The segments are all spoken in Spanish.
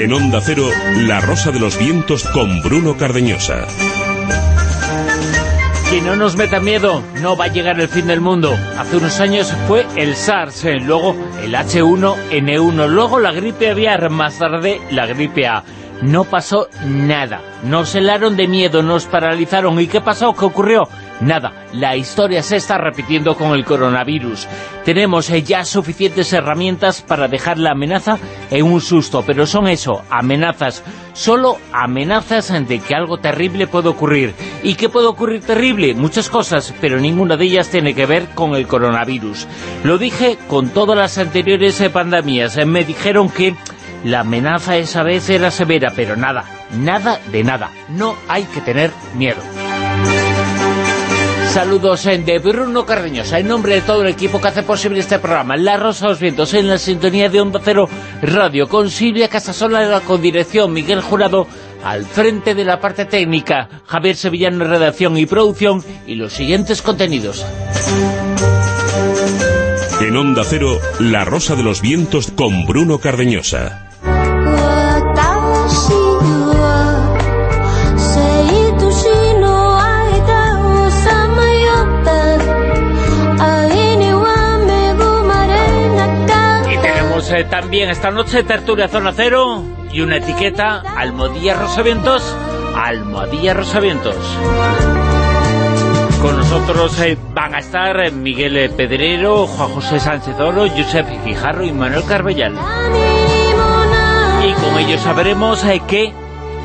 En Onda Cero, La Rosa de los Vientos con Bruno Cardeñosa. Que no nos meta miedo, no va a llegar el fin del mundo. Hace unos años fue el SARS, eh, luego el H1N1, luego la gripe aviar, más tarde la gripe A. No pasó nada, nos helaron de miedo, nos paralizaron. ¿Y qué pasó? ¿Qué ocurrió? Nada, la historia se está repitiendo con el coronavirus. Tenemos eh, ya suficientes herramientas para dejar la amenaza en un susto, pero son eso, amenazas. Solo amenazas de que algo terrible puede ocurrir. ¿Y qué puede ocurrir terrible? Muchas cosas, pero ninguna de ellas tiene que ver con el coronavirus. Lo dije con todas las anteriores eh, pandemias. Eh, me dijeron que la amenaza esa vez era severa, pero nada, nada de nada. No hay que tener miedo. Saludos en de Bruno Cardeñosa, en nombre de todo el equipo que hace posible este programa, La Rosa de los Vientos, en la sintonía de Onda Cero Radio, con Silvia Casasola con dirección, Miguel Jurado al frente de la parte técnica, Javier Sevillano en redacción y producción, y los siguientes contenidos. En Onda Cero, La Rosa de los Vientos con Bruno Cardeñosa. Eh, también esta noche Tertulia Zona Cero y una etiqueta Almodía Rosavientos, Almohadilla Rosavientos. Con nosotros eh, van a estar eh, Miguel Pedrero, Juan José Sánchez Oro, Josep Quijarro y Manuel Carbellal. Y con ellos sabremos qué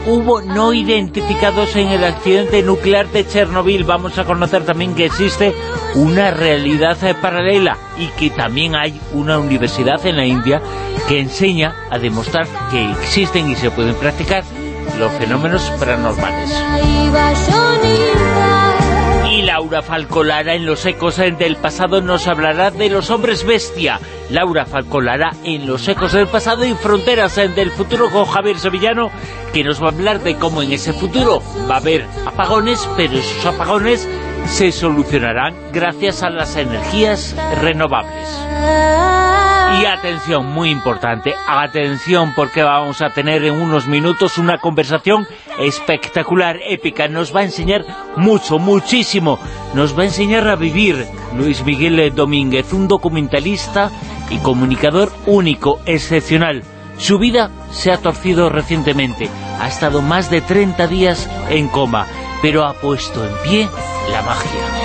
hubo no identificados en el accidente nuclear de Chernobyl. Vamos a conocer también que existe una realidad eh, paralela y que también hay una universidad en la India que enseña a demostrar que existen y se pueden practicar los fenómenos paranormales. Y Laura Falcolara en Los Ecos del Pasado nos hablará de los hombres bestia. Laura Falcolara en Los Ecos del Pasado y Fronteras del Futuro con Javier Sevillano, que nos va a hablar de cómo en ese futuro va a haber apagones, pero esos apagones se solucionarán gracias a las energías renovables. Y atención, muy importante, atención porque vamos a tener en unos minutos una conversación espectacular, épica, nos va a enseñar mucho, muchísimo, nos va a enseñar a vivir Luis Miguel Domínguez, un documentalista y comunicador único, excepcional. Su vida se ha torcido recientemente, ha estado más de 30 días en coma, pero ha puesto en pie la magia.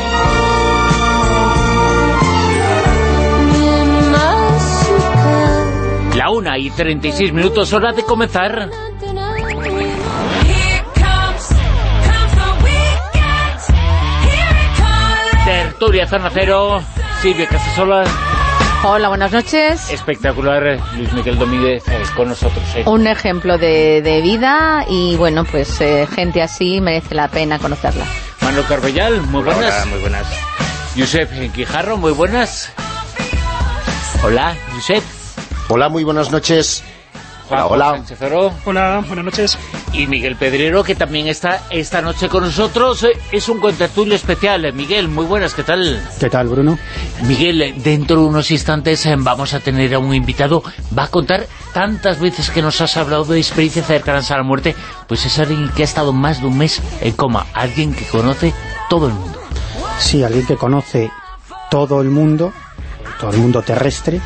La una y 36 minutos, hora de comenzar. Tertulia Zona Cero, Silvia Casasola. Hola, buenas noches. Espectacular, Luis Miguel Domínguez eh, con nosotros. Eh. Un ejemplo de, de, vida y, bueno, pues eh, gente así merece la pena conocerla. Manuel Carbellal, muy buenas. Hola, muy buenas. Josep Quijarro, muy buenas. Hola, Josep. Hola, muy buenas noches. Juan hola. Hola, buenas noches. Y Miguel Pedrero, que también está esta noche con nosotros. Es un contertulio especial. Miguel, muy buenas, ¿qué tal? ¿Qué tal, Bruno? Miguel, dentro de unos instantes eh, vamos a tener a un invitado. Va a contar tantas veces que nos has hablado de experiencias cercanas a la muerte. Pues es alguien que ha estado más de un mes en coma. Alguien que conoce todo el mundo. Sí, alguien que conoce todo el mundo, todo el mundo terrestre,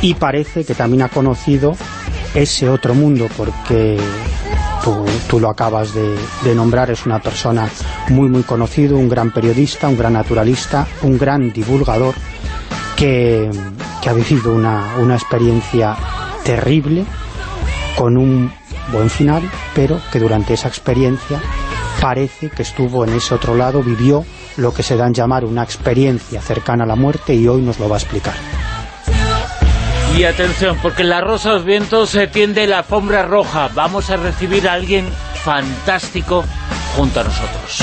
y parece que también ha conocido ese otro mundo porque tú, lo acabas de, nombrar, es una persona muy muy conocido, un gran periodista, un gran naturalista, un gran divulgador que, ha vivido una, una experiencia terrible con un buen final, pero que durante esa experiencia parece que estuvo en ese otro lado, vivió lo que se dan llamar una experiencia cercana a la muerte y hoy nos lo va a explicar. Y atención, porque la Rosa de los Vientos se tiende la alfombra roja. Vamos a recibir a alguien fantástico junto a nosotros.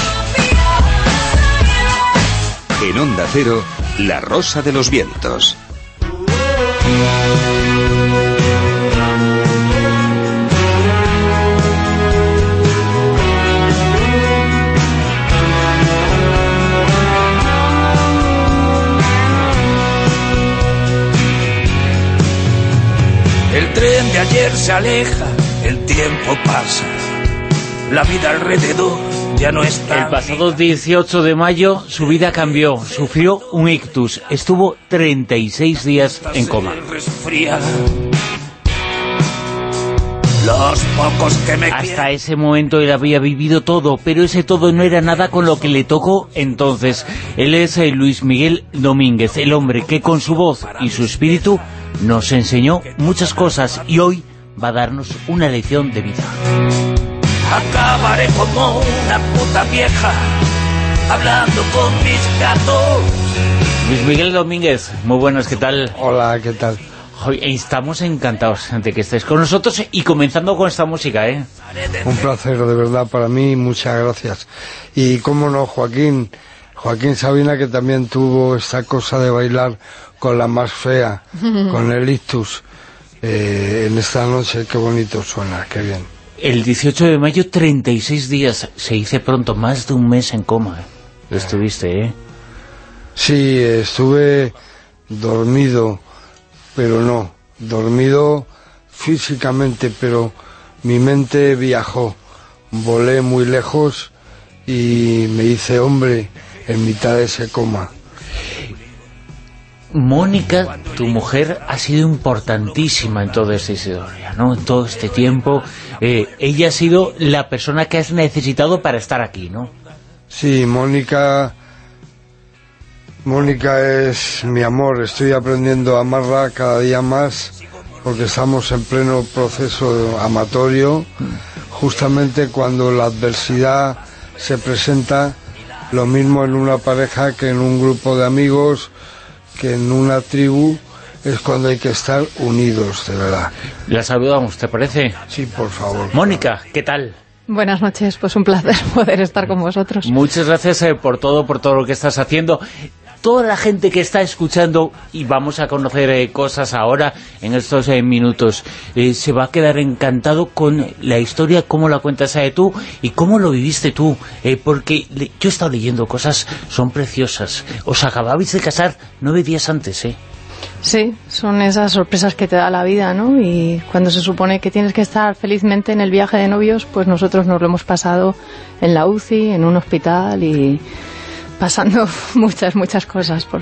En Onda Cero, La Rosa de los Vientos. De ayer se aleja, el El tiempo pasa, la vida alrededor ya no está... El pasado 18 de mayo su vida cambió, sufrió un ictus, estuvo 36 días en coma. Los pocos que me Hasta ese momento él había vivido todo, pero ese todo no era nada con lo que le tocó entonces. Él es eh, Luis Miguel Domínguez, el hombre que con su voz y su espíritu nos enseñó muchas cosas y hoy va a darnos una lección de vida. Acabaré como una puta vieja, hablando con mis gatos. Luis Miguel Domínguez, muy buenas, ¿qué tal? Hola, ¿qué tal? Hoy estamos encantados de que estés con nosotros y comenzando con esta música, ¿eh? Un placer, de verdad, para mí, muchas gracias. Y cómo no, Joaquín, Joaquín Sabina, que también tuvo esta cosa de bailar con la más fea, con el ictus, eh, en esta noche, qué bonito suena, qué bien. El 18 de mayo, 36 días, se dice pronto, más de un mes en coma. ¿eh? Estuviste, ¿eh? Sí, estuve dormido pero no, dormido físicamente, pero mi mente viajó, volé muy lejos y me hice hombre en mitad de ese coma. Mónica, tu mujer, ha sido importantísima en toda esta historia, ¿no? En todo este tiempo. Eh, ella ha sido la persona que has necesitado para estar aquí, ¿no? Sí, Mónica Mónica es mi amor, estoy aprendiendo a amarla cada día más porque estamos en pleno proceso amatorio, justamente cuando la adversidad se presenta, lo mismo en una pareja que en un grupo de amigos, que en una tribu, es cuando hay que estar unidos, de verdad. La saludamos, ¿te parece? Sí, por favor. Mónica, ¿qué tal? Buenas noches, pues un placer poder estar con vosotros. Muchas gracias eh, por todo, por todo lo que estás haciendo toda la gente que está escuchando, y vamos a conocer eh, cosas ahora en estos eh, minutos, eh, se va a quedar encantado con la historia, cómo la cuentas tú y cómo lo viviste tú, porque yo he estado leyendo cosas, son preciosas. Os acababais de casar nueve días antes, ¿eh? Sí, son esas sorpresas que te da la vida, ¿no? Y cuando se supone que tienes que estar felizmente en el viaje de novios, pues nosotros nos lo hemos pasado en la UCI, en un hospital y pasando muchas, muchas cosas. Por...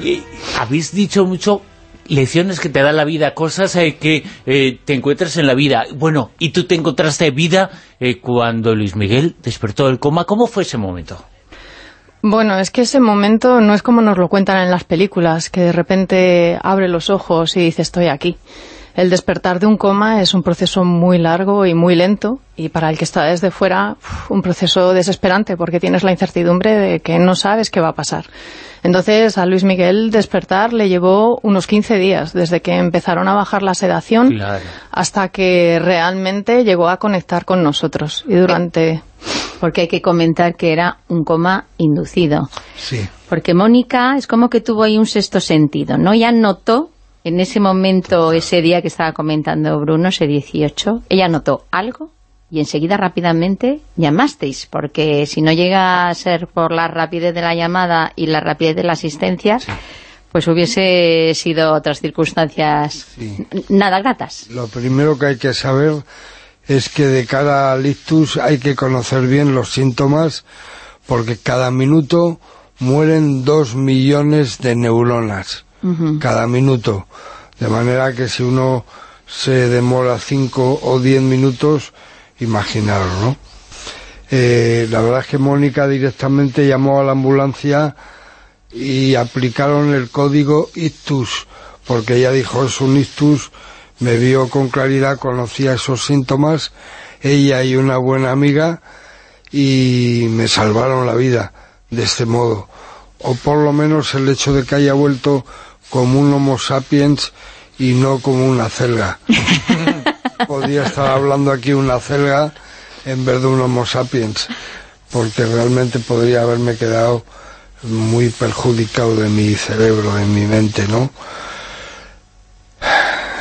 habéis dicho mucho lecciones que te da la vida, cosas eh, que eh, te encuentras en la vida. Bueno, y tú te encontraste vida eh, cuando Luis Miguel despertó del coma. ¿Cómo fue ese momento? Bueno, es que ese momento no es como nos lo cuentan en las películas, que de repente abre los ojos y dice estoy aquí. El despertar de un coma es un proceso muy largo y muy lento y para el que está desde fuera un proceso desesperante porque tienes la incertidumbre de que no sabes qué va a pasar. Entonces a Luis Miguel despertar le llevó unos 15 días desde que empezaron a bajar la sedación hasta que realmente llegó a conectar con nosotros y durante... Porque hay que comentar que era un coma inducido. Sí. Porque Mónica es como que tuvo ahí un sexto sentido, ¿no? Ya notó en ese momento, ese día que estaba comentando Bruno, ese 18, ella notó algo y enseguida rápidamente llamasteis, porque si no llega a ser por la rapidez de la llamada y la rapidez de la asistencia, pues hubiese sido otras circunstancias nada gratas. Lo primero que hay que saber es que de cara al ictus hay que conocer bien los síntomas, porque cada minuto mueren dos millones de neuronas cada minuto. De manera que si uno se demora cinco o diez minutos, imaginaros, ¿no? Eh, la verdad es que Mónica directamente llamó a la ambulancia y aplicaron el código ictus, porque ella dijo es un ictus, me vio con claridad, conocía esos síntomas, ella y una buena amiga, y me salvaron la vida de este modo. O por lo menos el hecho de que haya vuelto como un homo sapiens y no como una celga. Podría estar hablando aquí una celga en vez de un homo sapiens, porque realmente podría haberme quedado muy perjudicado de mi cerebro, de mi mente, ¿no?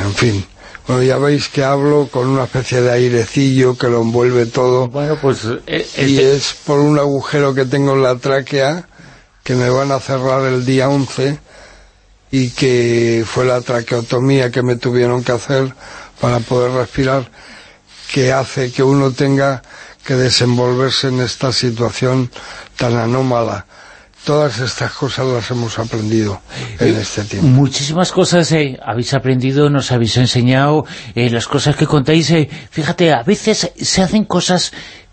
En fin, bueno, ya veis que hablo con una especie de airecillo que lo envuelve todo. Bueno, pues... Eh, y es por un agujero que tengo en la tráquea que me van a cerrar el día 11 y que fue la traqueotomía que me tuvieron que hacer para poder respirar, que hace que uno tenga que desenvolverse en esta situación tan anómala. Todas estas cosas las hemos aprendido en este tiempo. Muchísimas cosas eh, habéis aprendido, nos habéis enseñado, eh, las cosas que contáis. eh, fíjate, a veces se hacen cosas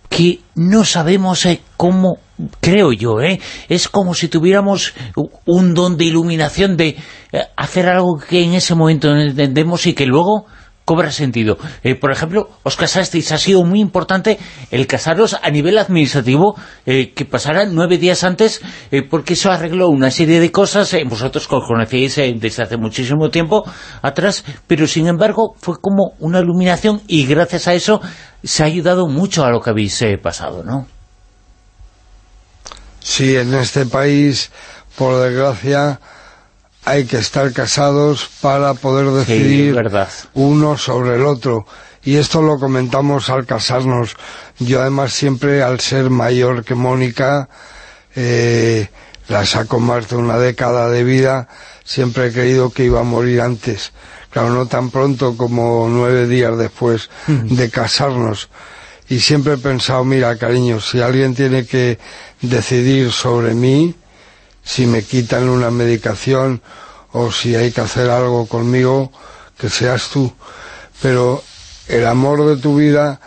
que no sabemos eh, cómo, creo yo, ¿eh? es como si tuviéramos un don de iluminación de eh, hacer algo que en ese momento no entendemos y que luego cobra sentido. Eh, por ejemplo, os casasteis, ha sido muy importante el casaros a nivel administrativo, eh, que pasara nueve días antes, eh, porque eso arregló una serie de cosas, vosotros eh, desde hace muchísimo tiempo atrás, pero sin embargo fue como una iluminación y gracias a eso se ha ayudado mucho a lo que habéis pasado, ¿no? Sí, en este país, por desgracia, hay que estar casados para poder Sí, decidir verdad. uno sobre el otro. Y esto lo comentamos al casarnos. Yo además siempre, al ser mayor que Mónica, eh, la saco más de una década de vida, siempre he creído que iba a morir antes. Claro, no tan pronto como nueve días después de casarnos. Y siempre he pensado, mira, cariño, si alguien tiene que decidir sobre mí, si me quitan una medicación o si hay que hacer algo conmigo, que seas tú. Pero el amor de tu vida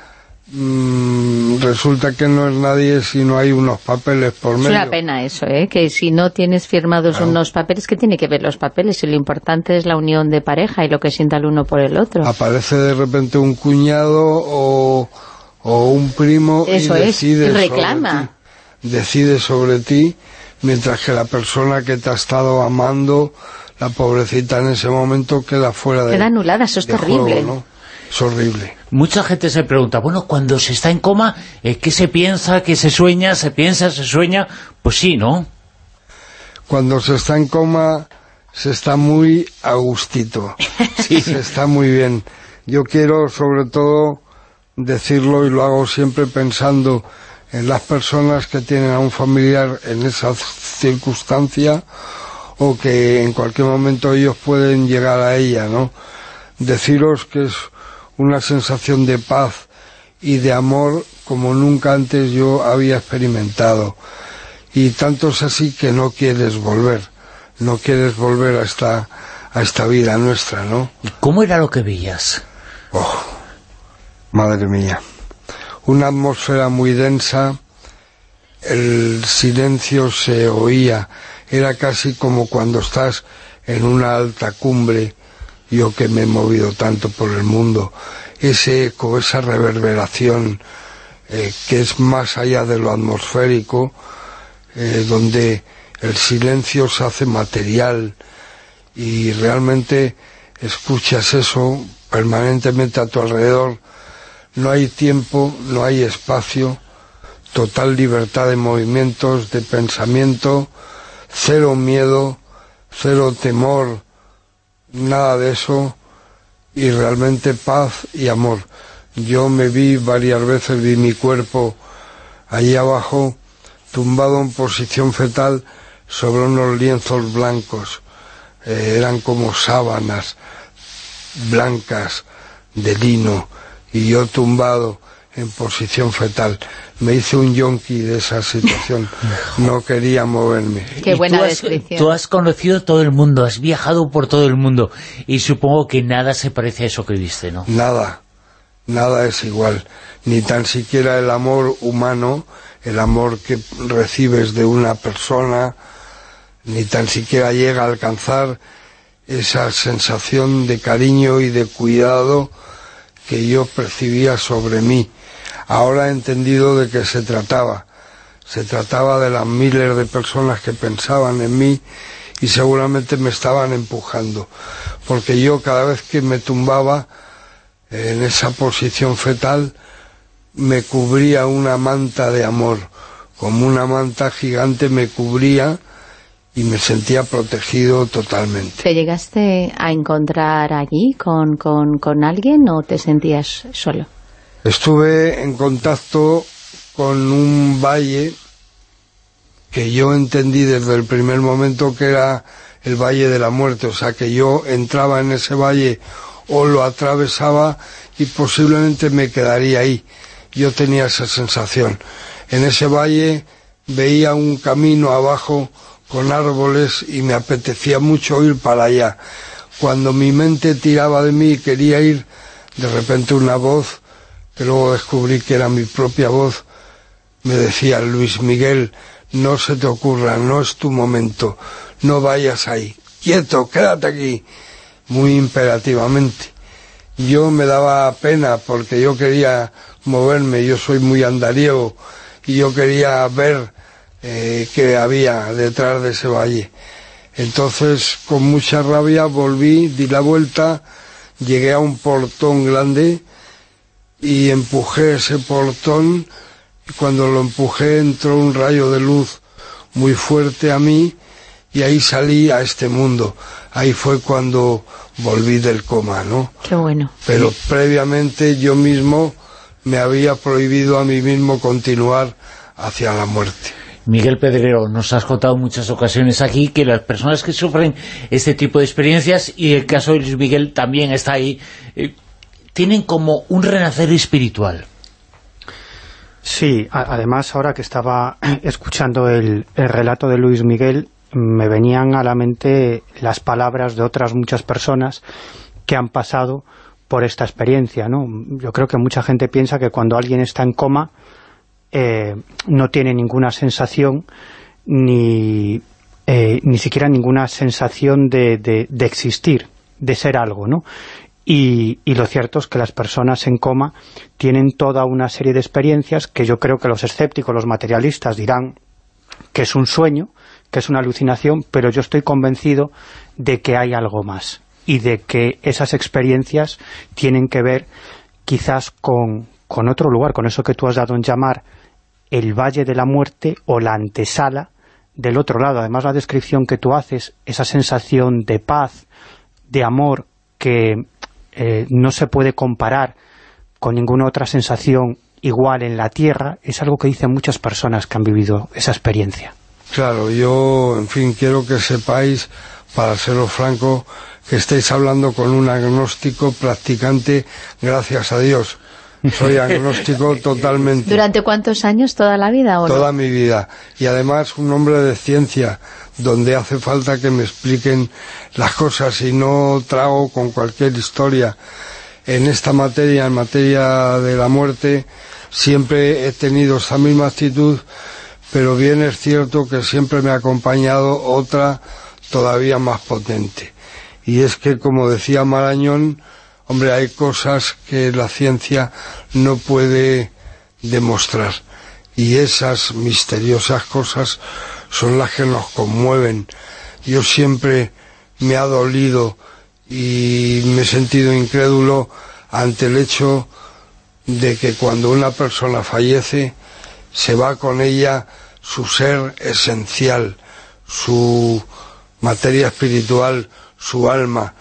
mm, resulta que no es nadie si no hay unos papeles por Es medio. una pena eso, ¿eh? que si no tienes firmados unos papeles, ¿qué tiene que ver los papeles? Y lo importante es la unión de pareja y lo que sienta el uno por el otro. Aparece de repente un cuñado o, o un primo Eso y es, decide sobre reclama. ti. Decide sobre ti, mientras que la persona que te ha estado amando, la pobrecita en ese momento queda fuera de Queda anulada, eso es terrible. juego, ¿no? Es horrible. Mucha gente se pregunta, bueno, cuando se está en coma, eh, ¿qué se piensa, qué se sueña, se piensa, se sueña? Pues sí, ¿no? Cuando se está en coma, se está muy a gustito. Se está muy bien. Yo quiero, sobre todo, decirlo y lo hago siempre pensando en las personas que tienen a un familiar en esa circunstancia o que en cualquier momento ellos pueden llegar a ella, ¿no? Deciros que es una sensación de paz y de amor como nunca antes yo había experimentado. Y tanto es así que no quieres volver, no quieres volver a esta, a esta vida nuestra, ¿no? ¿Y cómo era lo que veías? Oh, madre mía. Una atmósfera muy densa, el silencio se oía, era casi como cuando estás en una alta cumbre, yo que me he movido tanto por el mundo, ese eco, esa reverberación eh, que es más allá de lo atmosférico, eh, donde el silencio se hace material y realmente escuchas eso permanentemente a tu alrededor, no hay tiempo, no hay espacio, total libertad de movimientos, de pensamiento, cero miedo, cero temor, nada de eso, y realmente paz y amor. Yo me vi varias veces, vi mi cuerpo allí abajo, tumbado en posición fetal sobre unos lienzos blancos. Eh, eran como sábanas blancas de lino y yo tumbado en posición fetal. Me hice un yonki de esa situación. No quería moverme. Qué buena tú has, descripción. Tú has conocido todo el mundo, has viajado por todo el mundo y supongo que nada se parece a eso que viste, ¿no? Nada, nada es igual. Ni tan siquiera el amor humano, el amor que recibes de una persona, ni tan siquiera llega a alcanzar esa sensación de cariño y de cuidado que yo percibía sobre mí. Ahora he entendido de qué se trataba. Se trataba de las miles de personas que pensaban en mí y seguramente me estaban empujando. Porque yo cada vez que me tumbaba en esa posición fetal me cubría una manta de amor. Como una manta gigante me cubría y me sentía protegido totalmente. ¿Te llegaste a encontrar allí con, con, con alguien o te sentías solo? Estuve en contacto con un valle que yo entendí desde el primer momento que era el Valle de la Muerte, o sea que yo entraba en ese valle o lo atravesaba y posiblemente me quedaría ahí. Yo tenía esa sensación. En ese valle veía un camino abajo con árboles y me apetecía mucho ir para allá. Cuando mi mente tiraba de mí y quería ir, de repente una voz, que luego descubrí que era mi propia voz, me decía, Luis Miguel, no se te ocurra, no es tu momento, no vayas ahí, quieto, quédate aquí, muy imperativamente. Yo me daba pena porque yo quería moverme, yo soy muy andariego y yo quería ver eh, qué había detrás de ese valle. Entonces, con mucha rabia, volví, di la vuelta, llegué a un portón grande y empujé ese portón y cuando lo empujé entró un rayo de luz muy fuerte a mí y ahí salí a este mundo. Ahí fue cuando volví del coma, ¿no? Qué bueno. Pero previamente yo mismo me había prohibido a mí mismo continuar hacia la muerte. Miguel Pedrero, nos has contado muchas ocasiones aquí que las personas que sufren este tipo de experiencias, y el caso de Luis Miguel también está ahí, eh, tienen como un renacer espiritual. Sí, además ahora que estaba escuchando el, relato de Luis Miguel, me venían a la mente las palabras de otras muchas personas que han pasado por esta experiencia, ¿no? Yo creo que mucha gente piensa que cuando alguien está en coma eh, no tiene ninguna sensación ni, eh, ni siquiera ninguna sensación de, de, existir, de ser algo, ¿no? Y, lo cierto es que las personas en coma tienen toda una serie de experiencias que yo creo que los escépticos, los materialistas dirán que es un sueño, que es una alucinación, pero yo estoy convencido de que hay algo más y de que esas experiencias tienen que ver quizás con, con otro lugar, con eso que tú has dado en llamar el Valle de la Muerte o la antesala del otro lado. Además, la descripción que tú haces, esa sensación de paz, de amor, que eh, no se puede comparar con ninguna otra sensación igual en la Tierra, es algo que dicen muchas personas que han vivido esa experiencia. Claro, yo, en fin, quiero que sepáis, para seros franco, que estáis hablando con un agnóstico practicante, gracias a Dios. Soy agnóstico totalmente. ¿Durante cuántos años? ¿Toda la vida o Toda mi vida. Y además un hombre de ciencia, donde hace falta que me expliquen las cosas y no trago con cualquier historia. En esta materia, en materia de la muerte, siempre he tenido esa misma actitud, pero bien es cierto que siempre me ha acompañado otra todavía más potente. Y es que, como decía Marañón, Hombre, hay cosas que la ciencia no puede demostrar y esas misteriosas cosas son las que nos conmueven. Yo siempre me ha dolido y me he sentido incrédulo ante el hecho de que cuando una persona fallece se va con ella su ser esencial, su materia espiritual, su alma,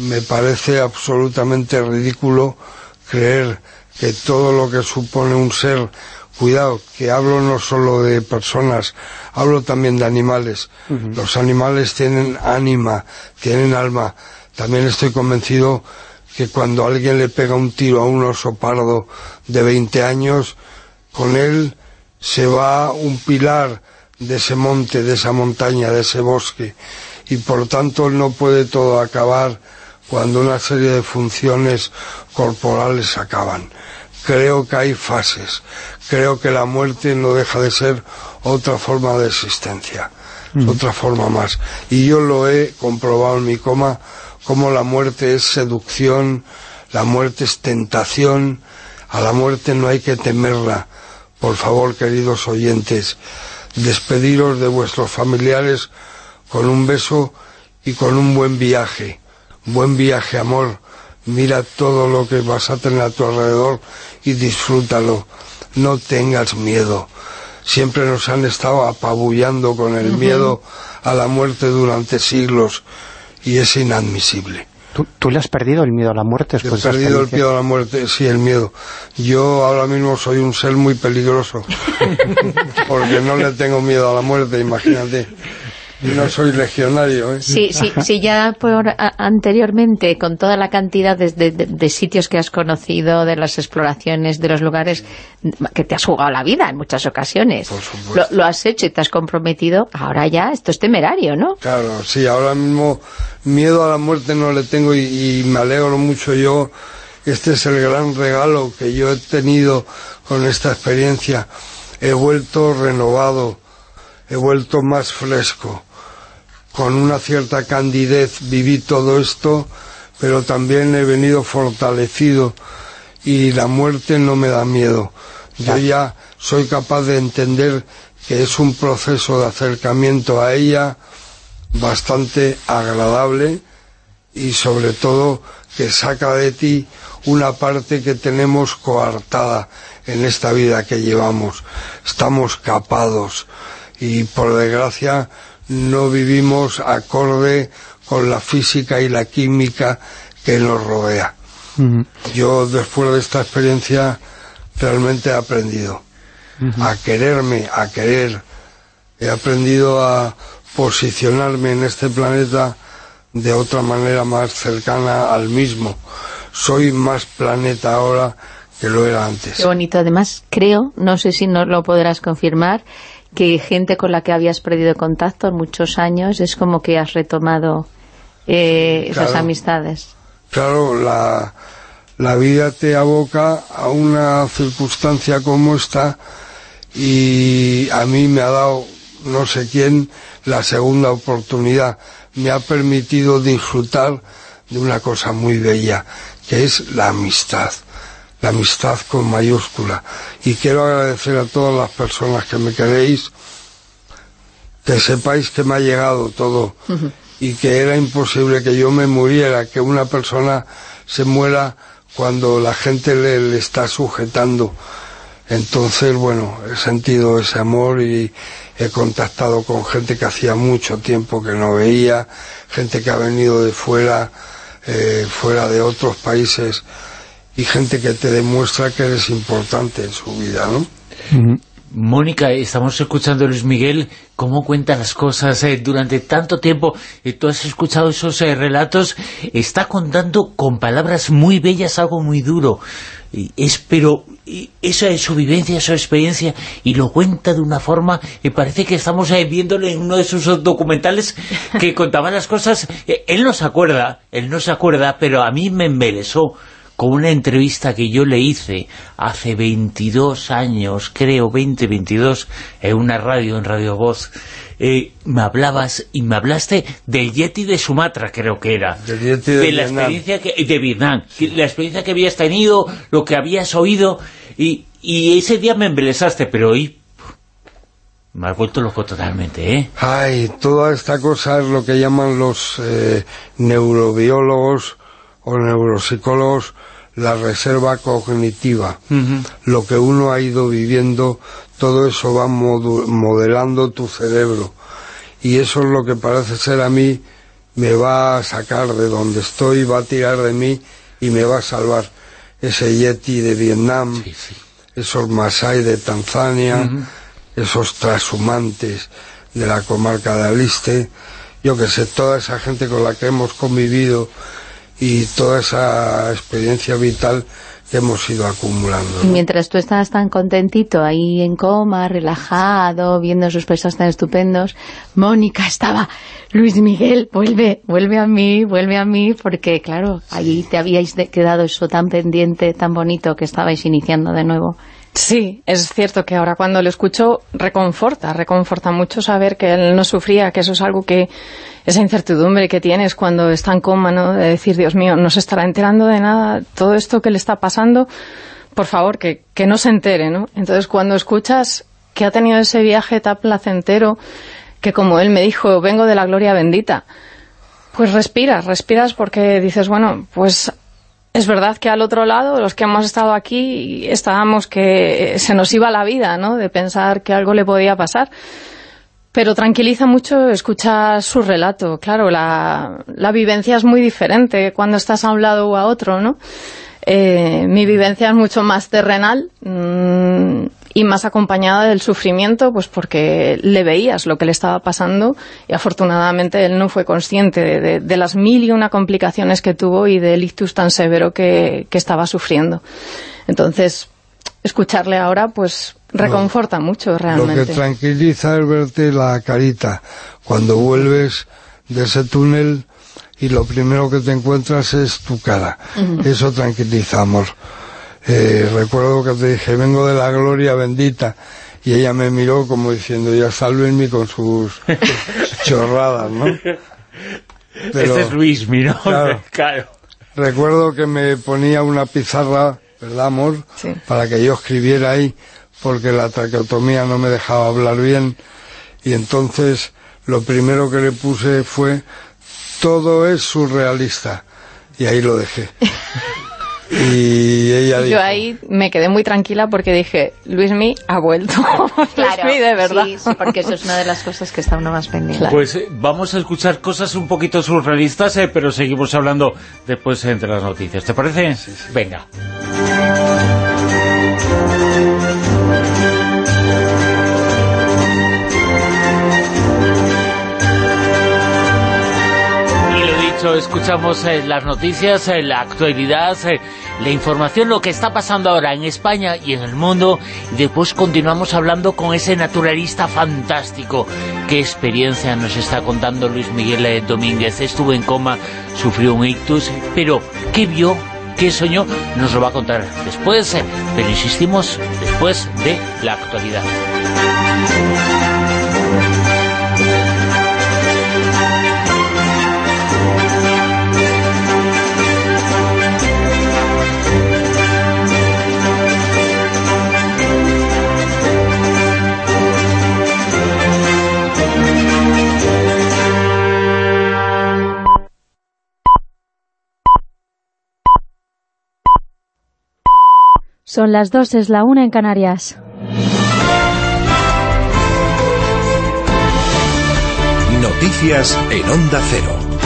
me parece absolutamente ridículo creer que todo lo que supone un ser, cuidado, que hablo no solo de personas, hablo también de animales. Los animales tienen ánima, tienen alma. También estoy convencido que cuando alguien le pega un tiro a un oso pardo de 20 años, con él se va un pilar de ese monte, de esa montaña, de ese bosque, y por tanto no puede todo acabar cuando una serie de funciones corporales acaban. Creo que hay fases. Creo que la muerte no deja de ser otra forma de existencia, mm. otra forma más. Y yo lo he comprobado en mi coma, como la muerte es seducción, la muerte es tentación, a la muerte no hay que temerla. Por favor, queridos oyentes, despediros de vuestros familiares con un beso y con un buen viaje Buen viaje, amor. Mira todo lo que vas a tener a tu alrededor y disfrútalo. No tengas miedo. Siempre nos han estado apabullando con el miedo a la muerte durante siglos y es inadmisible. ¿Tú, le has perdido el miedo a la muerte He perdido el miedo a la muerte, sí, el miedo. Yo ahora mismo soy un ser muy peligroso, porque no le tengo miedo a la muerte, imagínate. Y no soy legionario, ¿eh? Sí, sí, sí, ya por anteriormente, con toda la cantidad de, sitios que has conocido, de las exploraciones, de los lugares que te has jugado la vida en muchas ocasiones, lo, lo, has hecho y te has comprometido, ahora ya esto es temerario, ¿no? Claro, sí, ahora mismo miedo a la muerte no le tengo y, y me alegro mucho yo. Este es el gran regalo que yo he tenido con esta experiencia. He vuelto renovado, he vuelto más fresco. Con una cierta candidez viví todo esto, pero también he venido fortalecido y la muerte no me da miedo. Yo ya soy capaz de entender que es un proceso de acercamiento a ella bastante agradable y sobre todo que saca de ti una parte que tenemos coartada en esta vida que llevamos. Estamos capados y por desgracia no vivimos acorde con la física y la química que nos rodea. Yo después de esta experiencia realmente he aprendido a quererme, a querer. He aprendido a posicionarme en este planeta de otra manera más cercana al mismo. Soy más planeta ahora que lo era antes. Qué bonito. Además, creo, no sé si nos lo podrás confirmar, que gente con la que habías perdido contacto en muchos años es como que has retomado eh, esas amistades. Claro, la, la vida te aboca a una circunstancia como esta y a mí me ha dado, no sé quién, la segunda oportunidad. Me ha permitido disfrutar de una cosa muy bella, que es la amistad la amistad con mayúscula. Y quiero agradecer a todas las personas que me queréis, que sepáis que me ha llegado todo y que era imposible que yo me muriera, que una persona se muera cuando la gente le, está sujetando. Entonces, bueno, he sentido ese amor y he contactado con gente que hacía mucho tiempo que no veía, gente que ha venido de fuera, eh, fuera de otros países y gente que te demuestra que eres importante en su vida, ¿no? Mónica, estamos escuchando a Luis Miguel, cómo cuenta las cosas eh, durante tanto tiempo. Eh, tú has escuchado esos eh, relatos, está contando con palabras muy bellas algo muy duro. Es, pero esa es su vivencia, su experiencia, y lo cuenta de una forma, y parece que estamos viéndolo en uno de sus documentales que contaba las cosas. él no se acuerda, él no se acuerda, pero a mí me embelesó con una entrevista que yo le hice hace 22 años, creo, 20, 22, en una radio, en Radio Voz, eh, me hablabas y me hablaste del Yeti de Sumatra, creo que era. de, la experiencia que, de Vietnam, la experiencia que habías tenido, lo que habías oído, y, ese día me embelesaste, pero hoy me has vuelto loco totalmente, ¿eh? Ay, toda esta cosa es lo que llaman los eh, neurobiólogos o neuropsicólogos la reserva cognitiva. Lo que uno ha ido viviendo, todo eso va modelando tu cerebro. Y eso es lo que parece ser a mí, me va a sacar de donde estoy, va a tirar de mí y me va a salvar. Ese Yeti de Vietnam, esos Masai de Tanzania, esos transhumantes de la comarca de Aliste, yo que sé, toda esa gente con la que hemos convivido y toda esa experiencia vital que hemos ido acumulando. Mientras tú estabas tan contentito ahí en coma, relajado, viendo sus paisajes tan estupendos, Mónica estaba, Luis Miguel, vuelve, vuelve a mí, vuelve a mí, porque claro, ahí te habíais quedado eso tan pendiente, tan bonito que estabais iniciando de nuevo. Sí, es cierto que ahora cuando lo escucho reconforta, reconforta mucho saber que él no sufría, que eso es algo que, esa incertidumbre que tienes cuando está en coma, ¿no? De decir, Dios mío, no se estará enterando de nada, todo esto que le está pasando, por favor, que, que no se entere, ¿no? Entonces cuando escuchas que ha tenido ese viaje tan placentero, que como él me dijo, vengo de la gloria bendita, pues respiras, respiras porque dices, bueno, pues es verdad que al otro lado, los que hemos estado aquí, estábamos que se nos iba la vida, ¿no?, de pensar que algo le podía pasar. Pero tranquiliza mucho escuchar su relato. Claro, la, vivencia es muy diferente cuando estás a un lado o a otro, ¿no? Eh, mi vivencia es mucho más terrenal. Mm, y más acompañada del sufrimiento, pues porque le veías lo que le estaba pasando y afortunadamente él no fue consciente de, las mil y una complicaciones que tuvo y del ictus tan severo que, estaba sufriendo. Entonces, escucharle ahora, pues reconforta mucho realmente. Lo que tranquiliza es verte la carita cuando vuelves de ese túnel y lo primero que te encuentras es tu cara. Eso tranquiliza, amor. Eh, recuerdo que te dije, vengo de la gloria bendita, y ella me miró como diciendo, ya salvenme con sus chorradas, ¿no? este es Luis, ¿no? Claro. Recuerdo que me ponía una pizarra, ¿verdad, amor? Para que yo escribiera ahí, porque la traqueotomía no me dejaba hablar bien, y entonces lo primero que le puse fue, todo es surrealista, y ahí lo dejé. Y ella Yo ahí me quedé muy tranquila porque dije, Luismi ha vuelto. claro, Luismi, de verdad. Sí, porque eso es una de las cosas que está uno más pendiente. Pues eh, vamos a escuchar cosas un poquito surrealistas, eh, pero seguimos hablando después entre las noticias. ¿Te parece? Sí, Venga. Escuchamos eh, las noticias, eh, la actualidad, eh, la información, lo que está pasando ahora en España y en el mundo. Y después continuamos hablando con ese naturalista fantástico. Qué experiencia nos está contando Luis Miguel Domínguez. Estuvo en coma, sufrió un ictus, pero ¿qué vio? ¿Qué soñó? Nos lo va a contar después, pero insistimos, después de la actualidad. Son las dos, es la una en Canarias. Noticias en Onda Cero.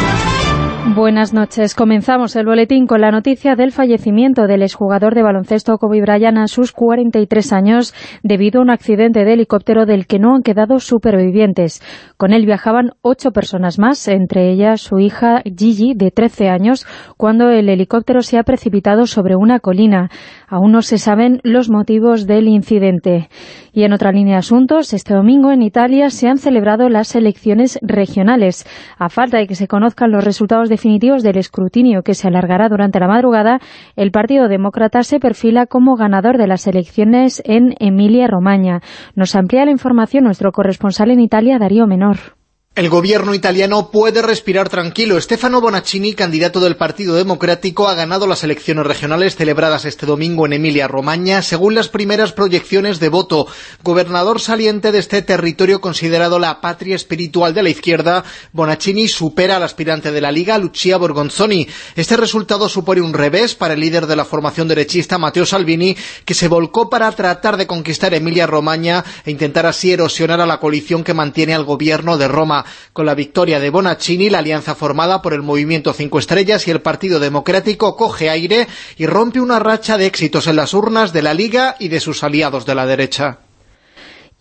Buenas noches. Comenzamos el boletín con la noticia del fallecimiento del exjugador de baloncesto Kobe Bryant a sus 43 años debido a un accidente de helicóptero del que no han quedado supervivientes. Con él viajaban ocho personas más, entre ellas su hija Gigi, de 13 años, cuando el helicóptero se ha precipitado sobre una colina. Aún no se saben los motivos del incidente. Y en otra línea de asuntos, este domingo en Italia se han celebrado las elecciones regionales. A falta de que se conozcan los resultados definitivos del escrutinio que se alargará durante la madrugada, el Partido Demócrata se perfila como ganador de las elecciones en Emilia-Romagna. Nos amplía la información nuestro corresponsal en Italia, Darío Menor. El gobierno italiano puede respirar tranquilo. Stefano Bonaccini, candidato del Partido Democrático, ha ganado las elecciones regionales celebradas este domingo en Emilia-Romagna, según las primeras proyecciones de voto. Gobernador saliente de este territorio considerado la patria espiritual de la izquierda, Bonaccini supera al aspirante de la Liga, Lucia Borgonzoni. Este resultado supone un revés para el líder de la formación derechista, Matteo Salvini, que se volcó para tratar de conquistar Emilia-Romagna e intentar así erosionar a la coalición que mantiene al gobierno de Roma. Con la victoria de Bonaccini, la alianza formada por el Movimiento Cinco Estrellas y el Partido Democrático coge aire y rompe una racha de éxitos en las urnas de la Liga y de sus aliados de la derecha.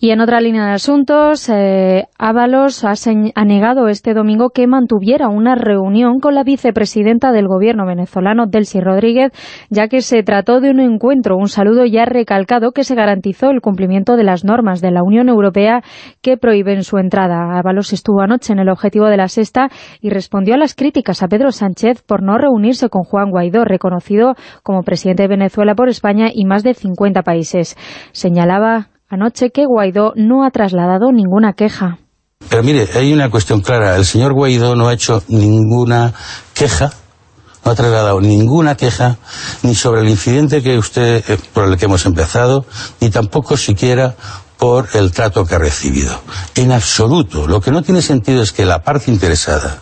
Y en otra línea de asuntos, eh, Ábalos ha, negado este domingo que mantuviera una reunión con la vicepresidenta del gobierno venezolano, Delcy Rodríguez, ya que se trató de un encuentro, un saludo ya recalcado que se garantizó el cumplimiento de las normas de la Unión Europea que prohíben su entrada. Ábalos estuvo anoche en el objetivo de la sexta y respondió a las críticas a Pedro Sánchez por no reunirse con Juan Guaidó, reconocido como presidente de Venezuela por España y más de 50 países. Señalaba anoche que Guaidó no ha trasladado ninguna queja. Pero mire, hay una cuestión clara. El señor Guaidó no ha hecho ninguna queja, no ha trasladado ninguna queja, ni sobre el incidente que usted, eh, por el que hemos empezado, ni tampoco siquiera por el trato que ha recibido. En absoluto. Lo que no tiene sentido es que la parte interesada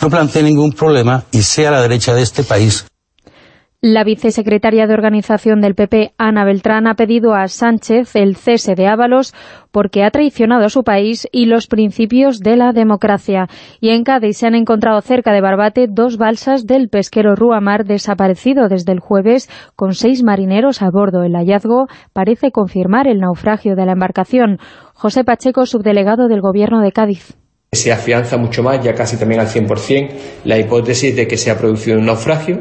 no plantee ningún problema y sea la derecha de este país La vicesecretaria de Organización del PP, Ana Beltrán, ha pedido a Sánchez el cese de Ábalos porque ha traicionado a su país y los principios de la democracia. Y en Cádiz se han encontrado cerca de Barbate dos balsas del pesquero Ruamar desaparecido desde el jueves con seis marineros a bordo. El hallazgo parece confirmar el naufragio de la embarcación. José Pacheco, subdelegado del Gobierno de Cádiz se afianza mucho más, ya casi también al 100%, la hipótesis de que se ha producido un naufragio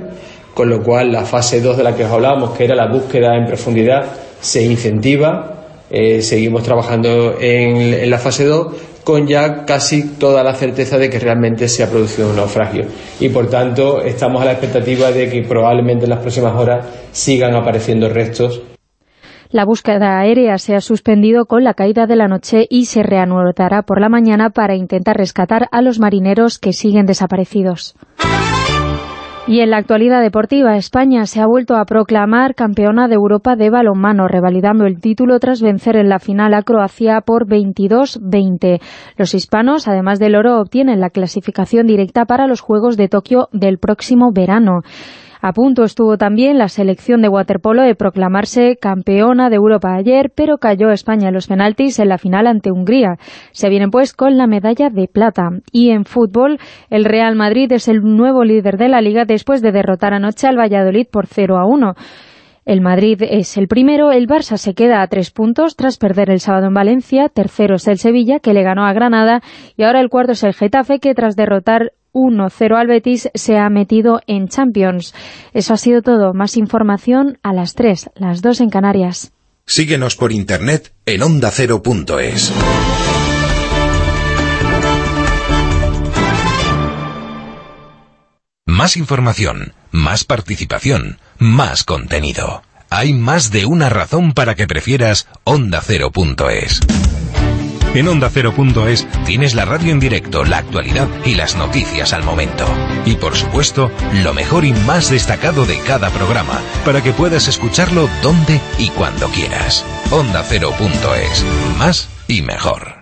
con lo cual la fase 2 de la que os hablábamos, que era la búsqueda en profundidad, se incentiva, eh, seguimos trabajando en, la fase 2 con ya casi toda la certeza de que realmente se ha producido un naufragio. Y por tanto estamos a la expectativa de que probablemente en las próximas horas sigan apareciendo restos la búsqueda aérea se ha suspendido con la caída de la noche y se reanudará por la mañana para intentar rescatar a los marineros que siguen desaparecidos. Y en la actualidad deportiva, España se ha vuelto a proclamar campeona de Europa de balonmano, revalidando el título tras vencer en la final a Croacia por 22-20. Los hispanos, además del oro, obtienen la clasificación directa para los Juegos de Tokio del próximo verano. A punto estuvo también la selección de waterpolo de proclamarse campeona de Europa ayer, pero cayó España en los penaltis en la final ante Hungría. Se vienen pues con la medalla de plata. Y en fútbol, el Real Madrid es el nuevo líder de la Liga después de derrotar anoche al Valladolid por 0 a 1. El Madrid es el primero, el Barça se queda a tres puntos tras perder el sábado en Valencia, tercero es el Sevilla, que le ganó a Granada, y ahora el cuarto es el Getafe, que tras derrotar 1-0 al Betis se ha metido en Champions. Eso ha sido todo. Más información a las 3, las 2 en Canarias. Síguenos por internet en ondacero.es. Más información, más participación, más contenido. Hay más de una razón para que prefieras ondacero.es. En Onda Cero.es tienes la radio en directo, la actualidad y las noticias al momento. Y por supuesto, lo mejor y más destacado de cada programa, para que puedas escucharlo donde y cuando quieras. Onda Cero.es. Más y mejor.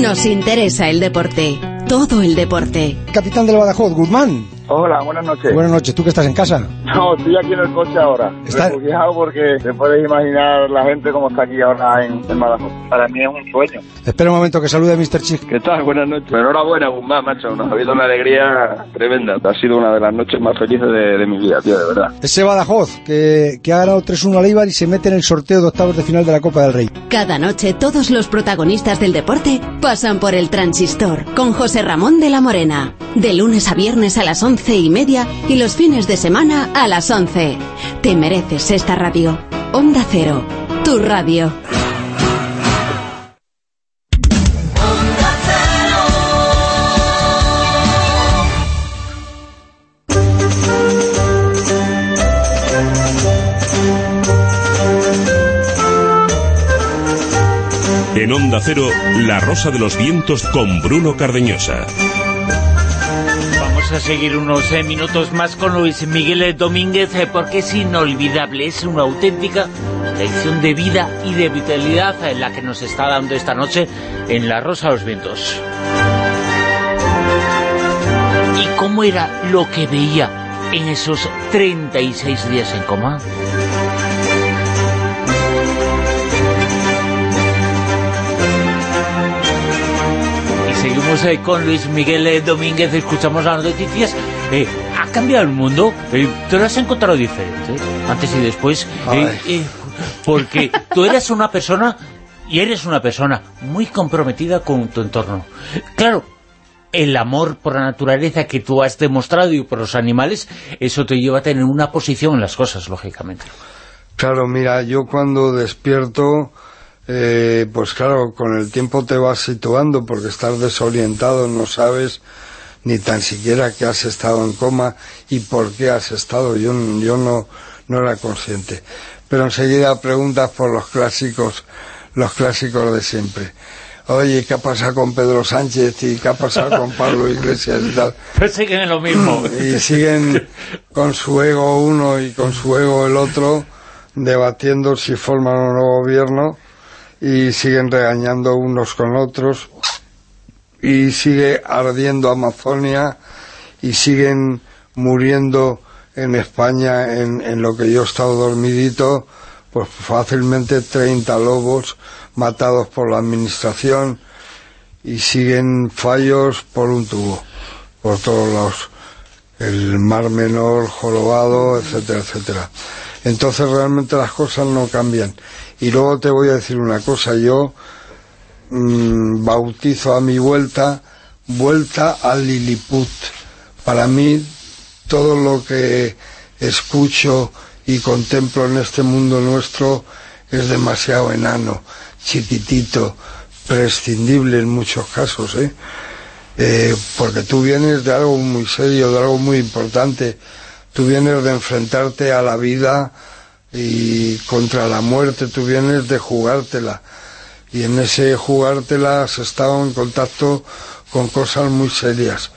Nos interesa el deporte todo el deporte. Capitán del Badajoz, Guzmán. Hola, buenas noches. Buenas noches, ¿tú que estás en casa? No, estoy aquí en el coche ahora. ¿Está? Refugiado porque te puedes imaginar la gente como está aquí ahora en, en Para mí es un sueño. Espera un momento que salude a Mr. Chick. ¿Qué tal? Buenas noches. Enhorabuena, Guzmán, macho. Nos ha habido una alegría tremenda. Ha sido una de las noches más felices de, mi vida, tío, de verdad. Ese Badajoz que, que ha ganado 3-1 al Eibar y se mete en el sorteo de octavos de final de la Copa del Rey. Cada noche todos los protagonistas del deporte pasan por el transistor con José Ramón de la Morena. De lunes a viernes a las once y media y los fines de semana a las 11. Te mereces esta radio. Onda Cero, tu radio. En Onda Cero, La Rosa de los Vientos con Bruno Cardeñosa a seguir unos eh, minutos más con Luis Miguel Domínguez eh, porque es inolvidable, es una auténtica lección de vida y de vitalidad en la que nos está dando esta noche en La Rosa de los Vientos. ¿Y cómo era lo que veía en esos 36 días en coma? Eh, con Luis Miguel eh, Domínguez, escuchamos las noticias. Eh, ¿Ha cambiado el mundo? ¿Te lo has encontrado diferente? Antes y después. porque tú eres una persona, y eres una persona muy comprometida con tu entorno. Claro, el amor por la naturaleza que tú has demostrado y por los animales, eso te lleva a tener una posición en las cosas, lógicamente. Claro, mira, yo cuando despierto eh, pues claro, con el tiempo te vas situando porque estás desorientado, no sabes ni tan siquiera que has estado en coma y por qué has estado. Yo, yo no, no era consciente. Pero enseguida preguntas por los clásicos, los clásicos de siempre. Oye, ¿qué ha pasado con Pedro Sánchez y qué ha pasado con Pablo Iglesias y tal? Pues siguen en lo mismo. Y siguen con su ego uno y con su ego el otro debatiendo si forman un nuevo gobierno y siguen regañando unos con otros y sigue ardiendo Amazonia y siguen muriendo en España en, en lo que yo he estado dormidito pues fácilmente 30 lobos matados por la administración y siguen fallos por un tubo por todos lados. El mar menor jorobado etcétera etcétera. Entonces realmente las cosas no cambian y luego te voy a decir una cosa yo mmm, bautizo a mi vuelta vuelta a Lilliput para mí todo lo que escucho y contemplo en este mundo nuestro es demasiado enano, chiquitito, prescindible en muchos casos, ¿eh? Eh, porque tú vienes de algo muy serio, de algo muy importante, tú vienes de enfrentarte a la vida y contra la muerte, tú vienes de jugártela, y en ese jugártela has estado en contacto con cosas muy serias,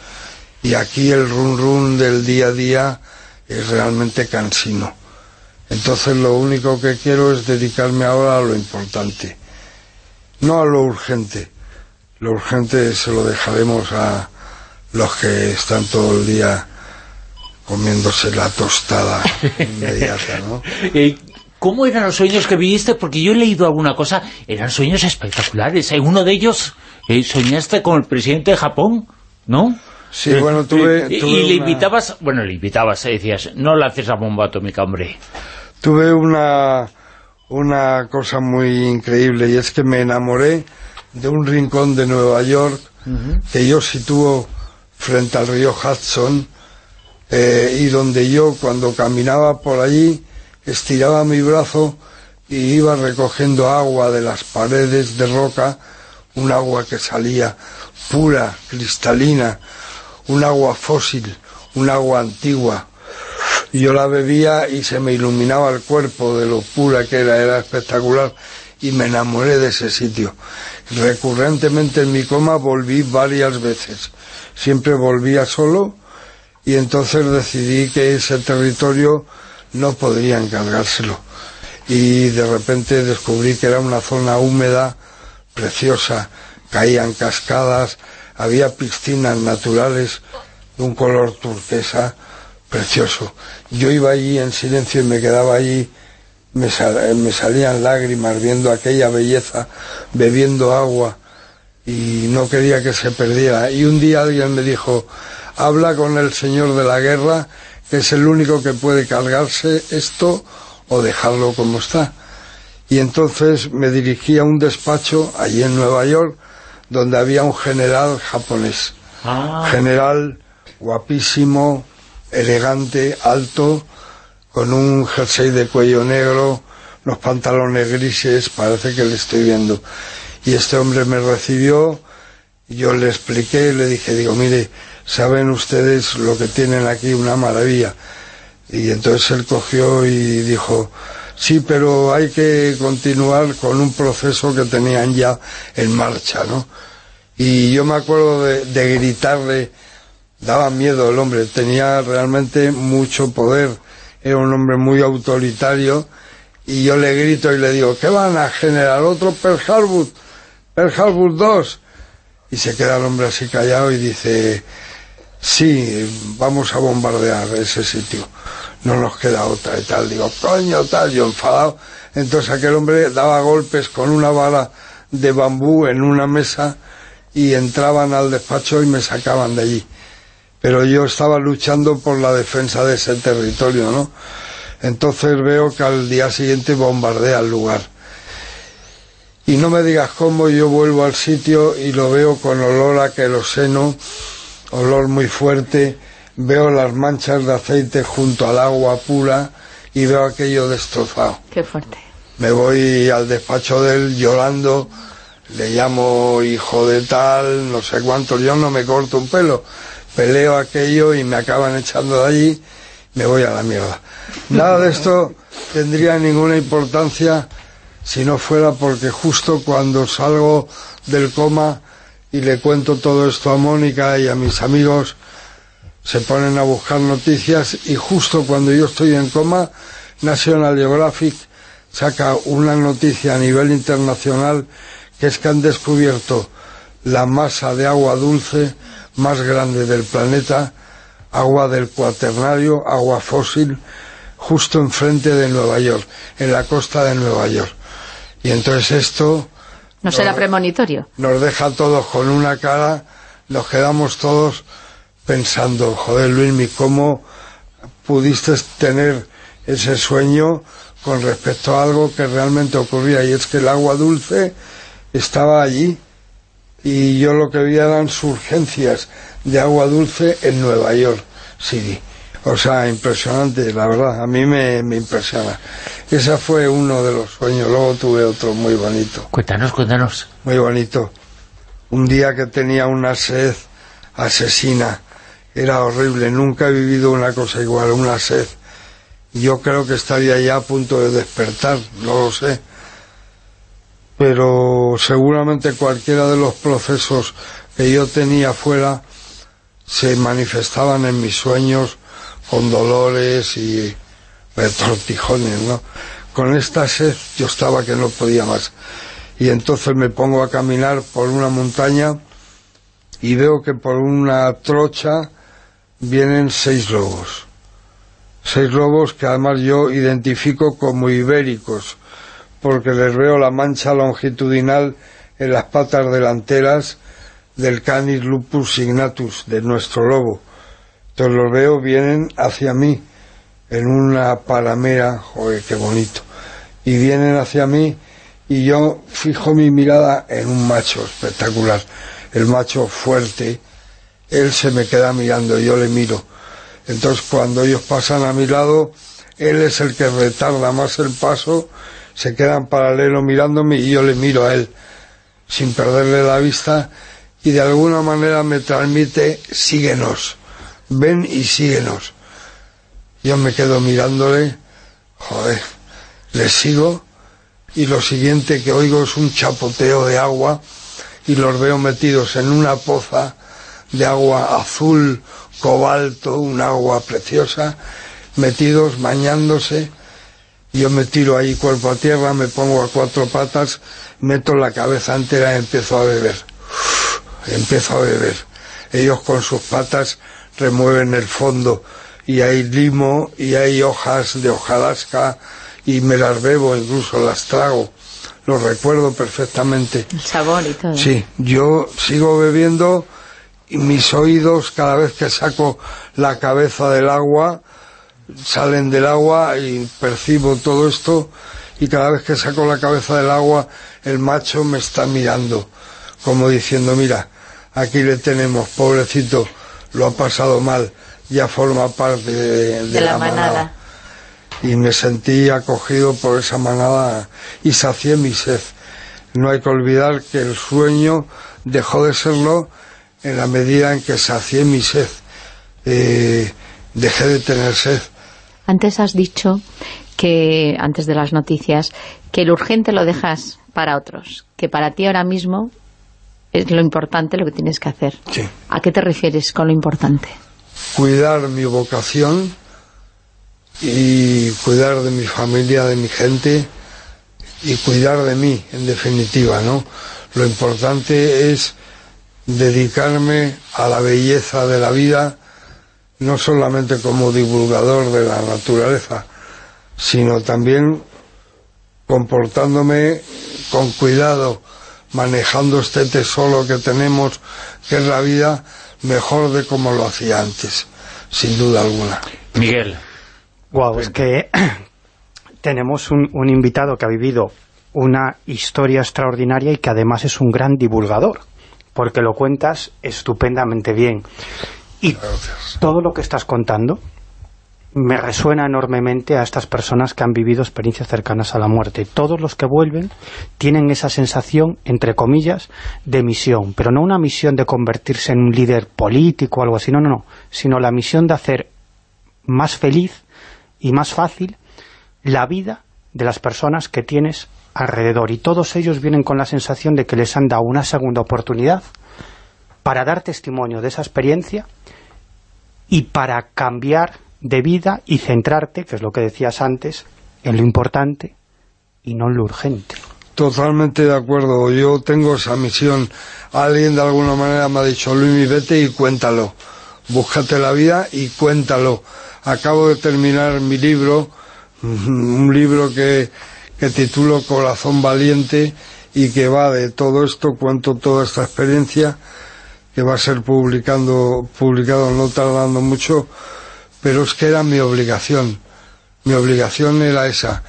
y aquí el run run del día a día es realmente cansino. Entonces lo único que quiero es dedicarme ahora a lo importante, no a lo urgente. Lo urgente se lo dejaremos a los que están todo el día comiéndose la tostada inmediata, ¿no? ¿Cómo eran los sueños que viviste? Porque yo he leído alguna cosa, eran sueños espectaculares. En uno de ellos eh, soñaste con el presidente de Japón, ¿no? Sí, bueno, tuve... y, tuve y le una- invitabas, bueno, le invitabas, eh, decías, no lances la bomba atómica, hombre. Tuve una, una cosa muy increíble y es que me enamoré de un rincón de Nueva York que yo sitúo frente al río Hudson eh, y donde yo cuando caminaba por allí estiraba mi brazo y iba recogiendo agua de las paredes de roca, un agua que salía pura, cristalina, un agua fósil, un agua antigua, yo la bebía y se me iluminaba el cuerpo de lo pura que era, era espectacular y me enamoré de ese sitio. Recurrentemente en mi coma volví varias veces, siempre volvía solo y entonces decidí que ese territorio no podría encargárselo y de repente descubrí que era una zona húmeda, preciosa, caían cascadas, había piscinas naturales de un color turquesa precioso. Yo iba allí en silencio y me quedaba allí, me, sal- me salían lágrimas viendo aquella belleza, bebiendo agua y no quería que se perdiera. Y un día alguien me dijo, habla con el señor de la guerra, que es el único que puede cargarse esto o dejarlo como está. Y entonces me dirigí a un despacho allí en Nueva York, donde había un general japonés. General guapísimo, elegante, alto, con un jersey de cuello negro, unos pantalones grises, parece que le estoy viendo. Y este hombre me recibió, yo le expliqué, le dije, digo, mire, saben ustedes lo que tienen aquí, una maravilla. Y entonces él cogió y dijo, sí, pero hay que continuar con un proceso que tenían ya en marcha, ¿no? Y yo me acuerdo de, gritarle, daba miedo el hombre, tenía realmente mucho poder, era un hombre muy autoritario, y yo le grito y le digo, ¿qué van a generar otro Pearl Harbor? Pearl Harbor 2. Y se queda el hombre así callado y dice, sí, vamos a bombardear ese sitio, no nos queda otra y tal. Digo, coño, tal, yo enfadado. Entonces aquel hombre daba golpes con una vara de bambú en una mesa y entraban al despacho y me sacaban de allí. Pero yo estaba luchando por la defensa de ese territorio, ¿no? Entonces veo que al día siguiente bombardea el lugar. Y no me digas cómo yo vuelvo al sitio y lo veo con olor a queroseno, olor muy fuerte, veo las manchas de aceite junto al agua pura y veo aquello destrozado. Qué fuerte. Me voy al despacho de él llorando, le llamo hijo de tal, no sé cuánto, yo no me corto un pelo, peleo aquello y me acaban echando de allí, me voy a la mierda. Nada de esto tendría ninguna importancia si no fuera porque justo cuando salgo del coma y le cuento todo esto a Mónica y a mis amigos, se ponen a buscar noticias y justo cuando yo estoy en coma National Geographic saca una noticia a nivel internacional que es que han descubierto la masa de agua dulce más grande del planeta, agua del cuaternario, agua fósil, justo enfrente de Nueva York, en la costa de Nueva York. Y entonces esto... ¿No será premonitorio? Nos deja todos con una cara, nos quedamos todos pensando, joder Luismi, ¿cómo pudiste tener ese sueño con respecto a algo que realmente ocurría? Y es que el agua dulce estaba allí y yo lo que vi eran surgencias de agua dulce en Nueva York City. O sea, impresionante, la verdad, a mí me, me impresiona. Ese fue uno de los sueños, luego tuve otro muy bonito. Cuéntanos, cuéntanos. Muy bonito. Un día que tenía una sed asesina, era horrible, nunca he vivido una cosa igual, una sed. Yo creo que estaría ya a punto de despertar, no lo sé. Pero seguramente cualquiera de los procesos que yo tenía fuera se manifestaban en mis sueños con dolores y retortijones, ¿no? Con esta sed yo estaba que no podía más. Y entonces me pongo a caminar por una montaña y veo que por una trocha vienen seis lobos. Seis lobos que además yo identifico como ibéricos, porque les veo la mancha longitudinal en las patas delanteras del Canis lupus signatus, de nuestro lobo. Entonces los veo, vienen hacia mí en una palamera, joder, qué bonito. Y vienen hacia mí y yo fijo mi mirada en un macho espectacular. El macho fuerte, él se me queda mirando, yo le miro. Entonces cuando ellos pasan a mi lado, él es el que retarda más el paso, se quedan paralelo mirándome y yo le miro a él sin perderle la vista y de alguna manera me transmite síguenos, ven y síguenos. Yo me quedo mirándole, joder, le sigo y lo siguiente que oigo es un chapoteo de agua y los veo metidos en una poza de agua azul, cobalto, un agua preciosa, metidos, bañándose. Yo me tiro ahí cuerpo a tierra, me pongo a cuatro patas, meto la cabeza entera y empiezo a beber. empiezo a beber. Ellos con sus patas remueven el fondo y hay limo y hay hojas de hojarasca y me las bebo, incluso las trago. Lo recuerdo perfectamente. El sabor y todo. Sí, yo sigo bebiendo y mis oídos cada vez que saco la cabeza del agua salen del agua y percibo todo esto y cada vez que saco la cabeza del agua el macho me está mirando como diciendo mira aquí le tenemos pobrecito lo ha pasado mal ya forma parte de, la, manada. y me sentí acogido por esa manada y sacié mi sed no hay que olvidar que el sueño dejó de serlo en la medida en que sacié mi sed. Eh, dejé de tener sed. Antes has dicho que, antes de las noticias, que lo urgente lo dejas para otros, que para ti ahora mismo es lo importante lo que tienes que hacer. ¿A qué te refieres con lo importante? Cuidar mi vocación y cuidar de mi familia, de mi gente y cuidar de mí, en definitiva, ¿no? Lo importante es dedicarme a la belleza de la vida, no solamente como divulgador de la naturaleza, sino también comportándome con cuidado, manejando este tesoro que tenemos, que es la vida, mejor de como lo hacía antes, sin duda alguna. Miguel. Wow, es que tenemos un, un invitado que ha vivido una historia extraordinaria y que además es un gran divulgador porque lo cuentas estupendamente bien. Y todo lo que estás contando me resuena enormemente a estas personas que han vivido experiencias cercanas a la muerte. Todos los que vuelven tienen esa sensación, entre comillas, de misión, pero no una misión de convertirse en un líder político o algo así, no, no, no, sino la misión de hacer más feliz y más fácil la vida de las personas que tienes alrededor y todos ellos vienen con la sensación de que les han dado una segunda oportunidad para dar testimonio de esa experiencia y para cambiar de vida y centrarte, que es lo que decías antes, en lo importante y no en lo urgente. Totalmente de acuerdo. Yo tengo esa misión. Alguien de alguna manera me ha dicho, Luis, vete y cuéntalo. Búscate la vida y cuéntalo. Acabo de terminar mi libro, un libro que, que titulo Corazón Valiente y que va de todo esto, cuento toda esta experiencia, que va a ser publicando, publicado no tardando mucho, pero es que era mi obligación. Mi obligación era esa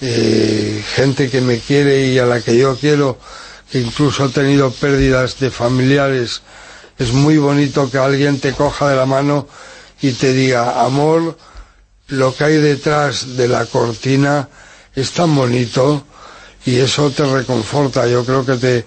eh, gente que me quiere y a la que yo quiero, que incluso ha tenido pérdidas de familiares. Es muy bonito que alguien te coja de la mano y te diga, amor, lo que hay detrás de la cortina es tan bonito y eso te reconforta, yo creo que te,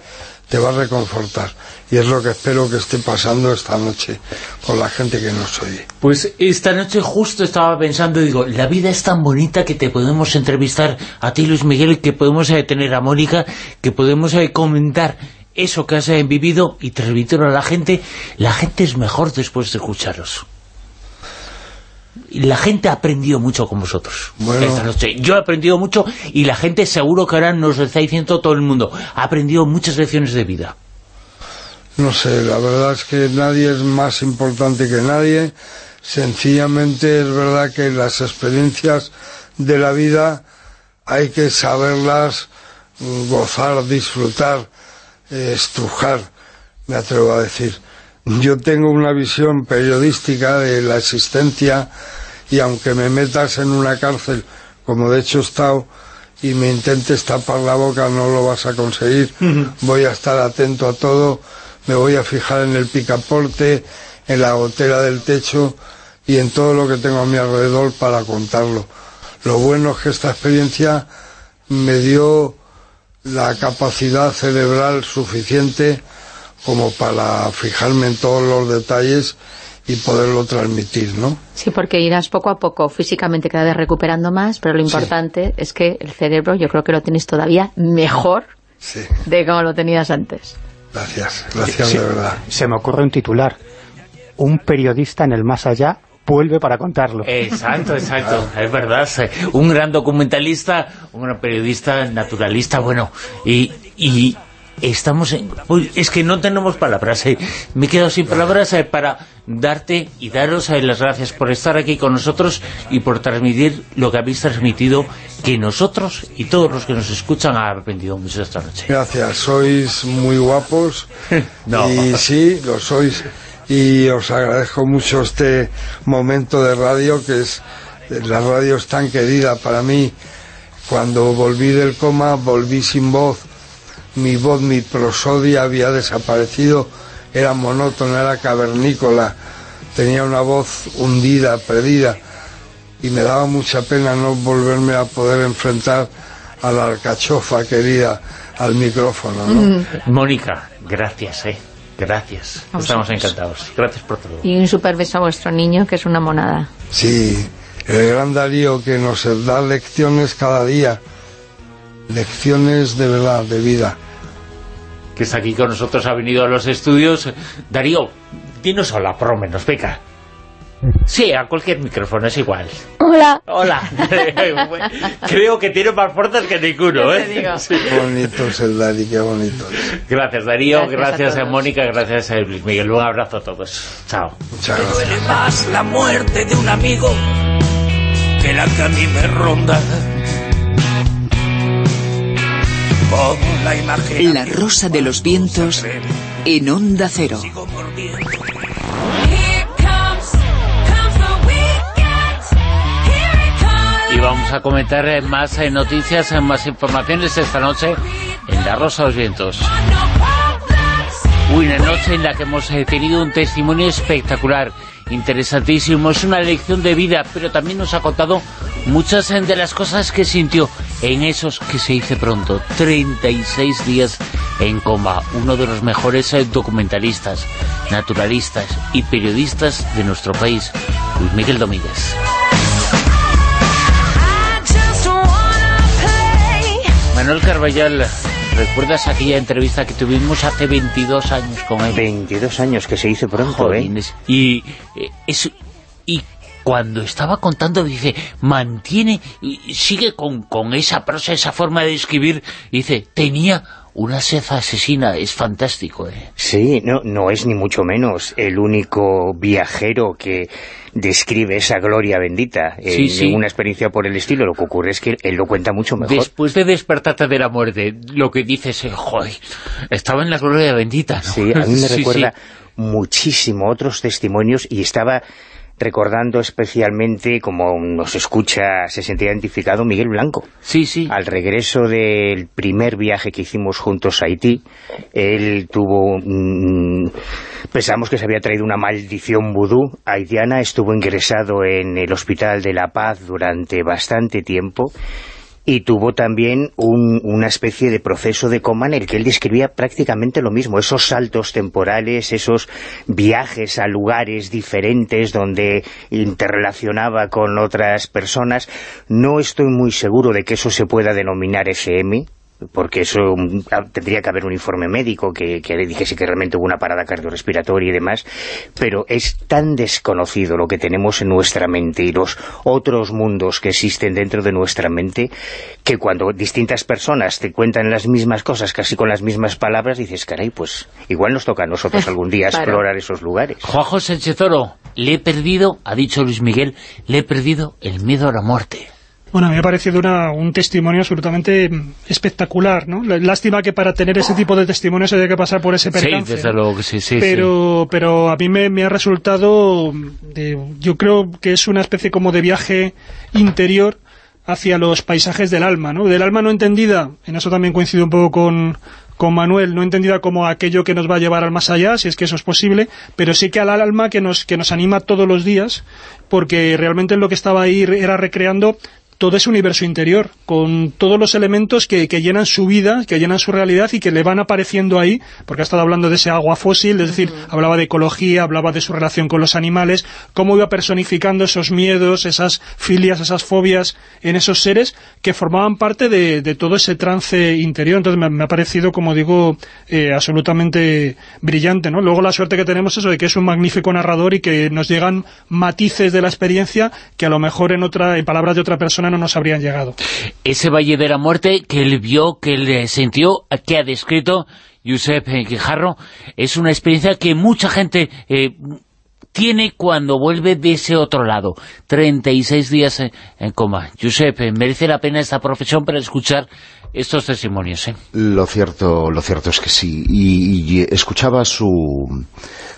te va a reconfortar y es lo que espero que esté pasando esta noche con la gente que nos oye. Pues esta noche justo estaba pensando, digo, la vida es tan bonita que te podemos entrevistar a ti, Luis Miguel, que podemos eh, tener a Mónica, que podemos eh, comentar eso que has eh, vivido y transmitirlo a la gente. La gente es mejor después de escucharos. La gente ha aprendido mucho con vosotros esta noche. Yo he aprendido mucho y la gente seguro que ahora nos lo está diciendo todo el mundo. Ha aprendido muchas lecciones de vida. No sé, la verdad es que nadie es más importante que nadie. Sencillamente es verdad que las experiencias de la vida hay que saberlas gozar, disfrutar, eh, estrujar, me atrevo a decir. Yo tengo una visión periodística de la existencia y aunque me metas en una cárcel, como de hecho he estado, y me intentes tapar la boca, no lo vas a conseguir. Voy a estar atento a todo me voy a fijar en el picaporte, en la gotera del techo y en todo lo que tengo a mi alrededor para contarlo. Lo bueno es que esta experiencia me dio la capacidad cerebral suficiente como para fijarme en todos los detalles y poderlo transmitir, ¿no? Sí, porque irás poco a poco, físicamente cada vez recuperando más, pero lo importante es que el cerebro yo creo que lo tienes todavía mejor de como lo tenías antes. Gracias, gracias de verdad. Se me ocurre un titular. Un periodista en el más allá vuelve para contarlo. Exacto, exacto, es verdad. Un gran documentalista, un gran periodista, naturalista, bueno, y, y estamos en... Es que no tenemos palabras, eh. me he quedado sin palabras eh, para darte y daros eh, las gracias por estar aquí con nosotros y por transmitir lo que habéis transmitido, que nosotros y todos los que nos escuchan han aprendido mucho esta noche. Gracias, sois muy guapos. Y sí, lo sois. Y os agradezco mucho este momento de radio que es la radio es tan querida para mí. Cuando volví del coma volví sin voz mi voz, mi prosodia había desaparecido, era monótona, era cavernícola, tenía una voz hundida, perdida, y me daba mucha pena no volverme a poder enfrentar a la alcachofa querida, al micrófono. ¿no? Mónica, gracias, eh. Gracias, estamos encantados. Gracias por todo. Y un super beso a vuestro niño, que es una monada. Sí, el gran Darío que nos da lecciones cada día, lecciones de verdad, de vida que está aquí con nosotros, ha venido a los estudios. Darío, dinos hola, por lo menos, venga. Sí, a cualquier micrófono, es igual. Hola. Hola. Creo que tiene más fuerzas que ninguno, ¿eh? Qué bonito es el Darío, qué bonito. Gracias, Darío. Gracias, a, Mónica. Gracias a Luis Miguel. Un abrazo a todos. Chao. Muchas gracias. duele más la muerte de un amigo que la que a mí me ronda. La Rosa de los Vientos en Onda Cero. Y vamos a comentar eh, más eh, noticias, eh, más informaciones esta noche en La Rosa de los Vientos. Una noche en la que hemos tenido un testimonio espectacular interesantísimo, es una lección de vida, pero también nos ha contado muchas de las cosas que sintió en esos que se dice pronto, 36 días en coma, uno de los mejores eh, documentalistas, naturalistas y periodistas de nuestro país, Luis Miguel Domínguez. Manuel Carballal ¿Recuerdas aquella entrevista que tuvimos hace 22 años con él? 22 años, que se hizo pronto, ¿eh? Y, eh, es, y cuando estaba contando, dice, mantiene, y sigue con, con esa prosa, esa forma de escribir, dice, tenía una sed asesina, es fantástico, ¿eh? Sí, no, no es ni mucho menos el único viajero que describe esa gloria bendita en sí, una experiencia por el estilo. Lo que ocurre es que él lo cuenta mucho mejor. Después de despertarte de la muerte, lo que dices es, joder, estaba en la gloria bendita, ¿no? Sí, a mí me recuerda muchísimo otros testimonios y estaba recordando especialmente, como nos escucha, se sentía identificado Miguel Blanco. Sí, sí. Al regreso del primer viaje que hicimos juntos a Haití, él tuvo... pensamos que se había traído una maldición vudú haitiana, estuvo ingresado en el Hospital de la Paz durante bastante tiempo y tuvo también un, una especie de proceso de coma en el que él describía prácticamente lo mismo, esos saltos temporales, esos viajes a lugares diferentes donde interrelacionaba con otras personas. No estoy muy seguro de que eso se pueda denominar SM, porque eso ah, tendría que haber un informe médico que, que dijese que realmente hubo una parada cardiorrespiratoria y demás, pero es tan desconocido lo que tenemos en nuestra mente y los otros mundos que existen dentro de nuestra mente, que cuando distintas personas te cuentan las mismas cosas, casi con las mismas palabras, dices, caray, pues igual nos toca a nosotros algún día claro. explorar esos lugares. Juanjo Sánchez Oro, le he perdido, ha dicho Luis Miguel, le he perdido el miedo a la muerte. Bueno, a mí me ha parecido una, un testimonio absolutamente espectacular, ¿no? Lástima que para tener ese tipo de testimonios haya que pasar por ese percance. Sí, desde luego que sí, sí. Pero, sí. pero a mí me, me ha resultado, de, yo creo que es una especie como de viaje interior hacia los paisajes del alma, ¿no? Del alma no entendida, en eso también coincido un poco con, con Manuel, no entendida como aquello que nos va a llevar al más allá, si es que eso es posible, pero sí que al alma que nos, que nos anima todos los días, porque realmente lo que estaba ahí era recreando todo ese universo interior, con todos los elementos que, que, llenan su vida, que llenan su realidad y que le van apareciendo ahí, porque ha estado hablando de ese agua fósil, es decir, uh -huh. hablaba de ecología, hablaba de su relación con los animales, cómo iba personificando esos miedos, esas filias, esas fobias en esos seres que formaban parte de, de todo ese trance interior. Entonces me, me ha parecido, como digo, eh, absolutamente brillante. ¿no? Luego la suerte que tenemos es eso de que es un magnífico narrador y que nos llegan matices de la experiencia que a lo mejor en otra en palabras de otra persona no nos habrían llegado. Ese Valle de la Muerte que él vio, que él sintió, que ha descrito Josep Quijarro, es una experiencia que mucha gente eh, tiene cuando vuelve de ese otro lado. 36 días en, en coma. Josep, merece la pena esta profesión para escuchar estos testimonios, ¿eh? Lo cierto, lo cierto es que sí. Y, y escuchaba su,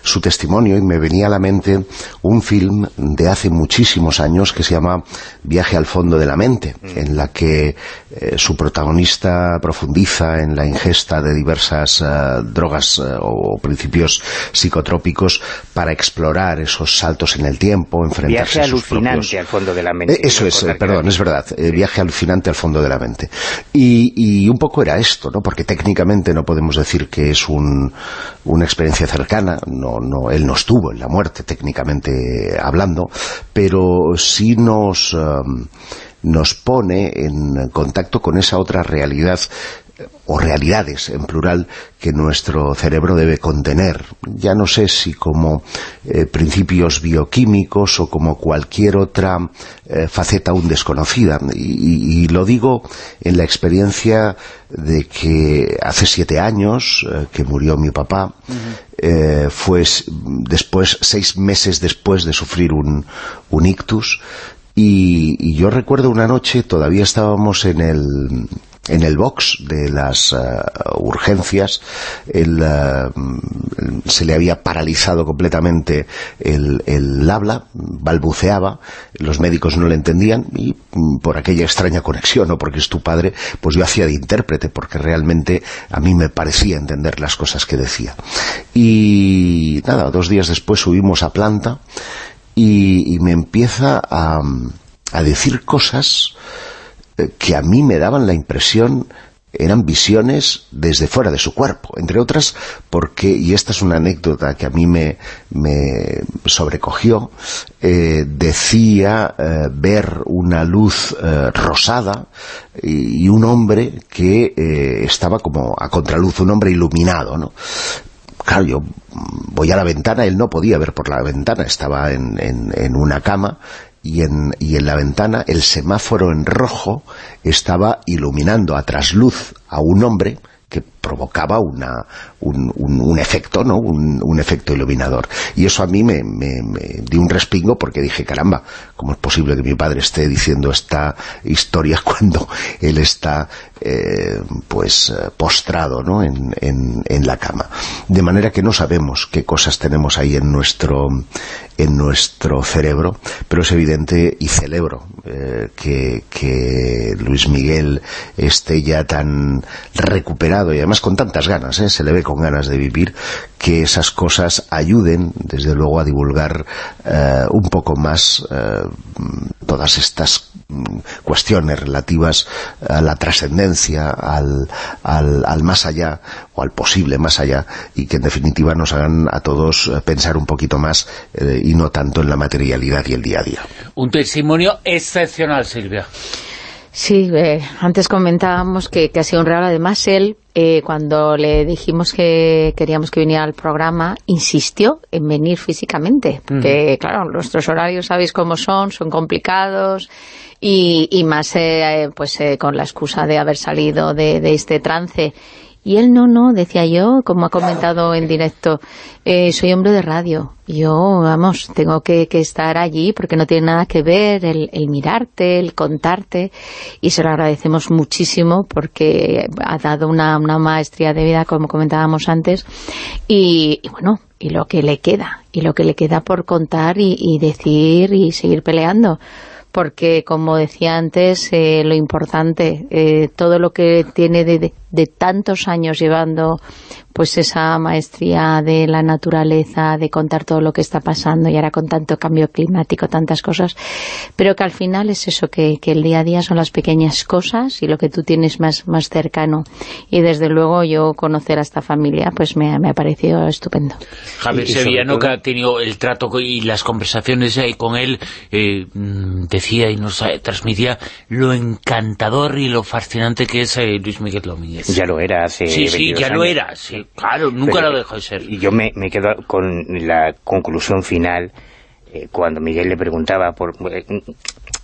su testimonio y me venía a la mente un film de hace muchísimos años que se llama Viaje al fondo de la mente, mm. en la que eh, su protagonista profundiza en la ingesta de diversas uh, drogas uh, o principios psicotrópicos para explorar esos saltos en el tiempo, enfrentarse viaje a sus alucinante propios... al fondo de la mente. Eh, eso es, perdón, es verdad, eh, viaje alucinante al fondo de la mente. Y, y, un poco era esto, ¿no? Porque técnicamente no podemos decir que es un, una experiencia cercana, no, no, él no estuvo en la muerte técnicamente hablando, pero sí nos, um, nos pone en contacto con esa otra realidad o realidades en plural que nuestro cerebro debe contener. Ya no sé si como eh, principios bioquímicos o como cualquier otra eh, faceta aún desconocida. Y, y, lo digo en la experiencia de que hace siete años eh, que murió mi papá, uh -huh. fue después, seis meses después de sufrir un, un ictus, y, y yo recuerdo una noche, todavía estábamos en el en el box de las uh, urgencias el, uh, se le había paralizado completamente el, el, habla, balbuceaba, los médicos no le entendían y mm, por aquella extraña conexión, ¿no? porque es tu padre, pues yo hacía de intérprete porque realmente a mí me parecía entender las cosas que decía. Y nada, dos días después subimos a planta y, y me empieza a, a decir cosas que a mí me daban la impresión eran visiones desde fuera de su cuerpo, entre otras porque, y esta es una anécdota que a mí me, sobrecogió, eh, decía eh, ver una luz eh, rosada y, y, un hombre que estaba como a contraluz, un hombre iluminado, ¿no? claro, yo voy a la ventana, él no podía ver por la ventana, estaba en, en, una cama y en, y en la ventana el semáforo en rojo estaba iluminando a trasluz a un hombre que provocaba una, un, un, efecto, ¿no? Un, efecto iluminador. Y eso a mí me, me, dio un respingo porque dije, caramba, ¿cómo es posible que mi padre esté diciendo esta historia cuando él está eh, pues postrado ¿no? en, en, en, la cama? De manera que no sabemos qué cosas tenemos ahí en nuestro, en nuestro cerebro, pero es evidente y celebro eh, que, que Luis Miguel esté ya tan recuperado con tantas ganas, ¿eh? se le ve con ganas de vivir, que esas cosas ayuden, desde luego, a divulgar eh, un poco más eh, todas estas mm, cuestiones relativas a la trascendencia, al, al, más allá, o al posible más allá, y que en definitiva nos hagan a todos pensar un poquito más y no tanto en la materialidad y el día a día. Un testimonio excepcional, Silvia. Sí, eh, antes comentábamos que, que, ha sido un regalo. Además, él, eh, cuando le dijimos que queríamos que viniera al programa, insistió en venir físicamente. Que, claro, nuestros horarios, sabéis cómo son, son complicados. Y, y más eh, pues con la excusa de haber salido de, de este trance y él no, no, decía yo, como ha comentado en directo, eh, soy hombre de radio. Yo, vamos, tengo que, estar allí porque no tiene nada que ver el, mirarte, el contarte. Y se lo agradecemos muchísimo porque ha dado una, maestría de vida, como comentábamos antes. Y, bueno, y lo que le queda, y lo que le queda por contar y decir y seguir peleando porque como decía antes, eh, lo importante, eh, todo lo que tiene de, de, tantos años llevando pues esa maestría de la naturaleza, de contar todo lo que está pasando y ahora con tanto cambio climático, tantas cosas, pero que al final es eso, que, que el día a día son las pequeñas cosas y lo que tú tienes más, más cercano. Y desde luego yo conocer a esta familia pues me, me ha parecido estupendo. Javier Sevillano, que ha tenido el trato y las conversaciones con él, eh, decía y nos transmitía lo encantador y lo fascinante que es eh, Luis Miguel Domínguez. Ya lo era hace Sí, sí, ya lo era, sí claro, nunca lo dejó de ser. Y yo me, me quedo con la conclusión final, eh, cuando Miguel le preguntaba por eh,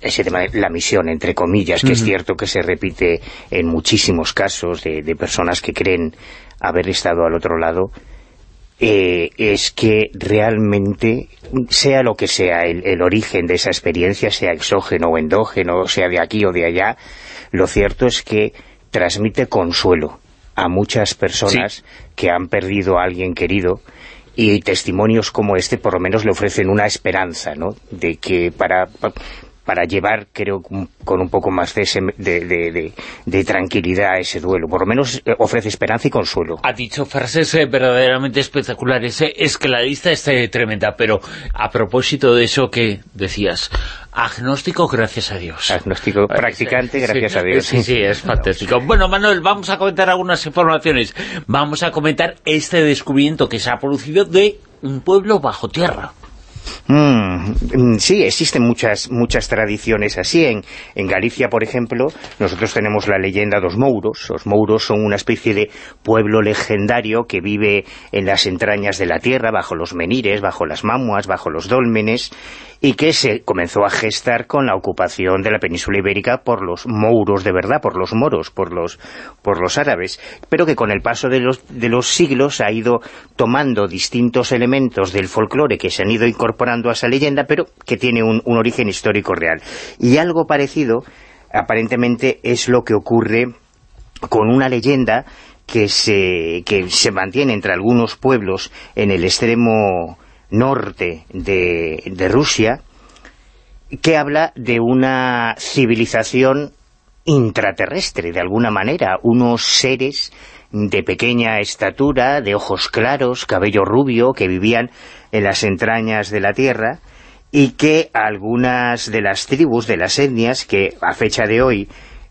ese tema de la misión, entre comillas, que es cierto que se repite en muchísimos casos de, personas que creen haber estado al otro lado, eh, es que realmente, sea lo que sea el, el, origen de esa experiencia, sea exógeno o endógeno, sea de aquí o de allá, lo cierto es que transmite consuelo a muchas personas que han perdido a alguien querido y testimonios como este por lo menos le ofrecen una esperanza, ¿no? De que para, para llevar, creo, con un poco más de, de, tranquilidad ese duelo. Por lo menos eh, ofrece esperanza y consuelo. Ha dicho frases eh, verdaderamente espectaculares. Eh, es que la lista es tremenda, pero a propósito de eso que decías, agnóstico gracias a Dios. Agnóstico practicante gracias a Dios. Sí, sí, es fantástico. Bueno, Manuel, vamos a comentar algunas informaciones. Vamos a comentar este descubrimiento que se ha producido de un pueblo bajo tierra. Mm, mm, sí, existen muchas muchas tradiciones así. En, en Galicia, por ejemplo, nosotros tenemos la leyenda de los mouros. Los mouros son una especie de pueblo legendario que vive en las entrañas de la tierra, bajo los menires, bajo las mamuas, bajo los dólmenes, y que se comenzó a gestar con la ocupación de la península ibérica por los mouros de verdad, por los moros, por los, por los árabes, pero que con el paso de los, de los siglos ha ido tomando distintos elementos del folclore que se han ido incorporando a esa leyenda, pero que tiene un, un origen histórico real. Y algo parecido, aparentemente, es lo que ocurre con una leyenda que se, que se mantiene entre algunos pueblos en el extremo norte de, de Rusia, que habla de una civilización intraterrestre, de alguna manera, unos seres de pequeña estatura, de ojos claros, cabello rubio, que vivían en las entrañas de la Tierra, y que algunas de las tribus, de las etnias, que a fecha de hoy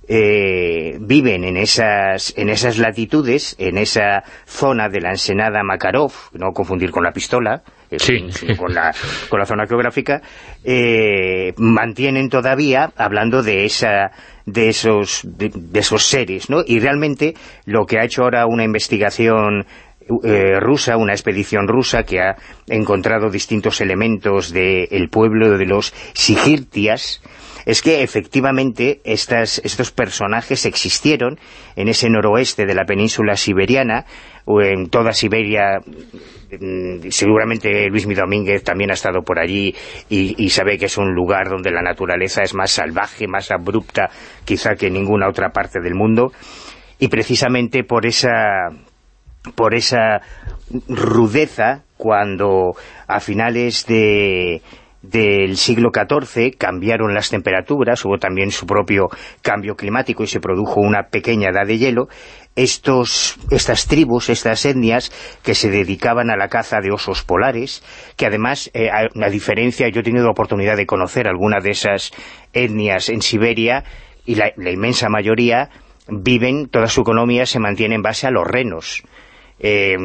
eh, viven en esas, en esas latitudes, en esa zona de la ensenada Makarov, no confundir con la pistola, con, la, con la zona geográfica, eh, mantienen todavía hablando de esa de esos, de, esos seres, ¿no? Y realmente lo que ha hecho ahora una investigación eh, rusa, una expedición rusa que ha encontrado distintos elementos del pueblo de los Sigirtias, es que efectivamente estas, estos personajes existieron en ese noroeste de la península siberiana, o en toda Siberia, mm, seguramente Luis Mi Domínguez también ha estado por allí y, y, sabe que es un lugar donde la naturaleza es más salvaje, más abrupta quizá que en ninguna otra parte del mundo, y precisamente por esa por esa rudeza cuando a finales de del siglo XIV cambiaron las temperaturas, hubo también su propio cambio climático y se produjo una pequeña edad de hielo, estos, estas tribus, estas etnias que se dedicaban a la caza de osos polares, que además, eh, a, diferencia, yo he tenido la oportunidad de conocer alguna de esas etnias en Siberia, y la, la inmensa mayoría viven, toda su economía se mantiene en base a los renos, eh,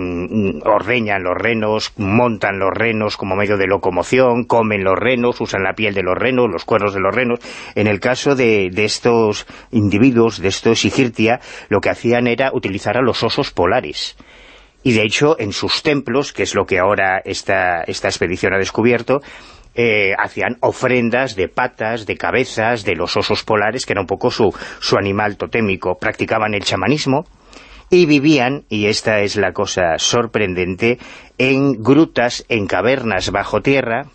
ordeñan los renos, montan los renos como medio de locomoción, comen los renos, usan la piel de los renos, los cuernos de los renos. En el caso de, de estos individuos, de estos Sigirtia, lo que hacían era utilizar a los osos polares. Y de hecho, en sus templos, que es lo que ahora esta, esta expedición ha descubierto, eh, hacían ofrendas de patas, de cabezas, de los osos polares, que era un poco su, su animal totémico. Practicaban el chamanismo, y vivían, y esta es la cosa sorprendente, en grutas, en cavernas bajo tierra,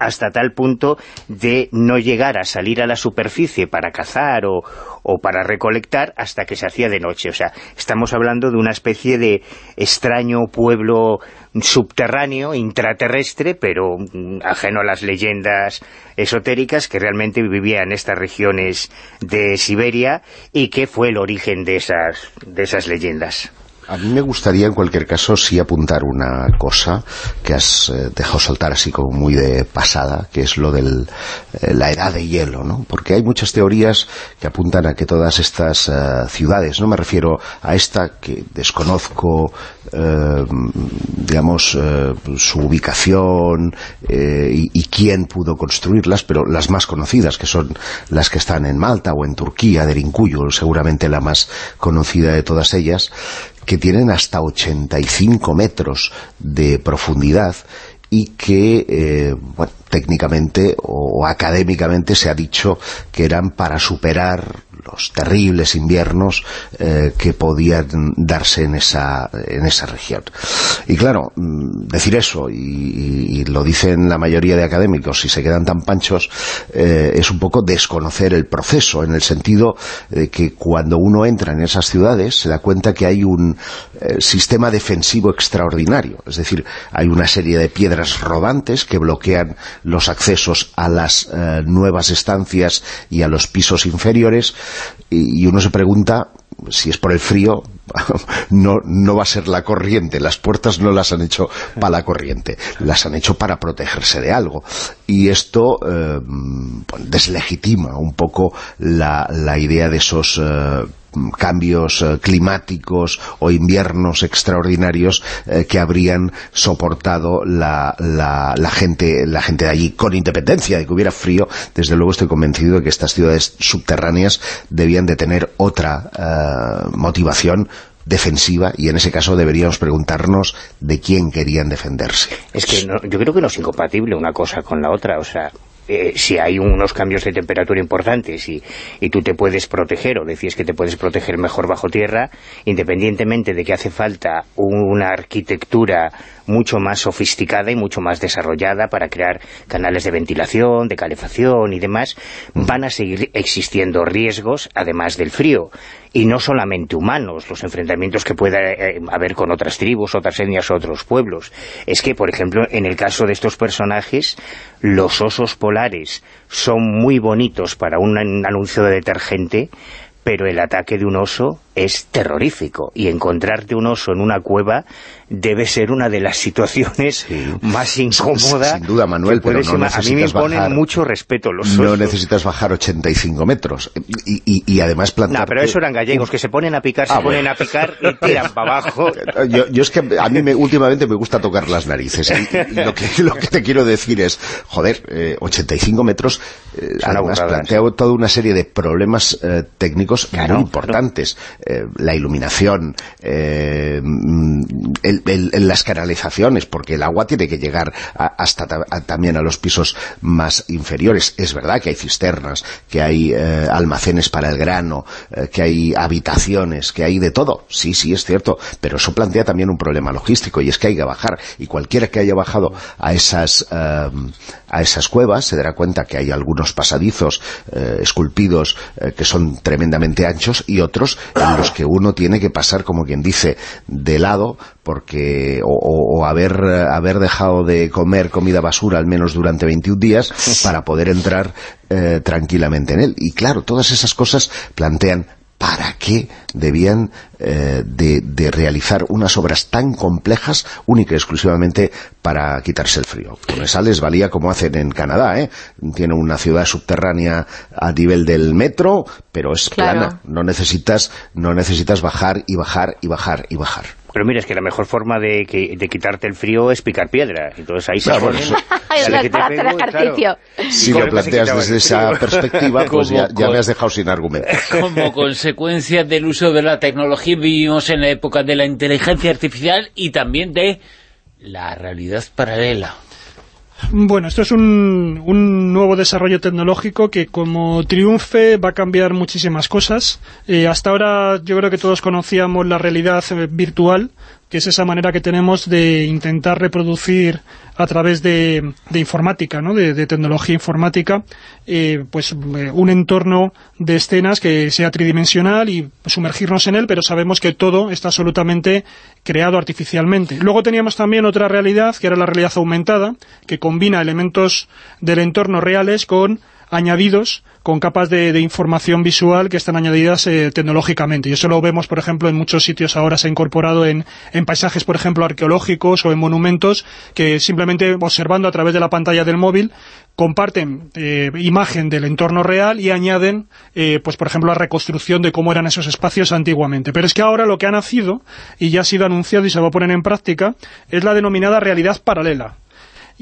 hasta tal punto de no llegar a salir a la superficie para cazar o, o, para recolectar hasta que se hacía de noche. O sea, estamos hablando de una especie de extraño pueblo subterráneo, intraterrestre, pero ajeno a las leyendas esotéricas que realmente vivía en estas regiones de Siberia y que fue el origen de esas, de esas leyendas. A mí me gustaría, en cualquier caso, sí apuntar una cosa que has eh, dejado saltar así como muy de pasada, que es lo de eh, la edad de hielo, ¿no? Porque hay muchas teorías que apuntan a que todas estas eh, ciudades, no me refiero a esta que desconozco, digamos, su ubicación y, y, quién pudo construirlas, pero las más conocidas, que son las que están en Malta o en Turquía, de Rincuyo, seguramente la más conocida de todas ellas, que tienen hasta 85 metros de profundidad y que, eh, bueno, técnicamente o, o académicamente se ha dicho que eran para superar los terribles inviernos eh, que podían darse en esa, en esa región. Y claro, decir eso, y, lo dicen la mayoría de académicos, si se quedan tan panchos, eh, es un poco desconocer el proceso, en el sentido de que cuando uno entra en esas ciudades se da cuenta que hay un eh, sistema defensivo extraordinario, es decir, hay una serie de piedras rodantes que bloquean los accesos a las nuevas estancias y a los pisos inferiores, y, uno se pregunta si es por el frío, no, no va a ser la corriente. Las puertas no las han hecho para la corriente, las han hecho para protegerse de algo. Y esto eh, deslegitima un poco la, la idea de esos... Eh, cambios eh, climáticos o inviernos extraordinarios eh, que habrían soportado la, la, la, gente la gente de allí, con independencia de que hubiera frío, desde luego estoy convencido de que estas ciudades subterráneas debían de tener otra eh, motivación defensiva y en ese caso deberíamos preguntarnos de quién querían defenderse. Es que no, yo creo que no es incompatible una cosa con la otra, o sea, eh, si hay unos cambios de temperatura importantes y, y, tú te puedes proteger o decís que te puedes proteger mejor bajo tierra, independientemente de que hace falta una arquitectura mucho más sofisticada y mucho más desarrollada para crear canales de ventilación, de calefacción y demás, van a seguir existiendo riesgos, además del frío. Y no solamente humanos, los enfrentamientos que pueda eh, haber con otras tribus, otras etnias, otros pueblos. Es que, por ejemplo, en el caso de estos personajes, los osos polares son muy bonitos para un anuncio de detergente, pero el ataque de un oso es terrorífico y encontrarte un oso en una cueva debe ser una de las situaciones sí. más incómodas sin duda Manuel pero no a mí me imponen bajar, mucho respeto los osos no necesitas bajar 85 metros. Y, y, y además plantar no, pero eso eran gallegos que se ponen a picar, ah, se ponen bueno. a picar y tiran para abajo. Yo, yo, es que a mí me, últimamente me gusta tocar las narices. Y, lo, que, lo que te quiero decir es joder, eh, 85 metros eh, además plantea toda una serie de problemas eh, técnicos muy importantes. Eh, la iluminación, mm, las canalizaciones, porque el agua tiene que llegar hasta también a los pisos más inferiores. Es verdad que hay cisternas, que hay almacenes para el grano, que hay habitaciones, que hay de todo. Sí, sí, es cierto, pero eso plantea también un problema logístico y es que hay que bajar y cualquiera que haya bajado a esas, a esas cuevas se dará cuenta que hay algunos pasadizos eh, esculpidos eh, que son tremendamente anchos y otros en los que uno tiene que pasar, como quien dice, de lado porque o, haber, haber dejado de comer comida basura al menos durante 21 días para poder entrar eh, tranquilamente en él. Y claro, todas esas cosas plantean ¿para qué debían eh, de, realizar unas obras tan complejas única y exclusivamente para quitarse el frío? Con les valía como hacen en Canadá, ¿eh? Tiene una ciudad subterránea a nivel del metro, pero es plana. No necesitas, no necesitas bajar y bajar y bajar y bajar. Pero mira, es que la mejor forma de, de quitarte el frío es picar piedra. Entonces ahí se pone... Si lo planteas desde esa perspectiva, pues ya, me has dejado sin argumento. Como consecuencia del uso de la tecnología vivimos en la época de la inteligencia artificial y también de la realidad paralela. Bueno, esto es un, un, nuevo desarrollo tecnológico que como triunfe va a cambiar muchísimas cosas. Eh, hasta ahora yo creo que todos conocíamos la realidad eh, virtual, que es esa manera que tenemos de intentar reproducir a través de, informática, ¿no? de, tecnología informática, eh, pues eh, un entorno de escenas que sea tridimensional y sumergirnos en él, pero sabemos que todo está absolutamente creado artificialmente. Luego teníamos también otra realidad, que era la realidad aumentada, que combina elementos del entorno reales con añadidos con capas de, información visual que están añadidas eh, tecnológicamente. Y eso lo vemos, por ejemplo, en muchos sitios ahora se ha incorporado en, paisajes, por ejemplo, arqueológicos o en monumentos que simplemente observando a través de la pantalla del móvil comparten eh, imagen del entorno real y añaden, eh, pues por ejemplo, la reconstrucción de cómo eran esos espacios antiguamente. Pero es que ahora lo que ha nacido, y ya ha sido anunciado y se va a poner en práctica, es la denominada realidad paralela.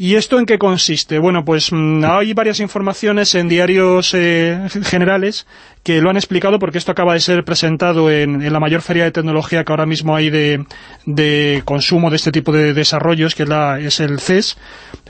¿Y esto en qué consiste? Bueno, pues mm, hay varias informaciones en diarios eh, generales que lo han explicado porque esto acaba de ser presentado en, la mayor feria de tecnología que ahora mismo hay de, consumo de este tipo de desarrollos, que es, la, es el CES,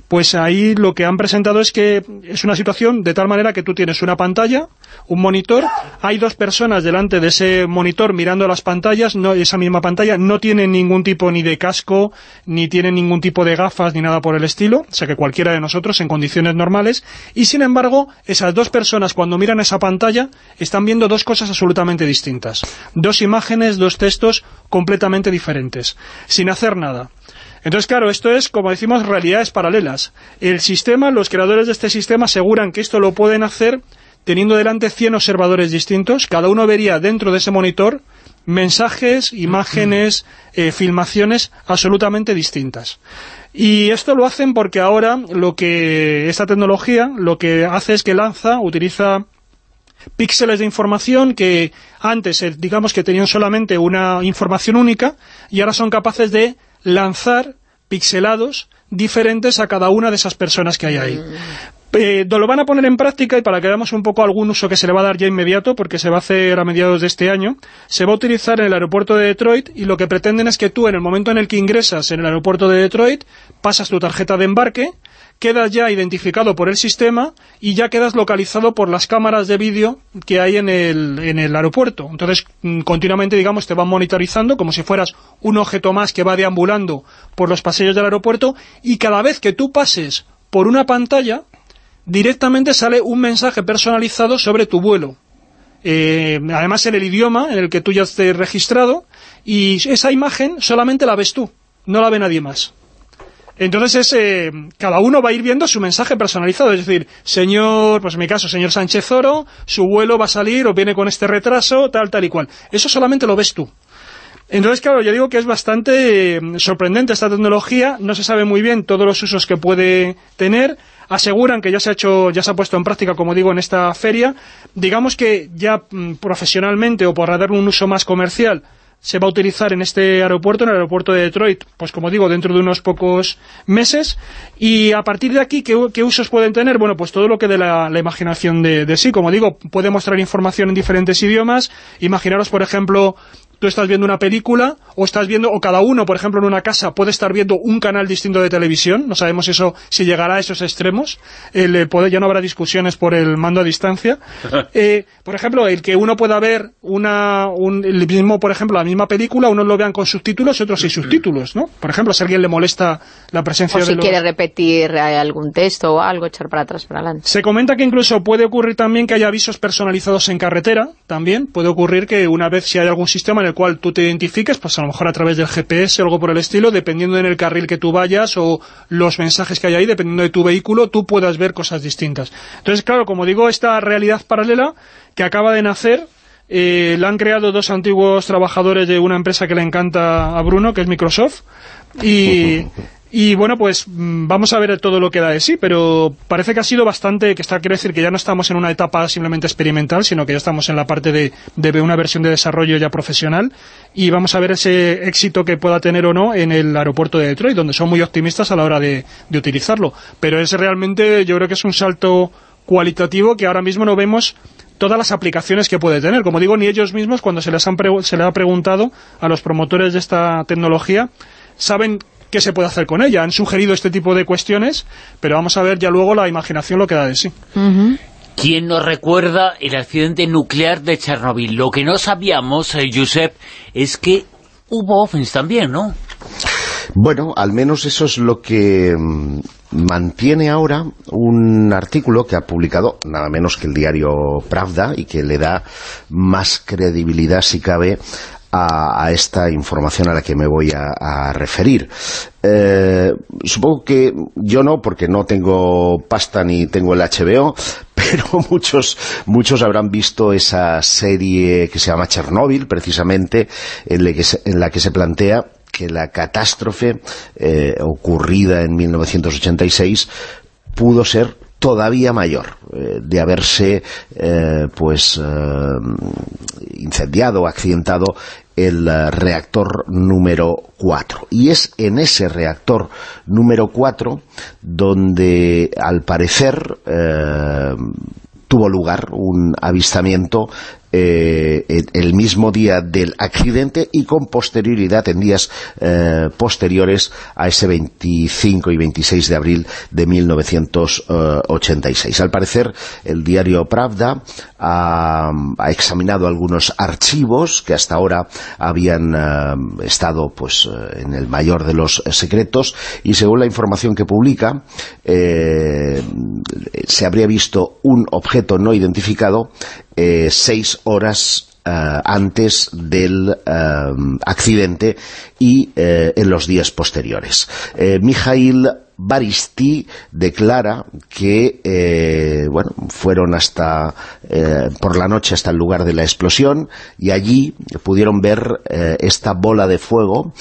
pues ahí lo que han presentado es que es una situación de tal manera que tú tienes una pantalla, un monitor, hay dos personas delante de ese monitor mirando las pantallas, no, esa misma pantalla no tiene ningún tipo ni de casco, ni tiene ningún tipo de gafas, ni nada por el estilo, o sea que cualquiera de nosotros en condiciones normales, y sin embargo, esas dos personas cuando miran esa pantalla están viendo dos cosas absolutamente distintas. Dos imágenes, dos textos completamente diferentes, sin hacer nada. Entonces, claro, esto es, como decimos, realidades paralelas. El sistema, los creadores de este sistema aseguran que esto lo pueden hacer teniendo delante 100 observadores distintos, cada uno vería dentro de ese monitor mensajes, imágenes, eh, filmaciones absolutamente distintas. Y esto lo hacen porque ahora lo que esta tecnología lo que hace es que lanza, utiliza píxeles de información que antes, eh, digamos que tenían solamente una información única y ahora son capaces de lanzar pixelados diferentes a cada una de esas personas que hay ahí. Eh, lo van a poner en práctica y para que veamos un poco algún uso que se le va a dar ya inmediato, porque se va a hacer a mediados de este año, se va a utilizar en el aeropuerto de Detroit y lo que pretenden es que tú en el momento en el que ingresas en el aeropuerto de Detroit, pasas tu tarjeta de embarque, quedas ya identificado por el sistema y ya quedas localizado por las cámaras de vídeo que hay en el, en el aeropuerto. Entonces, mm, continuamente, digamos, te van monitorizando como si fueras un objeto más que va deambulando por los pasillos del aeropuerto y cada vez que tú pases por una pantalla, directamente sale un mensaje personalizado sobre tu vuelo. Eh, además en el idioma en el que tú ya estés registrado y esa imagen solamente la ves tú, no la ve nadie más. Entonces eh, cada uno va a ir viendo su mensaje personalizado, es decir, señor, pues en mi caso, señor Sánchez Oro, su vuelo va a salir o viene con este retraso, tal, tal y cual. Eso solamente lo ves tú. Entonces, claro, yo digo que es bastante eh, sorprendente esta tecnología, no se sabe muy bien todos los usos que puede tener, aseguran que ya se ha hecho, ya se ha puesto en práctica, como digo, en esta feria, digamos que ya mm, profesionalmente o por dar un uso más comercial, se va a utilizar en este aeropuerto, en el aeropuerto de Detroit, pues como digo, dentro de unos pocos meses, y a partir de aquí, ¿qué, usos pueden tener? Bueno, pues todo lo que de la, imaginación de, de sí, como digo, puede mostrar información en diferentes idiomas, imaginaros, por ejemplo, tú estás viendo una película o estás viendo, o cada uno, por ejemplo, en una casa puede estar viendo un canal distinto de televisión, no sabemos eso si llegará a esos extremos, el, eh, ya no habrá discusiones por el mando a distancia. Eh, por ejemplo, el que uno pueda ver una, un, el mismo, por ejemplo, la misma película, unos lo vean con subtítulos y otros sin subtítulos, ¿no? Por ejemplo, si a alguien le molesta la presencia o si quiere repetir eh, algún texto o algo, echar para atrás, para adelante. Se comenta que incluso puede ocurrir también que haya avisos personalizados en carretera, también puede ocurrir que una vez si hay algún sistema en el cual tú te identifiques, pues a lo mejor a través del GPS o algo por el estilo, dependiendo en el carril que tú vayas o los mensajes que hay ahí, dependiendo de tu vehículo, tú puedas ver cosas distintas. Entonces, claro, como digo, esta realidad paralela que acaba de nacer, eh, la han creado dos antiguos trabajadores de una empresa que le encanta a Bruno, que es Microsoft, y Y bueno, pues mm, vamos a ver todo lo que da de sí, pero parece que ha sido bastante, que está quiere decir que ya no estamos en una etapa simplemente experimental, sino que ya estamos en la parte de, de una versión de desarrollo ya profesional, y vamos a ver ese éxito que pueda tener o no en el aeropuerto de Detroit, donde son muy optimistas a la hora de, de utilizarlo. Pero es realmente, yo creo que es un salto cualitativo que ahora mismo no vemos todas las aplicaciones que puede tener. Como digo, ni ellos mismos, cuando se les, han se les ha preguntado a los promotores de esta tecnología, saben qué se puede hacer con ella. Han sugerido este tipo de cuestiones, pero vamos a ver ya luego la imaginación lo que da de sí. ¿Quién nos recuerda el accidente nuclear de Chernobyl? Lo que no sabíamos, eh, Josep, es que hubo ovnis también, ¿no? Bueno, al menos eso es lo que mm, mantiene ahora un artículo que ha publicado nada menos que el diario Pravda y que le da más credibilidad, si cabe, a, esta información a la que me voy a, referir. Eh, supongo que yo no, porque no tengo pasta ni tengo el HBO, pero muchos, muchos habrán visto esa serie que se llama Chernóbil, precisamente, en la que se, en la que se plantea que la catástrofe eh, ocurrida en 1986 pudo ser todavía mayor eh, de haberse eh, pues eh, incendiado accidentado el reactor número 4 y es en ese reactor número 4 donde al parecer tuvo lugar un avistamiento eh, el mismo día del accidente y con posterioridad en días eh, posteriores a ese 25 y 26 de abril de 1986. Al parecer, el diario Pravda ha, examinado algunos archivos que hasta ahora habían eh, estado pues en el mayor de los secretos y según la información que publica se habría visto un objeto no identificado eh, seis horas eh, antes del eh, accidente y en los días posteriores. Mijail Baristi declara que bueno fueron hasta por la noche hasta el lugar de la explosión y allí pudieron ver esta bola de fuego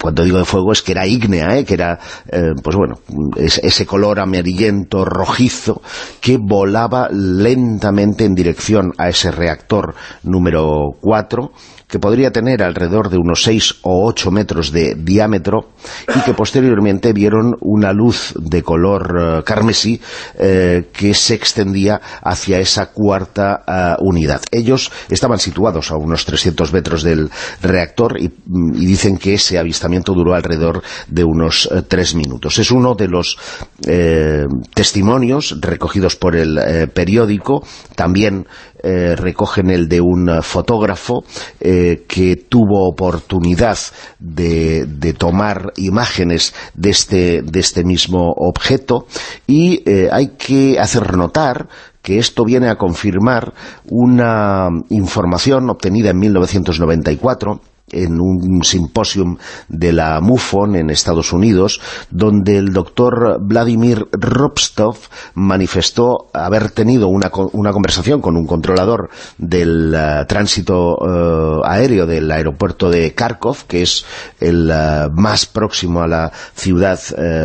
cuando digo de fuego es que era ígnea, ¿eh? que era, eh, pues bueno, ese color amarillento, rojizo, que volaba lentamente en dirección a ese reactor número 4, que podría tener alrededor de unos 6 o 8 metros de diámetro y que posteriormente vieron una luz de color eh, carmesí eh, que se extendía hacia esa cuarta eh, unidad. Ellos estaban situados a unos 300 metros del reactor y, dicen que ese avistamiento duró alrededor de unos 3 minutos. Es uno de los testimonios recogidos por el periódico, también eh, recogen el de un fotógrafo eh, que tuvo oportunidad de, tomar imágenes de este, de este mismo objeto. Y eh, hay que hacer notar que esto viene a confirmar una información obtenida en 1994 en un simposium de la MUFON en Estados Unidos, donde el doctor Vladimir Ropstov manifestó haber tenido una, una conversación con un controlador del eh, tránsito eh, aéreo del aeropuerto de Kharkov, que es el eh, más próximo a la ciudad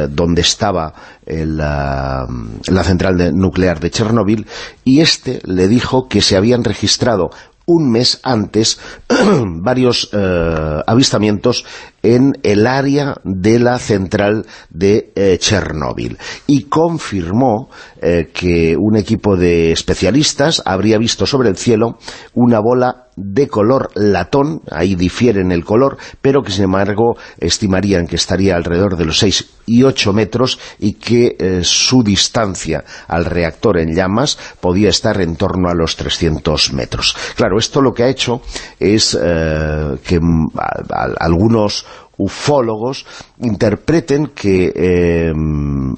donde estaba la, la central nuclear de Chernóbil, y este le dijo que se habían registrado un mes antes varios eh, avistamientos en el área de la central de eh, Chernóbil. Y confirmó eh, que un equipo de especialistas habría visto sobre el cielo una bola de color latón, ahí difieren el color, pero que sin embargo estimarían que estaría alrededor de los 6 y 8 metros y que eh, su distancia al reactor en llamas podía estar en torno a los 300 metros. Claro, esto lo que ha hecho es que mm, algunos ufólogos interpreten que eh,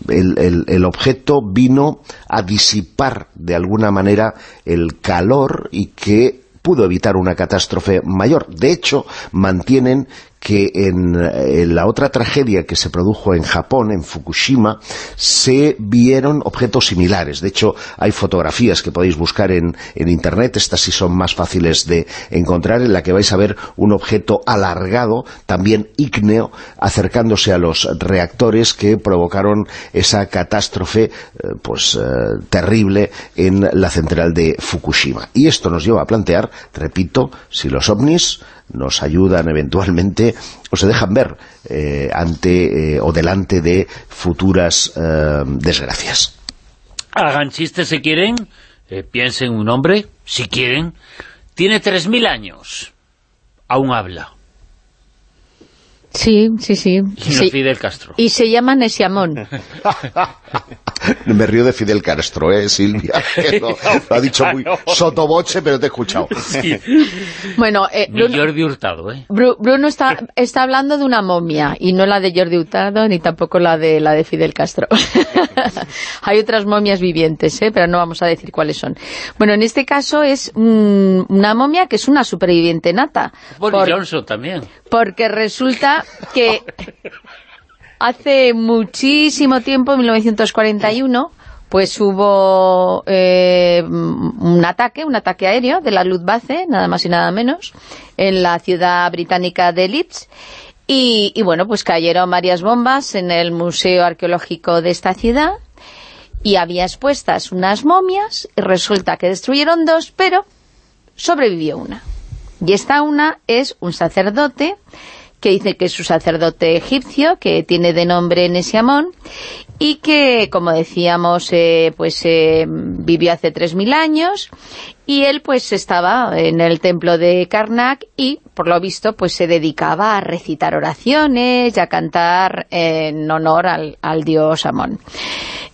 el, objeto vino a disipar de alguna manera el calor y que pudo evitar una catástrofe mayor. De hecho, mantienen que en, la otra tragedia que se produjo en Japón, en Fukushima, se vieron objetos similares. De hecho, hay fotografías que podéis buscar en, Internet, estas sí son más fáciles de encontrar, en la que vais a ver un objeto alargado, también ígneo, acercándose a los reactores que provocaron esa catástrofe eh, pues eh, terrible en la central de Fukushima. Y esto nos lleva a plantear, repito, si los ovnis nos ayudan eventualmente o se dejan ver eh, ante eh, o delante de futuras eh, desgracias. Hagan chistes si quieren, piensen un hombre, si quieren, tiene 3.000 años, aún habla. Sí, sí, sí. Y Fidel Castro. Y se llama Nesiamón. Me río de Fidel Castro, ¿eh, Silvia? lo, ha dicho muy sotoboche, pero te he escuchado. Bueno, eh, Bruno, Jordi Hurtado, ¿eh? Bruno está, está hablando de una momia, y no la de Jordi Hurtado, ni tampoco la de la de Fidel Castro. Hay otras momias vivientes, ¿eh? pero no vamos a decir cuáles son. Bueno, en este caso es una momia que es una superviviente nata. Boris Johnson también. Porque resulta que hace muchísimo tiempo, en 1941, pues hubo eh, un ataque, un ataque aéreo de la Luftwaffe, nada más y nada menos, en la ciudad británica de Leeds, y, y, bueno, pues cayeron varias bombas en el Museo Arqueológico de esta ciudad, y había expuestas unas momias, y resulta que destruyeron dos, pero sobrevivió una. Y esta una es un sacerdote que dice que es un sacerdote egipcio, que tiene de nombre Nesiamón, y que, como decíamos, eh, pues eh, vivió hace 3.000 años, y él pues estaba en el templo de Karnak y, por lo visto, pues se dedicaba a recitar oraciones a cantar en honor al, dios Amón.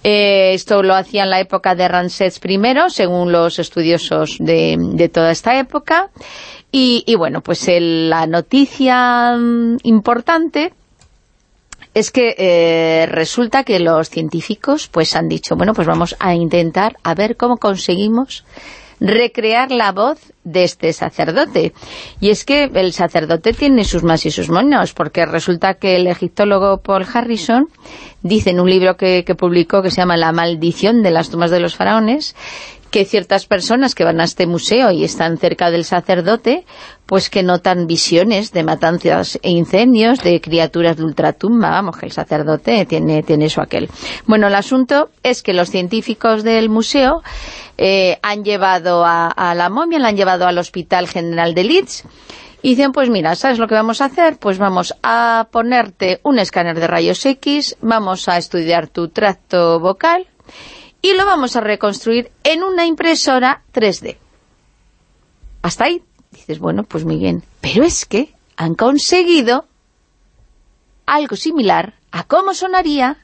Eh, esto lo hacía en la época de Ramsés I, según los estudiosos de, de toda esta época, y, bueno, pues la noticia mm, importante es que eh, resulta que los científicos pues han dicho, bueno, pues vamos a intentar a ver cómo conseguimos recrear la voz de este sacerdote. Y es que el sacerdote tiene sus más y sus monos, porque resulta que el egiptólogo Paul Harrison dice en un libro que, que publicó que se llama La maldición de las tumbas de los faraones, que ciertas personas que van a este museo y están cerca del sacerdote, pues que notan visiones de matanzas e incendios, de criaturas de ultratumba, vamos, que el sacerdote tiene, tiene eso aquel. Bueno, el asunto es que los científicos del museo eh, han llevado a, a, la momia, la han llevado al Hospital General de Leeds, y dicen, pues mira, ¿sabes lo que vamos a hacer? Pues vamos a ponerte un escáner de rayos X, vamos a estudiar tu tracto vocal, y lo vamos a reconstruir en una impresora 3D. Hasta ahí dices, bueno, pues muy bien. Pero es que han conseguido algo similar a cómo sonaría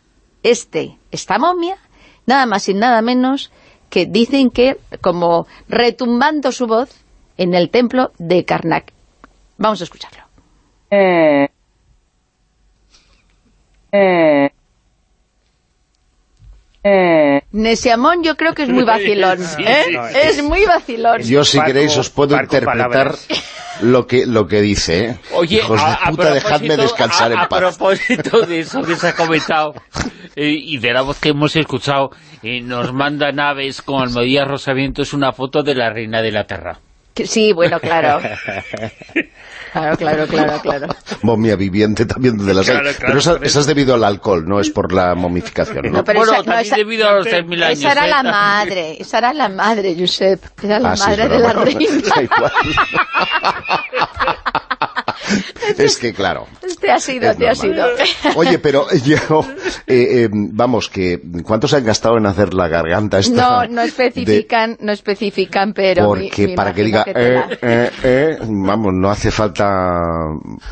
este, esta momia, nada más y nada menos que dicen que como retumbando su voz en el templo de Karnak. Vamos a escucharlo. Eh. Eh. Eh, Nesiamón yo creo que es muy vacilón, ¿eh? es muy vacilón. Yo si queréis os puedo interpretar lo que lo que dice, ¿eh? Oye, a, puta, dejadme descansar en paz. A propósito de eso que se ha comentado eh, y de la voz que hemos escuchado, eh, nos manda Naves con Almodía Rosavientos una foto de la reina de la Tierra. Sí, bueno, claro. Claro, claro, claro, claro. Momia viviente también de las hay. Claro, claro, Pero esa, es debido al alcohol, no es por la momificación. ¿no? No, pero bueno, esa- no, también esa- debido a los 3.000 años. Esa era ¿eh? la madre, esa era la madre, Josep. Era la Ah, madre de la bueno, reina. da igual. es que claro. Te ha sido, te ha normal. sido. Oye, pero yo, eh, eh, vamos, que ¿cuánto se han gastado en hacer la garganta esta? No, no de- especifican, no especifican, pero... mi- porque para que diga, que eh, eh, eh, vamos, no hace falta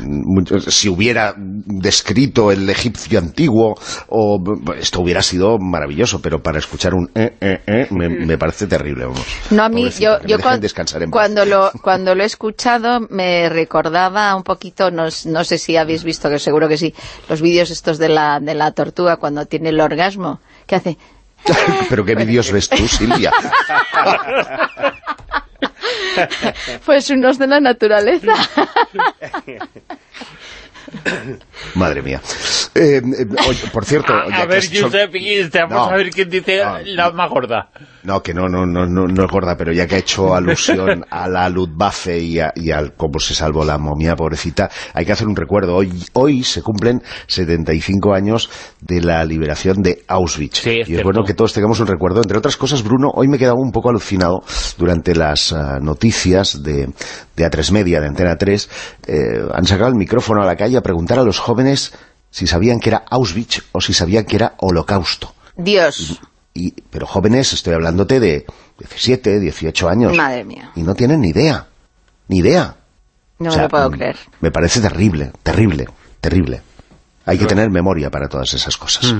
mucho, si hubiera descrito el egipcio antiguo, o esto hubiera sido maravilloso, pero para escuchar un eh, eh, eh, me, me parece terrible, vamos. No, a mí, yo, me yo dejen cuan- descansar en paz. cuando, lo, cuando lo he escuchado me recordaba un poquito, no, no sé si habéis visto, que seguro que sí, los vídeos estos de la, de la tortuga cuando tiene el orgasmo, que hace... Pero qué vídeos ves tú, Silvia. Pues unos de la naturaleza. Madre mía. Eh, eh, oye, por cierto... A, ya a ver, son- Josep, y este, vamos No. a ver quién dice la más gorda. No, que no, no, no, no, no es gorda, pero ya que ha hecho alusión a la Luftwaffe y, a, y al cómo se salvó la momia, pobrecita, hay que hacer un recuerdo. Hoy, hoy se cumplen 75 años de la liberación de Auschwitz. y es cierto. bueno que todos tengamos un recuerdo. Entre otras cosas, Bruno, hoy me he quedado un poco alucinado durante las ah, noticias de, de A3 Media, de Antena 3. eh, han sacado el micrófono a la calle a preguntar a los jóvenes si sabían que era Auschwitz o si sabían que era Holocausto. Dios, Y, pero jóvenes, estoy hablándote de 17, 18 años. madre mía, Y no tienen ni idea. Ni idea. no O me lo puedo mm, creer. Me parece terrible, terrible, terrible. Hay que tener memoria para todas esas cosas.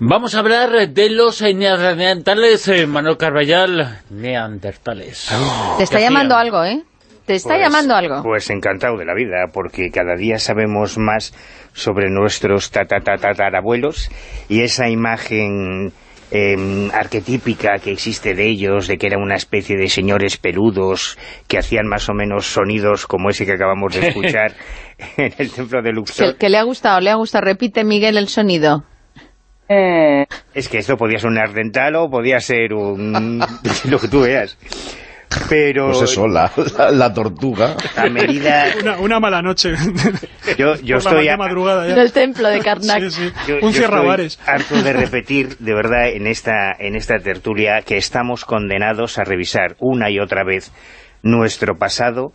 Vamos a hablar de los neandertales, eh, Manuel Carballal. Neandertales. Te está ¿Qué llamando hacían? algo, ¿eh? Te está Pues- llamando algo. Pues encantado de la vida, porque cada día sabemos más sobre nuestros tatarabuelos y esa imagen em, arquetípica que existe de ellos, de que eran una especie de señores peludos que hacían más o menos sonidos como ese que acabamos de escuchar en el templo de Que, Luxor. que le ha gustado, le ha gustado. Repite, Miguel, el sonido. Es que esto podía ser un ardental o podía ser un... lo que tú veas. Pero... Pues eso, la, la, la tortuga. A medida... Una, una mala noche. Yo, yo estoy... a- madrugada ya. En el templo de Karnak. Sí, sí. Yo- Un yo estoy cierrabares. harto de repetir, de verdad, en esta, en esta tertulia, que estamos condenados a revisar una y otra vez nuestro pasado,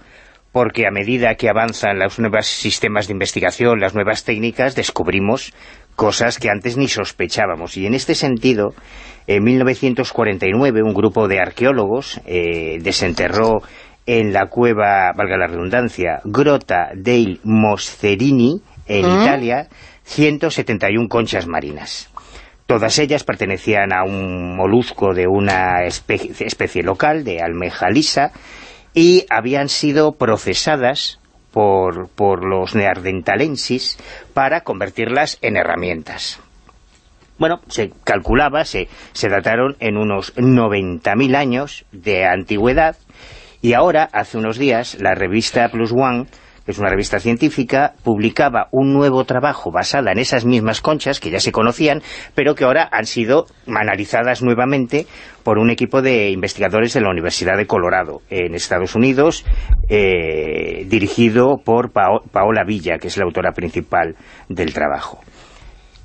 porque a medida que avanzan los nuevos sistemas de investigación, las nuevas técnicas, descubrimos cosas que antes ni sospechábamos. Y en este sentido, en 1949, un grupo de arqueólogos eh, desenterró en la cueva, valga la redundancia, Grota dei Moscerini, en ¿Mm? Italia, 171 conchas marinas. Todas ellas pertenecían a un molusco de una espe- especie local, de almeja lisa, y habían sido procesadas por, por los neandertalensis para convertirlas en herramientas. Bueno, se calculaba, se, se dataron en unos 90.000 años de antigüedad y ahora, hace unos días, la revista Plus One, que es una revista científica, publicaba un nuevo trabajo basada en esas mismas conchas que ya se conocían, pero que ahora han sido analizadas nuevamente por un equipo de investigadores de la Universidad de Colorado, en Estados Unidos, eh, dirigido por Pao- Paola Villa, que es la autora principal del trabajo.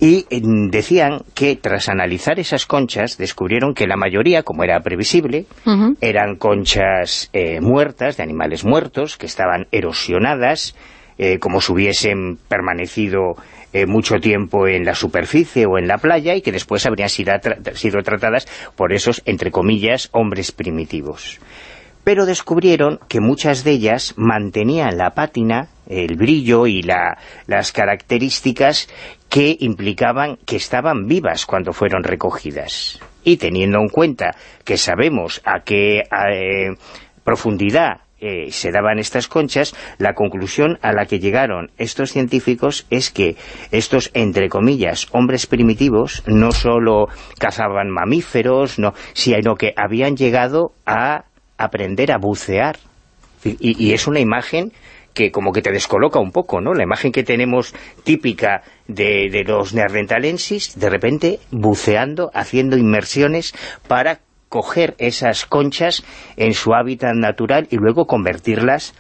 Y eh, decían que tras analizar esas conchas descubrieron que la mayoría, como era previsible, eran conchas eh, muertas, de animales muertos, que estaban erosionadas, eh, como si hubiesen permanecido eh, mucho tiempo en la superficie o en la playa y que después habrían sido, tra- sido tratadas por esos, entre comillas, hombres primitivos. Pero descubrieron que muchas de ellas mantenían la pátina, el brillo y la- las características que implicaban que estaban vivas cuando fueron recogidas. Y teniendo en cuenta que sabemos a qué eh, profundidad eh, se daban estas conchas, la conclusión a la que llegaron estos científicos es que estos, entre comillas, hombres primitivos, no solo cazaban mamíferos, no, sino que habían llegado a aprender a bucear. Y, y es una imagen que como que te descoloca un poco, ¿no? La imagen que tenemos típica de, de los neandertalensis, de repente buceando, haciendo inmersiones para coger esas conchas en su hábitat natural y luego convertirlas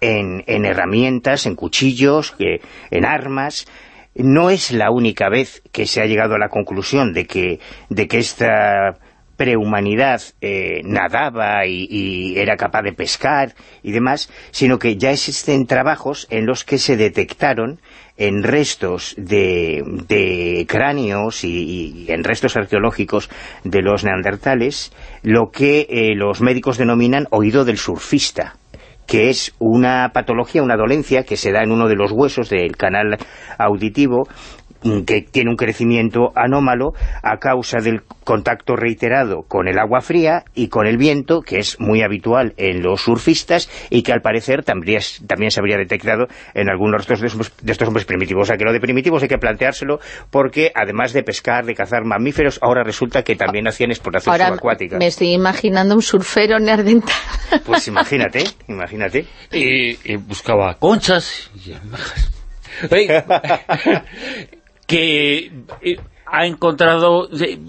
en, herramientas, en cuchillos, en armas. No es la única vez que se ha llegado a la conclusión de que, de que esta prehumanidad eh, nadaba y, era capaz de pescar y demás, sino que ya existen trabajos en los que se detectaron en restos de, cráneos y, en restos arqueológicos de los neandertales lo que eh, los médicos denominan oído del surfista que es una patología, una dolencia que se da en uno de los huesos del canal auditivo que tiene un crecimiento anómalo a causa del contacto reiterado con el agua fría y con el viento, que es muy habitual en los surfistas y que al parecer también, también se habría detectado en algunos de estos, de estos hombres primitivos. O sea que lo de primitivos hay que planteárselo porque además de pescar, de cazar mamíferos, ahora resulta que también hacían explotación subacuática. me estoy imaginando un surfero neandertal. Pues imagínate, imagínate. Y, buscaba conchas y que eh, ha encontrado... Eh,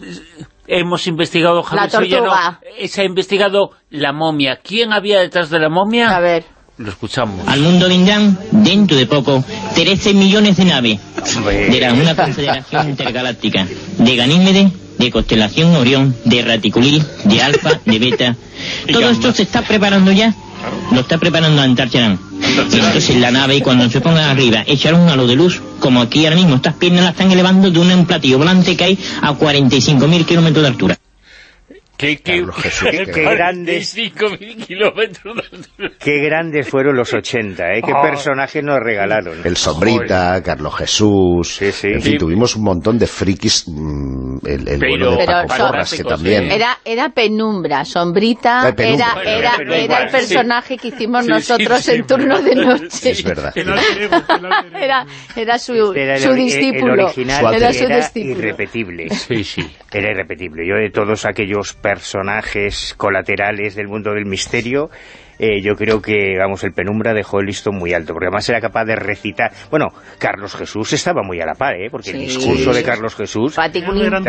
hemos investigado, Javier la eh, se ha investigado la momia. ¿Quién había detrás de la momia? A ver. Lo escuchamos. Al mundo vendrán, dentro de poco, 13 millones de naves de una confederación intergaláctica de Ganímedes, de constelación Orión, de Raticulil, de Alfa, de Beta. Todo esto se está preparando ya lo está preparando Antarcharán. Entonces la nave, y cuando se ponga arriba, echar un halo de luz, como aquí ahora mismo, estas piernas las están elevando de un platillo volante que hay a 45.000 kilómetros de altura. Qué, qué, grandes, qué grandes fueron los 80, ¿eh? Qué ah. personajes nos regalaron. El Sombrita, Carlos Jesús, en fin, tuvimos un montón de frikis, mm, el, el bueno de Paco Porras, que también... Era, era Penumbra, Sombrita, Era, era, era, el personaje que hicimos nosotros en turno de noche. Es verdad. era, era su, su discípulo. El original era, su era irrepetible. Sí, sí. Era irrepetible. Yo de todos aquellos personajes colaterales del mundo del misterio eh, yo creo que, vamos, el Penumbra dejó el listo muy alto, porque además era capaz de recitar... Bueno, Carlos Jesús estaba muy a la par, ¿eh? Porque el discurso de Carlos Jesús... eran,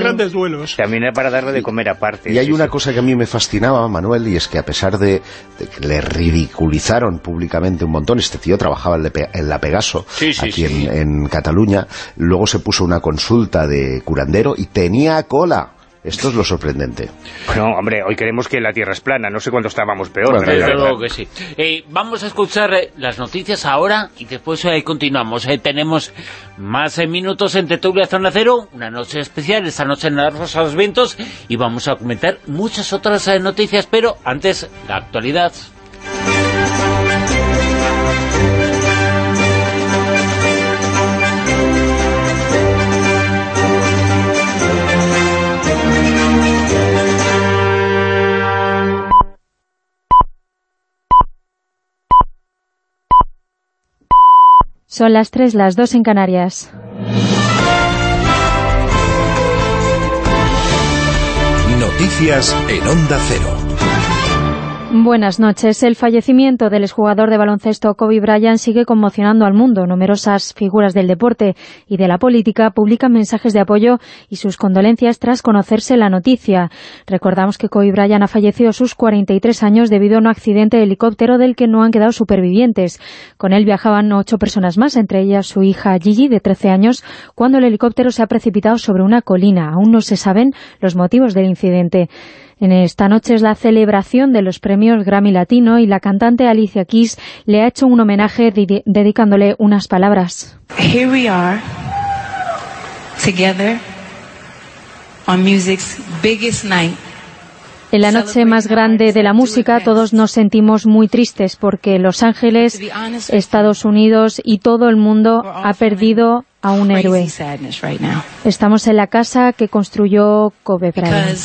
grandes duelos. También era para darle de comer aparte. Y hay una cosa que a mí me fascinaba, Manuel, y es que a pesar de, que le ridiculizaron públicamente un montón, este tío trabajaba en la Pegaso, aquí en, en Cataluña, luego se puso una consulta de curandero y tenía cola esto es lo sorprendente. Bueno, hombre, hoy queremos que la Tierra es plana, no sé cuándo estábamos peor. que sí. Eh, vamos a escuchar eh, las noticias ahora y después eh, continuamos. tenemos más minutos en Tertulia Zona Cero, una noche especial, esta noche en de los Vientos, y vamos a comentar muchas otras noticias, pero antes, la actualidad. Son las 3, las 2 en Canarias. Noticias en Onda Cero. Buenas noches. El fallecimiento del exjugador de baloncesto Kobe Bryant sigue conmocionando al mundo. Numerosas figuras del deporte y de la política publican mensajes de apoyo y sus condolencias tras conocerse la noticia. Recordamos que Kobe Bryant ha fallecido a sus 43 años debido a un accidente de helicóptero del que no han quedado supervivientes. Con él viajaban ocho personas más, entre ellas su hija Gigi, de 13 años, cuando el helicóptero se ha precipitado sobre una colina. Aún no se saben los motivos del incidente. En esta noche es la celebración de los premios Grammy Latino y la cantante Alicia Keys le ha hecho un homenaje dedicándole unas palabras. Here we are, together on music's biggest night. En la noche más grande de la música todos nos sentimos muy tristes porque Los Ángeles, Estados Unidos y todo el mundo ha perdido a un héroe. Estamos en la casa que construyó Kobe Bryant.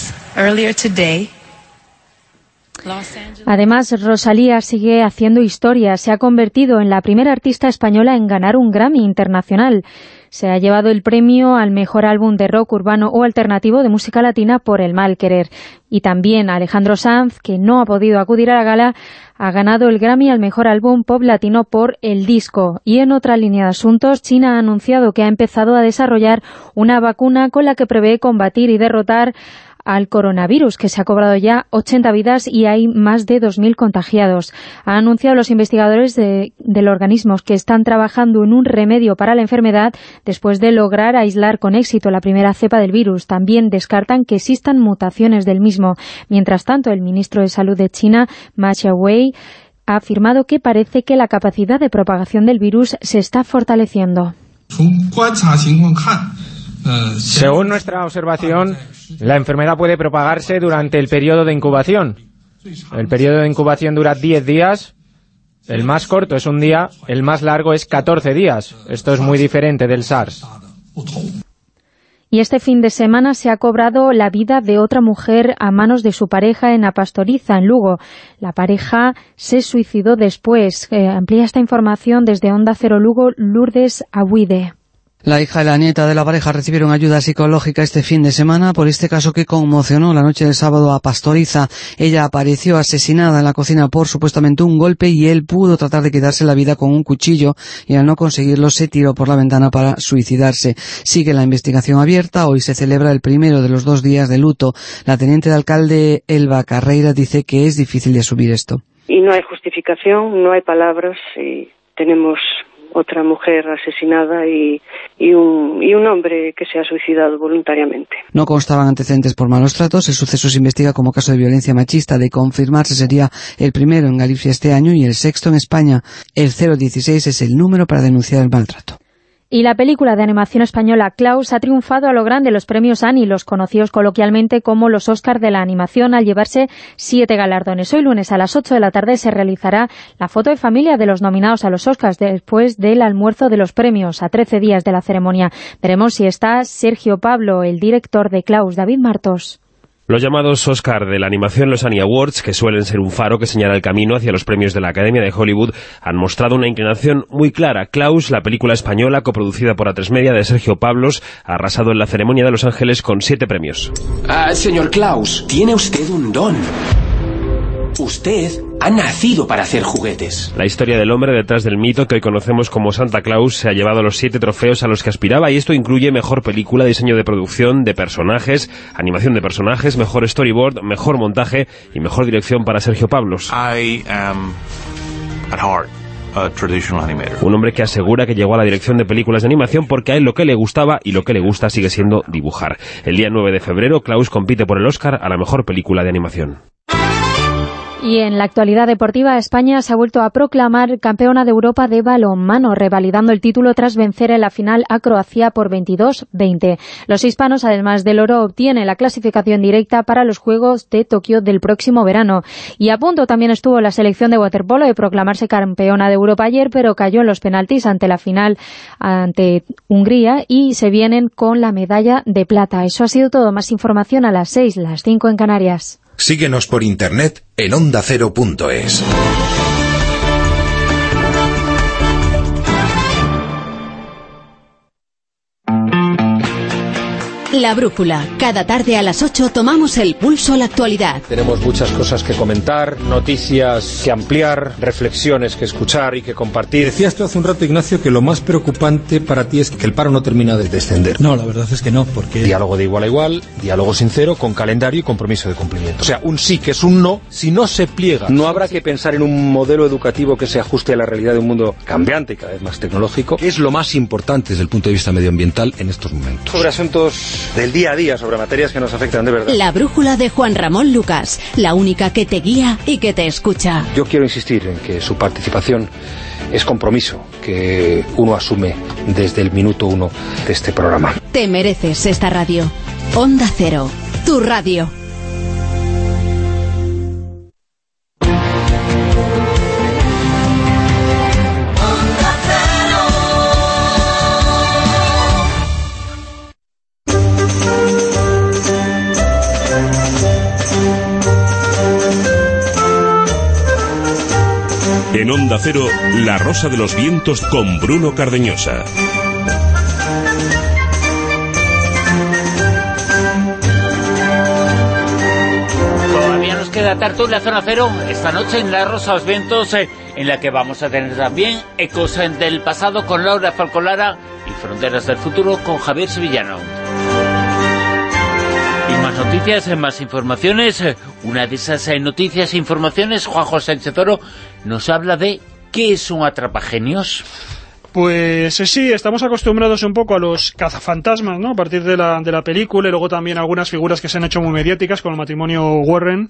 Además, Rosalía sigue haciendo historia. Se ha convertido en la primera artista española en ganar un Grammy internacional se ha llevado el premio al mejor álbum de rock urbano o alternativo de música latina por El Mal Querer. Y también Alejandro Sanz, que no ha podido acudir a la gala, ha ganado el Grammy al mejor álbum pop latino por El Disco. Y en otra línea de asuntos, China ha anunciado que ha empezado a desarrollar una vacuna con la que prevé combatir y derrotar al coronavirus, que se ha cobrado ya 80 vidas y hay más de 2.000 contagiados. Han anunciado los investigadores del organismo que están trabajando en un remedio para la enfermedad después de lograr aislar con éxito la primera cepa del virus. También descartan que existan mutaciones del mismo. Mientras tanto, el ministro de Salud de China, Ma Xiaowei, ha afirmado que parece que la capacidad de propagación del virus se está fortaleciendo. Según nuestra observación, la enfermedad puede propagarse durante el periodo de incubación. El periodo de incubación dura 10 días, el más corto es un día, el más largo es 14 días. Esto es muy diferente del SARS. Y este fin de semana se ha cobrado la vida de otra mujer a manos de su pareja en Apastoriza, en Lugo. La pareja se suicidó después. Eh, amplía esta información desde Onda Cero Lugo, Lourdes Aguide. La hija y la nieta de la pareja recibieron ayuda psicológica este fin de semana por este caso que conmocionó la noche del sábado a Pastoriza. Ella apareció asesinada en la cocina por supuestamente un golpe y él pudo tratar de quitarse la vida con un cuchillo y al no conseguirlo se tiró por la ventana para suicidarse. Sigue la investigación abierta. Hoy se celebra el primero de los dos días de luto. La teniente de alcalde Elba Carreira dice que es difícil de asumir esto. Y no hay justificación, no hay palabras y tenemos otra mujer asesinada y, y, un, y un hombre que se ha suicidado voluntariamente. No constaban antecedentes por malos tratos. El suceso se investiga como caso de violencia machista. De confirmarse sería el primero en Galicia este año y el sexto en España. El 016 es el número para denunciar el maltrato. Y la película de animación española Klaus ha triunfado a lo grande los premios Annie, los conocidos coloquialmente como los Oscars de la animación, al llevarse siete galardones. Hoy lunes a las 8 de la tarde se realizará la foto de familia de los nominados a los Oscars después del almuerzo de los premios, a 13 días de la ceremonia. Veremos si está Sergio Pablo, el director de Klaus, David Martos. Los llamados Oscar de la animación, los Annie Awards, que suelen ser un faro que señala el camino hacia los premios de la Academia de Hollywood, han mostrado una inclinación muy clara. Klaus, la película española coproducida por A3 Media de Sergio Pablos, ha arrasado en la ceremonia de Los Ángeles con siete premios. Ah, señor Klaus, tiene usted un don. Usted ha nacido para hacer juguetes. La historia del hombre detrás del mito que hoy conocemos como Santa Claus se ha llevado los siete trofeos a los que aspiraba y esto incluye mejor película, diseño de producción, de personajes, animación de personajes, mejor storyboard, mejor montaje y mejor dirección para Sergio Pablos. Un hombre que asegura que llegó a la dirección de películas de animación porque a él lo que le gustaba y lo que le gusta sigue siendo dibujar. El día 9 de febrero, Klaus compite por el Oscar a la mejor película de animación. Y en la actualidad deportiva, España se ha vuelto a proclamar campeona de Europa de balonmano, revalidando el título tras vencer en la final a Croacia por 22-20. Los hispanos, además del oro, obtienen la clasificación directa para los Juegos de Tokio del próximo verano. Y a punto también estuvo la selección de waterpolo de proclamarse campeona de Europa ayer, pero cayó en los penaltis ante la final ante Hungría y se vienen con la medalla de plata. Eso ha sido todo. Más información a las 6, las 5 en Canarias. Síguenos por internet en ondacero.es. La Brújula. Cada tarde a las 8 tomamos el pulso a la actualidad. Tenemos muchas cosas que comentar, noticias que ampliar, reflexiones que escuchar y que compartir. Decías tú hace un rato, Ignacio, que lo más preocupante para ti es que el paro no termina de descender. No, la verdad es que no, porque... Diálogo de igual a igual, diálogo sincero, con calendario y compromiso de cumplimiento. O sea, un sí que es un no, si no se pliega. No habrá que pensar en un modelo educativo que se ajuste a la realidad de un mundo cambiante y cada vez más tecnológico. ¿Qué es lo más importante desde el punto de vista medioambiental en estos momentos? Sobre asuntos del día a día sobre materias que nos afectan de verdad. La brújula de Juan Ramón Lucas, la única que te guía y que te escucha. Yo quiero insistir en que su participación es compromiso que uno asume desde el minuto uno de este programa. Te mereces esta radio. Onda Cero, tu radio. En Onda Cero, La Rosa de los Vientos con Bruno Cardeñosa. Todavía nos queda tertulia Zona Cero esta noche en La Rosa de los Vientos, eh, en la que vamos a tener también Ecos del pasado con Laura Falcolara y Fronteras del futuro con Javier Sevillano. Y más noticias, más informaciones. Una de esas eh, noticias e informaciones, Juan José Sánchez nos habla de qué es un atrapagenios. Pues eh, sí, estamos acostumbrados un poco a los cazafantasmas, ¿no? A partir de la, de la película y luego también algunas figuras que se han hecho muy mediáticas, con el matrimonio Warren,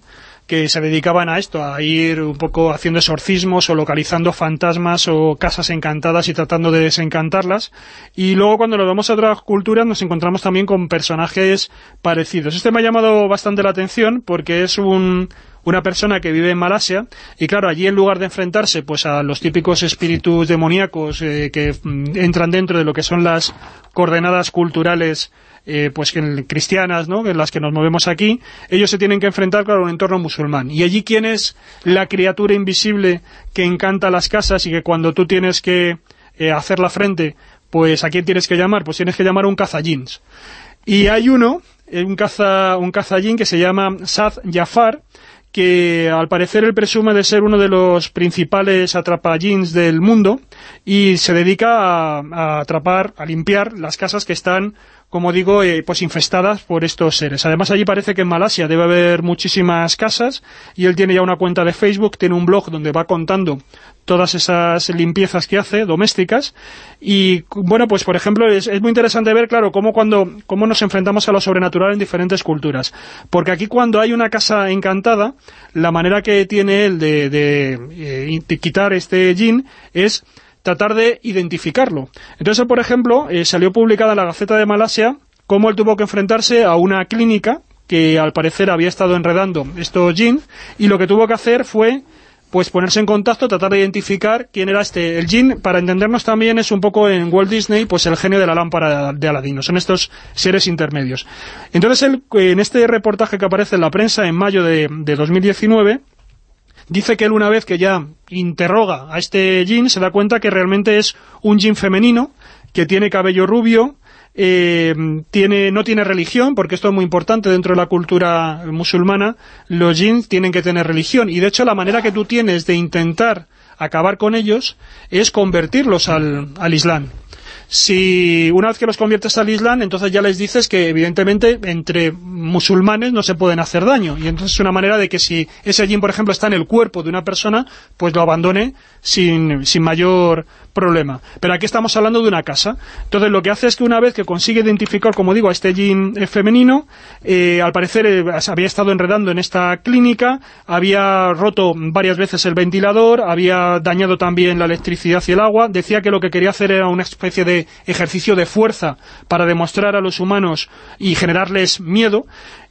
que se dedicaban a esto, a ir un poco haciendo exorcismos o localizando fantasmas o casas encantadas y tratando de desencantarlas. Y luego cuando nos vamos a otras culturas nos encontramos también con personajes parecidos. Este me ha llamado bastante la atención porque es un una persona que vive en Malasia y claro, allí en lugar de enfrentarse pues a los típicos espíritus demoníacos eh, que mm, entran dentro de lo que son las coordenadas culturales eh, pues cristianas, ¿no? en las que nos movemos aquí, ellos se tienen que enfrentar claro, a un entorno musulmán. Y allí, ¿quién es la criatura invisible que encanta las casas y que cuando tú tienes que eh, hacer la frente, pues ¿a quién tienes que llamar? Pues tienes que llamar a un cazallins. Y hay uno, un, caza, un cazallín que se llama Sad Jafar, que al parecer él presume de ser uno de los principales atrapallins del mundo y se dedica a, atrapar, a limpiar las casas que están como digo, eh, pues infestadas por estos seres. Además, allí parece que en Malasia debe haber muchísimas casas y él tiene ya una cuenta de Facebook, tiene un blog donde va contando todas esas limpiezas que hace, domésticas, y bueno, pues por ejemplo, es, muy interesante ver, claro, cómo, cuando, cómo nos enfrentamos a lo sobrenatural en diferentes culturas, porque aquí cuando hay una casa encantada, la manera que tiene él de, de, eh, de quitar este jin es tratar de identificarlo. Entonces, por ejemplo, eh, salió publicada en la Gaceta de Malasia cómo él tuvo que enfrentarse a una clínica que al parecer había estado enredando estos jeans y lo que tuvo que hacer fue pues ponerse en contacto, tratar de identificar quién era este. El Jin, para entendernos también, es un poco en Walt Disney, pues el genio de la lámpara de Aladino. Son estos seres intermedios. Entonces, él, en este reportaje que aparece en la prensa en mayo de, de 2019, Dice que él una vez que ya interroga a este Jin, se da cuenta que realmente es un Jin femenino, que tiene cabello rubio, eh, tiene, no tiene religión, porque esto es muy importante dentro de la cultura musulmana, los Jin tienen que tener religión, y de hecho la manera que tú tienes de intentar acabar con ellos es convertirlos al, al Islam si una vez que los conviertes al Islam, entonces ya les dices que evidentemente entre musulmanes no se pueden hacer daño, y entonces es una manera de que si ese jin, por ejemplo, está en el cuerpo de una persona, pues lo abandone sin, sin mayor problema. Pero aquí estamos hablando de una casa. Entonces lo que hace es que una vez que consigue identificar, como digo, a este yin eh, femenino, eh, al parecer eh, había estado enredando en esta clínica, había roto varias veces el ventilador, había dañado también la electricidad y el agua, decía que lo que quería hacer era una especie de ejercicio de fuerza para demostrar a los humanos y generarles miedo,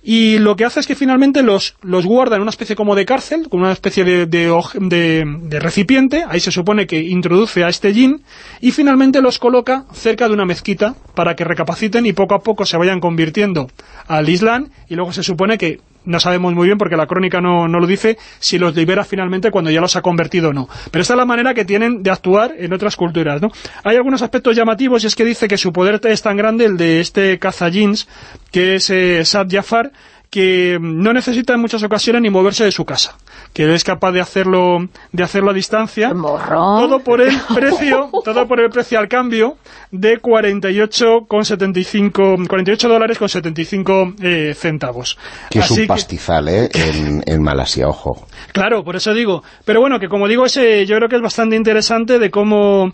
y lo que hace es que finalmente los, los guarda en una especie como de cárcel, con una especie de, de, recipiente, ahí se supone que introduce a este yin, y finalmente los coloca cerca de una mezquita para que recapaciten y poco a poco se vayan convirtiendo al Islam, y luego se supone que no sabemos muy bien porque la crónica no, no, lo dice, si los libera finalmente cuando ya los ha convertido o no. Pero esta es la manera que tienen de actuar en otras culturas, ¿no? Hay algunos aspectos llamativos y es que dice que su poder es tan grande, el de este cazallins, que es eh, Sad Jafar, que no necesita en muchas ocasiones ni moverse de su casa, que es capaz de hacerlo de hacerlo a distancia, todo por el precio, todo por el precio al cambio de 48,75 48 dólares con 75 eh, centavos. Que es un pastizal, ¿eh? En, en, Malasia, ojo. Claro, por eso digo. Pero bueno, que como digo, ese yo creo que es bastante interesante de cómo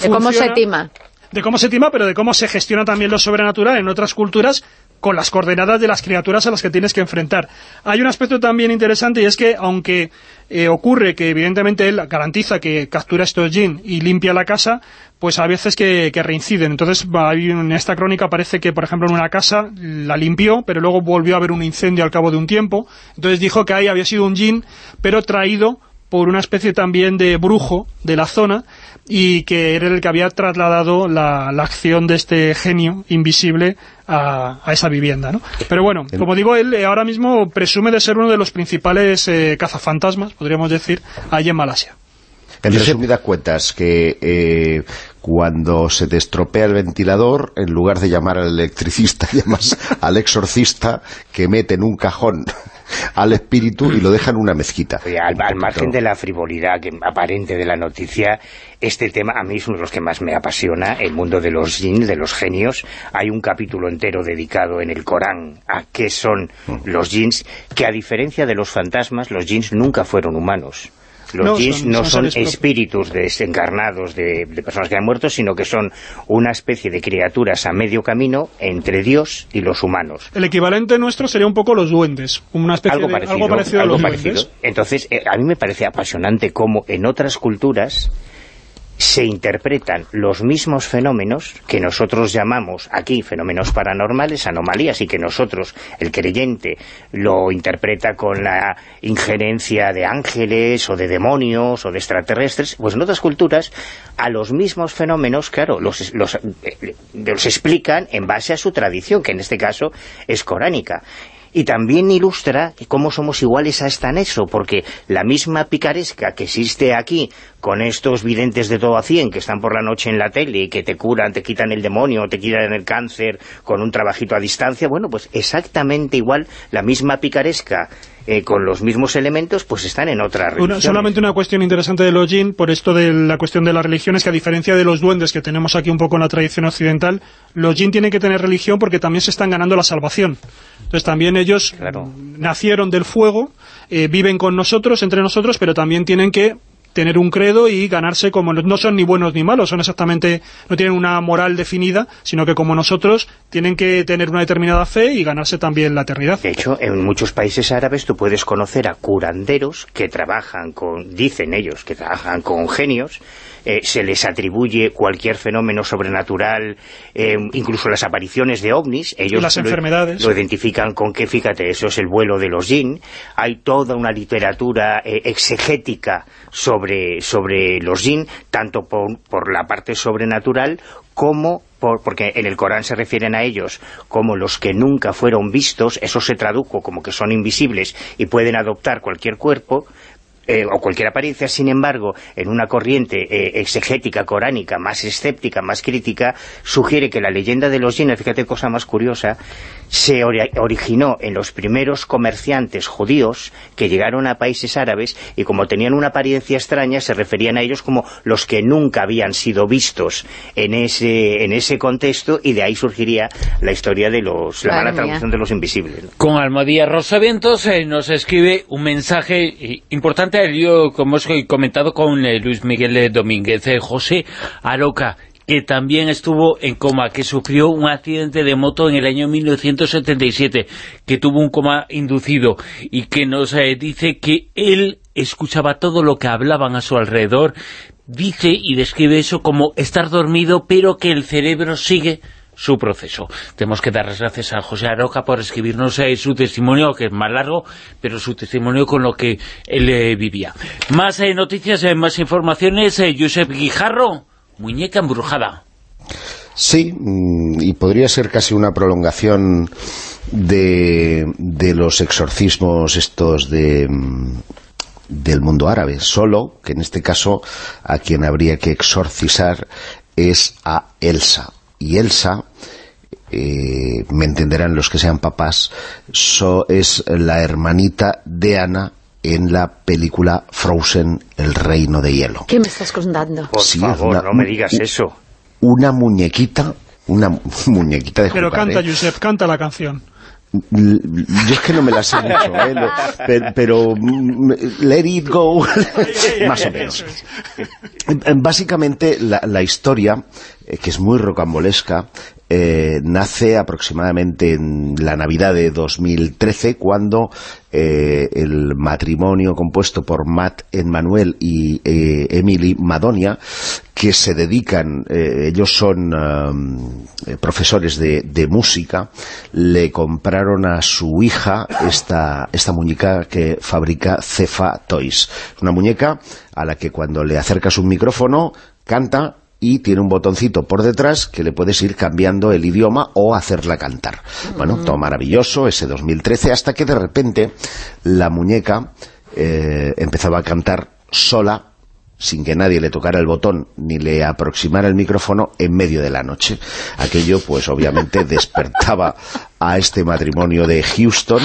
De cómo se tima de cómo se tima, pero de cómo se gestiona también lo sobrenatural en otras culturas con las coordenadas de las criaturas a las que tienes que enfrentar. Hay un aspecto también interesante y es que, aunque eh, ocurre que evidentemente él garantiza que captura estos jin y limpia la casa, pues a veces que, reinciden. Entonces, en esta crónica parece que, por ejemplo, en una casa la limpió, pero luego volvió a haber un incendio al cabo de un tiempo. Entonces dijo que ahí había sido un jin, pero traído por una especie también de brujo de la zona, y que era el que había trasladado la, acción de este genio invisible a, esa vivienda, ¿no? Pero bueno, como digo, él eh, ahora mismo presume de ser uno de los principales eh, cazafantasmas, podríamos decir, allí en Malasia. En resumidas cuentas, que eh, cuando se te estropea el ventilador, en lugar de llamar al electricista, llamas al exorcista que mete en un cajón al espíritu y lo deja en una mezquita. al, margen de la frivolidad que, aparente de la noticia, este tema a mí es uno de los que más me apasiona, el mundo de los jinn, de los genios. Hay un capítulo entero dedicado en el Corán a qué son los jinns, que a diferencia de los fantasmas, los jinns nunca fueron humanos. Los jinns no son, espíritus desencarnados de, personas que han muerto, sino que son una especie de criaturas a medio camino entre Dios y los humanos. El equivalente nuestro sería un poco los duendes, una especie algo de, parecido, algo parecido a los duendes. Entonces, eh, a mí me parece apasionante cómo en otras culturas se interpretan los mismos fenómenos que nosotros llamamos aquí fenómenos paranormales, anomalías, y que nosotros, el creyente, lo interpreta con la injerencia de ángeles o de demonios o de extraterrestres, pues en otras culturas a los mismos fenómenos, claro, los, los, eh, los explican en base a su tradición, que en este caso es coránica y también ilustra cómo somos iguales a esta eso, porque la misma picaresca que existe aquí con estos videntes de todo a cien que están por la noche en la tele y que te curan, te quitan el demonio, te quitan el cáncer con un trabajito a distancia, bueno, pues exactamente igual la misma picaresca eh, con los mismos elementos, pues están en otra religión. solamente una cuestión interesante de los jin, por esto de la cuestión de la religión, es que a diferencia de los duendes que tenemos aquí un poco en la tradición occidental, los jin tienen que tener religión porque también se están ganando la salvación. Entonces también ellos nacieron del fuego, eh, viven con nosotros, entre nosotros, pero también tienen que tener un credo y ganarse como no son ni buenos ni malos, son exactamente no tienen una moral definida, sino que como nosotros tienen que tener una determinada fe y ganarse también la eternidad. De hecho, en muchos países árabes tú puedes conocer a curanderos que trabajan con, dicen ellos, que trabajan con genios eh, se les atribuye cualquier fenómeno sobrenatural, eh, incluso las apariciones de ovnis, ellos las enfermedades. lo identifican con que, fíjate, eso es el vuelo de los jinn, hay toda una literatura eh, exegética sobre, sobre los jinn, tanto por, por la parte sobrenatural como porque en el Corán se refieren a ellos como los que nunca fueron vistos, eso se tradujo como que son invisibles y pueden adoptar cualquier cuerpo, eh, o cualquier apariencia, sin embargo, en una corriente eh, exegética, coránica, más escéptica, más crítica, sugiere que la leyenda de los jinn, fíjate cosa más curiosa, se originó en los primeros comerciantes judíos que llegaron a países árabes y como tenían una apariencia extraña se referían a ellos como los que nunca habían sido vistos en ese, en ese contexto y de ahí surgiría la historia de los la mala traducción de los invisibles. Con Almodía Rosavientos eh, nos escribe un mensaje eh, importante, yo como hemos comentado con eh, Luis Miguel Domínguez, José Aroca, que también estuvo en coma, que sufrió un accidente de moto en el año 1977, que tuvo un coma inducido y que nos eh, dice que él escuchaba todo lo que hablaban a su alrededor, dice y describe eso como estar dormido, pero que el cerebro sigue su proceso. Tenemos que dar las gracias a José Aroca por escribirnos eh, su testimonio, que es más largo, pero su testimonio con lo que él eh, vivía. Más noticias, más informaciones, Josep Guijarro muñeca embrujada. Sí, mm, y podría ser casi una prolongación de, de los exorcismos estos de mm, del mundo árabe, solo que en este caso a quien habría que exorcizar es a Elsa. Y Elsa, eh, me entenderán los que sean papás, es la hermanita de Ana en la película Frozen, El Reino de Hielo. ¿Qué me estás contando? Por favor, no me digas eso. Una muñequita, una muñequita de Pero canta, Josep, canta la canción. Yo es que no me la sé mucho, ¿eh? pero, mm, let it go, más o menos. Básicamente la, la historia, eh, que es muy rocambolesca, eh, nace aproximadamente en la Navidad de 2013 cuando eh, el matrimonio compuesto por Matt Emmanuel y eh, Emily Madonia que se dedican, ellos son um, profesores de, de, música, le compraron a su hija esta, esta muñeca que fabrica Cefa Toys. Una muñeca a la que cuando le acercas un micrófono canta y tiene un botoncito por detrás que le puedes ir cambiando el idioma o hacerla cantar. Bueno, todo maravilloso, ese 2013, hasta que de repente la muñeca eh, empezaba a cantar sola, sin que nadie le tocara el botón ni le aproximara el micrófono en medio de la noche. Aquello, pues obviamente, despertaba a este matrimonio de Houston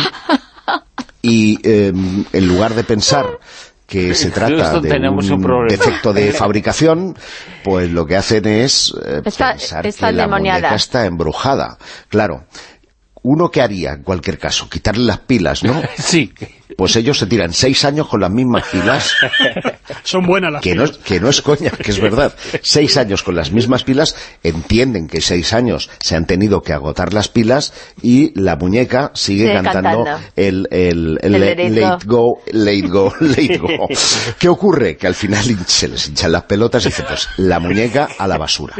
y eh, en lugar de pensar que se trata de tenemos un defecto de fabricación, pues lo que hacen es eh, Está- pensar está que la muñeca está embrujada. Claro, uno que haría en cualquier caso, quitarle las pilas, ¿no? Sí. Pues ellos se tiran seis años con las mismas pilas, Son buenas las que no, es- que no es coña, que es verdad. Seis años con las mismas pilas, entienden que seis años se han tenido que agotar las pilas y la muñeca sigue Sigue cantando, cantando. el, el, el El late go, late go, late go. ¿Qué ocurre? Que al final se les hinchan las pelotas y dice, pues la muñeca a la basura.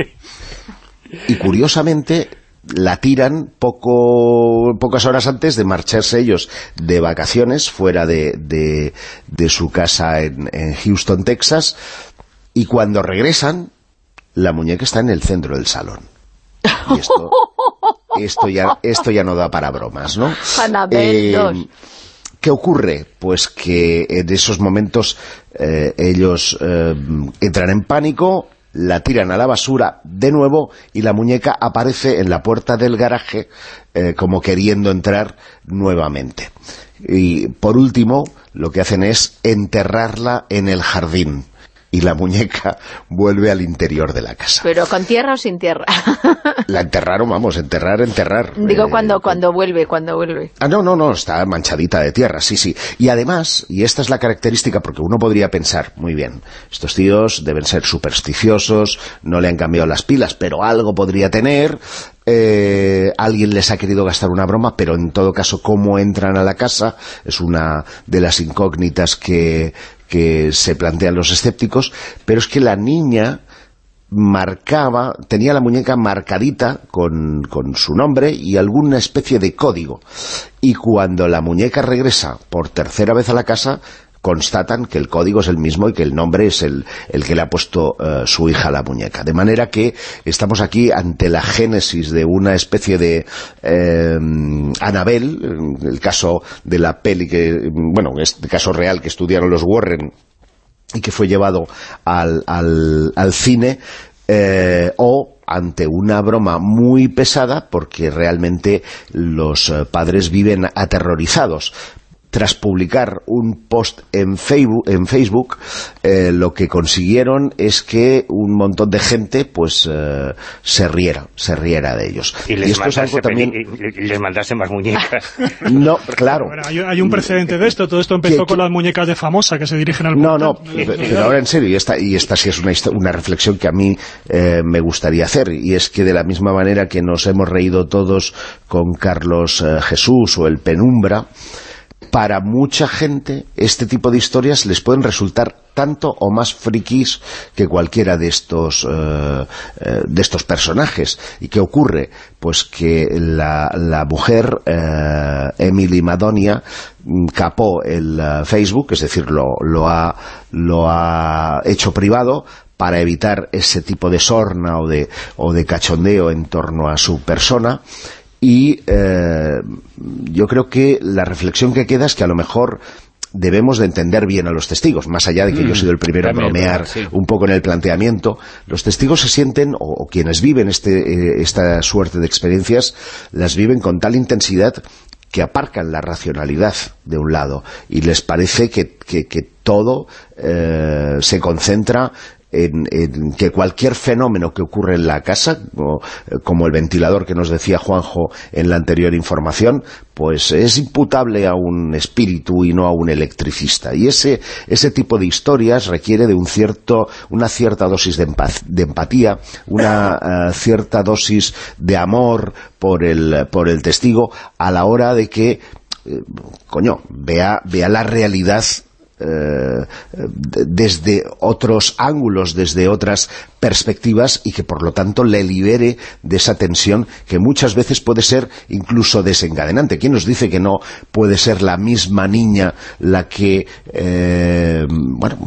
Y curiosamente la tiran poco, pocas horas antes de marcharse ellos de vacaciones fuera de, de, de su casa en, en Houston, Texas, y cuando regresan, la muñeca está en el centro del salón. Y esto, esto, ya, esto ya no da para bromas, ¿no? Eh, 2. ¿Qué ocurre? Pues que en esos momentos eh, ellos eh, entran en pánico, la tiran a la basura de nuevo y la muñeca aparece en la puerta del garaje eh, como queriendo entrar nuevamente. Y por último, lo que hacen es enterrarla en el jardín y la muñeca vuelve al interior de la casa. Pero con tierra o sin tierra. La enterraron, vamos, enterrar, enterrar. Digo Eh, cuando cuando vuelve, cuando vuelve. Ah, no, no, no, está manchadita de tierra, sí, sí. Y además, y esta es la característica, porque uno podría pensar, muy bien, estos tíos deben ser supersticiosos, no le han cambiado las pilas, pero algo podría tener, eh, alguien les ha querido gastar una broma, pero en todo caso, cómo entran a la casa es una de las incógnitas que, que se plantean los escépticos, pero es que la niña marcaba, tenía la muñeca marcadita con, con su nombre y alguna especie de código. Y cuando la muñeca regresa por tercera vez a la casa, constatan que el código es el mismo y que el nombre es el, el que le ha puesto eh, su hija a la muñeca. De manera que estamos aquí ante la génesis de una especie de eh, Anabel, el caso de la peli que, bueno, este caso real que estudiaron los Warren y que fue llevado al, al, al cine eh, o ante una broma muy pesada porque realmente los padres viven aterrorizados tras publicar un post en Facebook, en Facebook eh, lo que consiguieron es que un montón de gente pues eh, se riera, se riera de ellos. Y les, esto es algo mandase también... y- y les mandase más muñecas. No, claro. Bueno, hay, hay un precedente de esto. Todo esto empezó con las muñecas de Famosa que se dirigen al No, no, portal. pero ahora en serio, y esta, y esta sí es una, una reflexión que a mí eh, me gustaría hacer, y es que de la misma manera que nos hemos reído todos con Carlos eh, Jesús o el Penumbra, para mucha gente este tipo de historias les pueden resultar tanto o más frikis que cualquiera de estos eh, eh, de estos personajes. ¿Y qué ocurre? Pues que la, mujer eh, Emily Madonia mm, capó el Facebook, es decir, lo, lo, ha, lo ha hecho privado para evitar ese tipo de sorna o de, o de cachondeo en torno a su persona y eh, yo creo que la reflexión que queda es que a lo mejor debemos de entender bien a los testigos, más allá de que yo he sido el primero a bromear sí. un poco en el planteamiento, los testigos se sienten, o, o quienes viven este, eh, esta suerte de experiencias, las viven con tal intensidad que aparcan la racionalidad de un lado y les parece que, que- que todo eh, se concentra en, que cualquier fenómeno que ocurre en la casa, eh, como el ventilador que nos decía Juanjo en la anterior información, pues es imputable a un espíritu y no a un electricista. Y ese, ese tipo de historias requiere de un cierto, una cierta dosis de, de empatía, una eh, cierta dosis de amor por el, por el testigo a la hora de que eh, coño, vea, vea la realidad desde otros ángulos, desde otras perspectivas y que por lo tanto le libere de esa tensión que muchas veces puede ser incluso desencadenante. ¿Quién nos dice que no puede ser la misma niña la que, eh, bueno,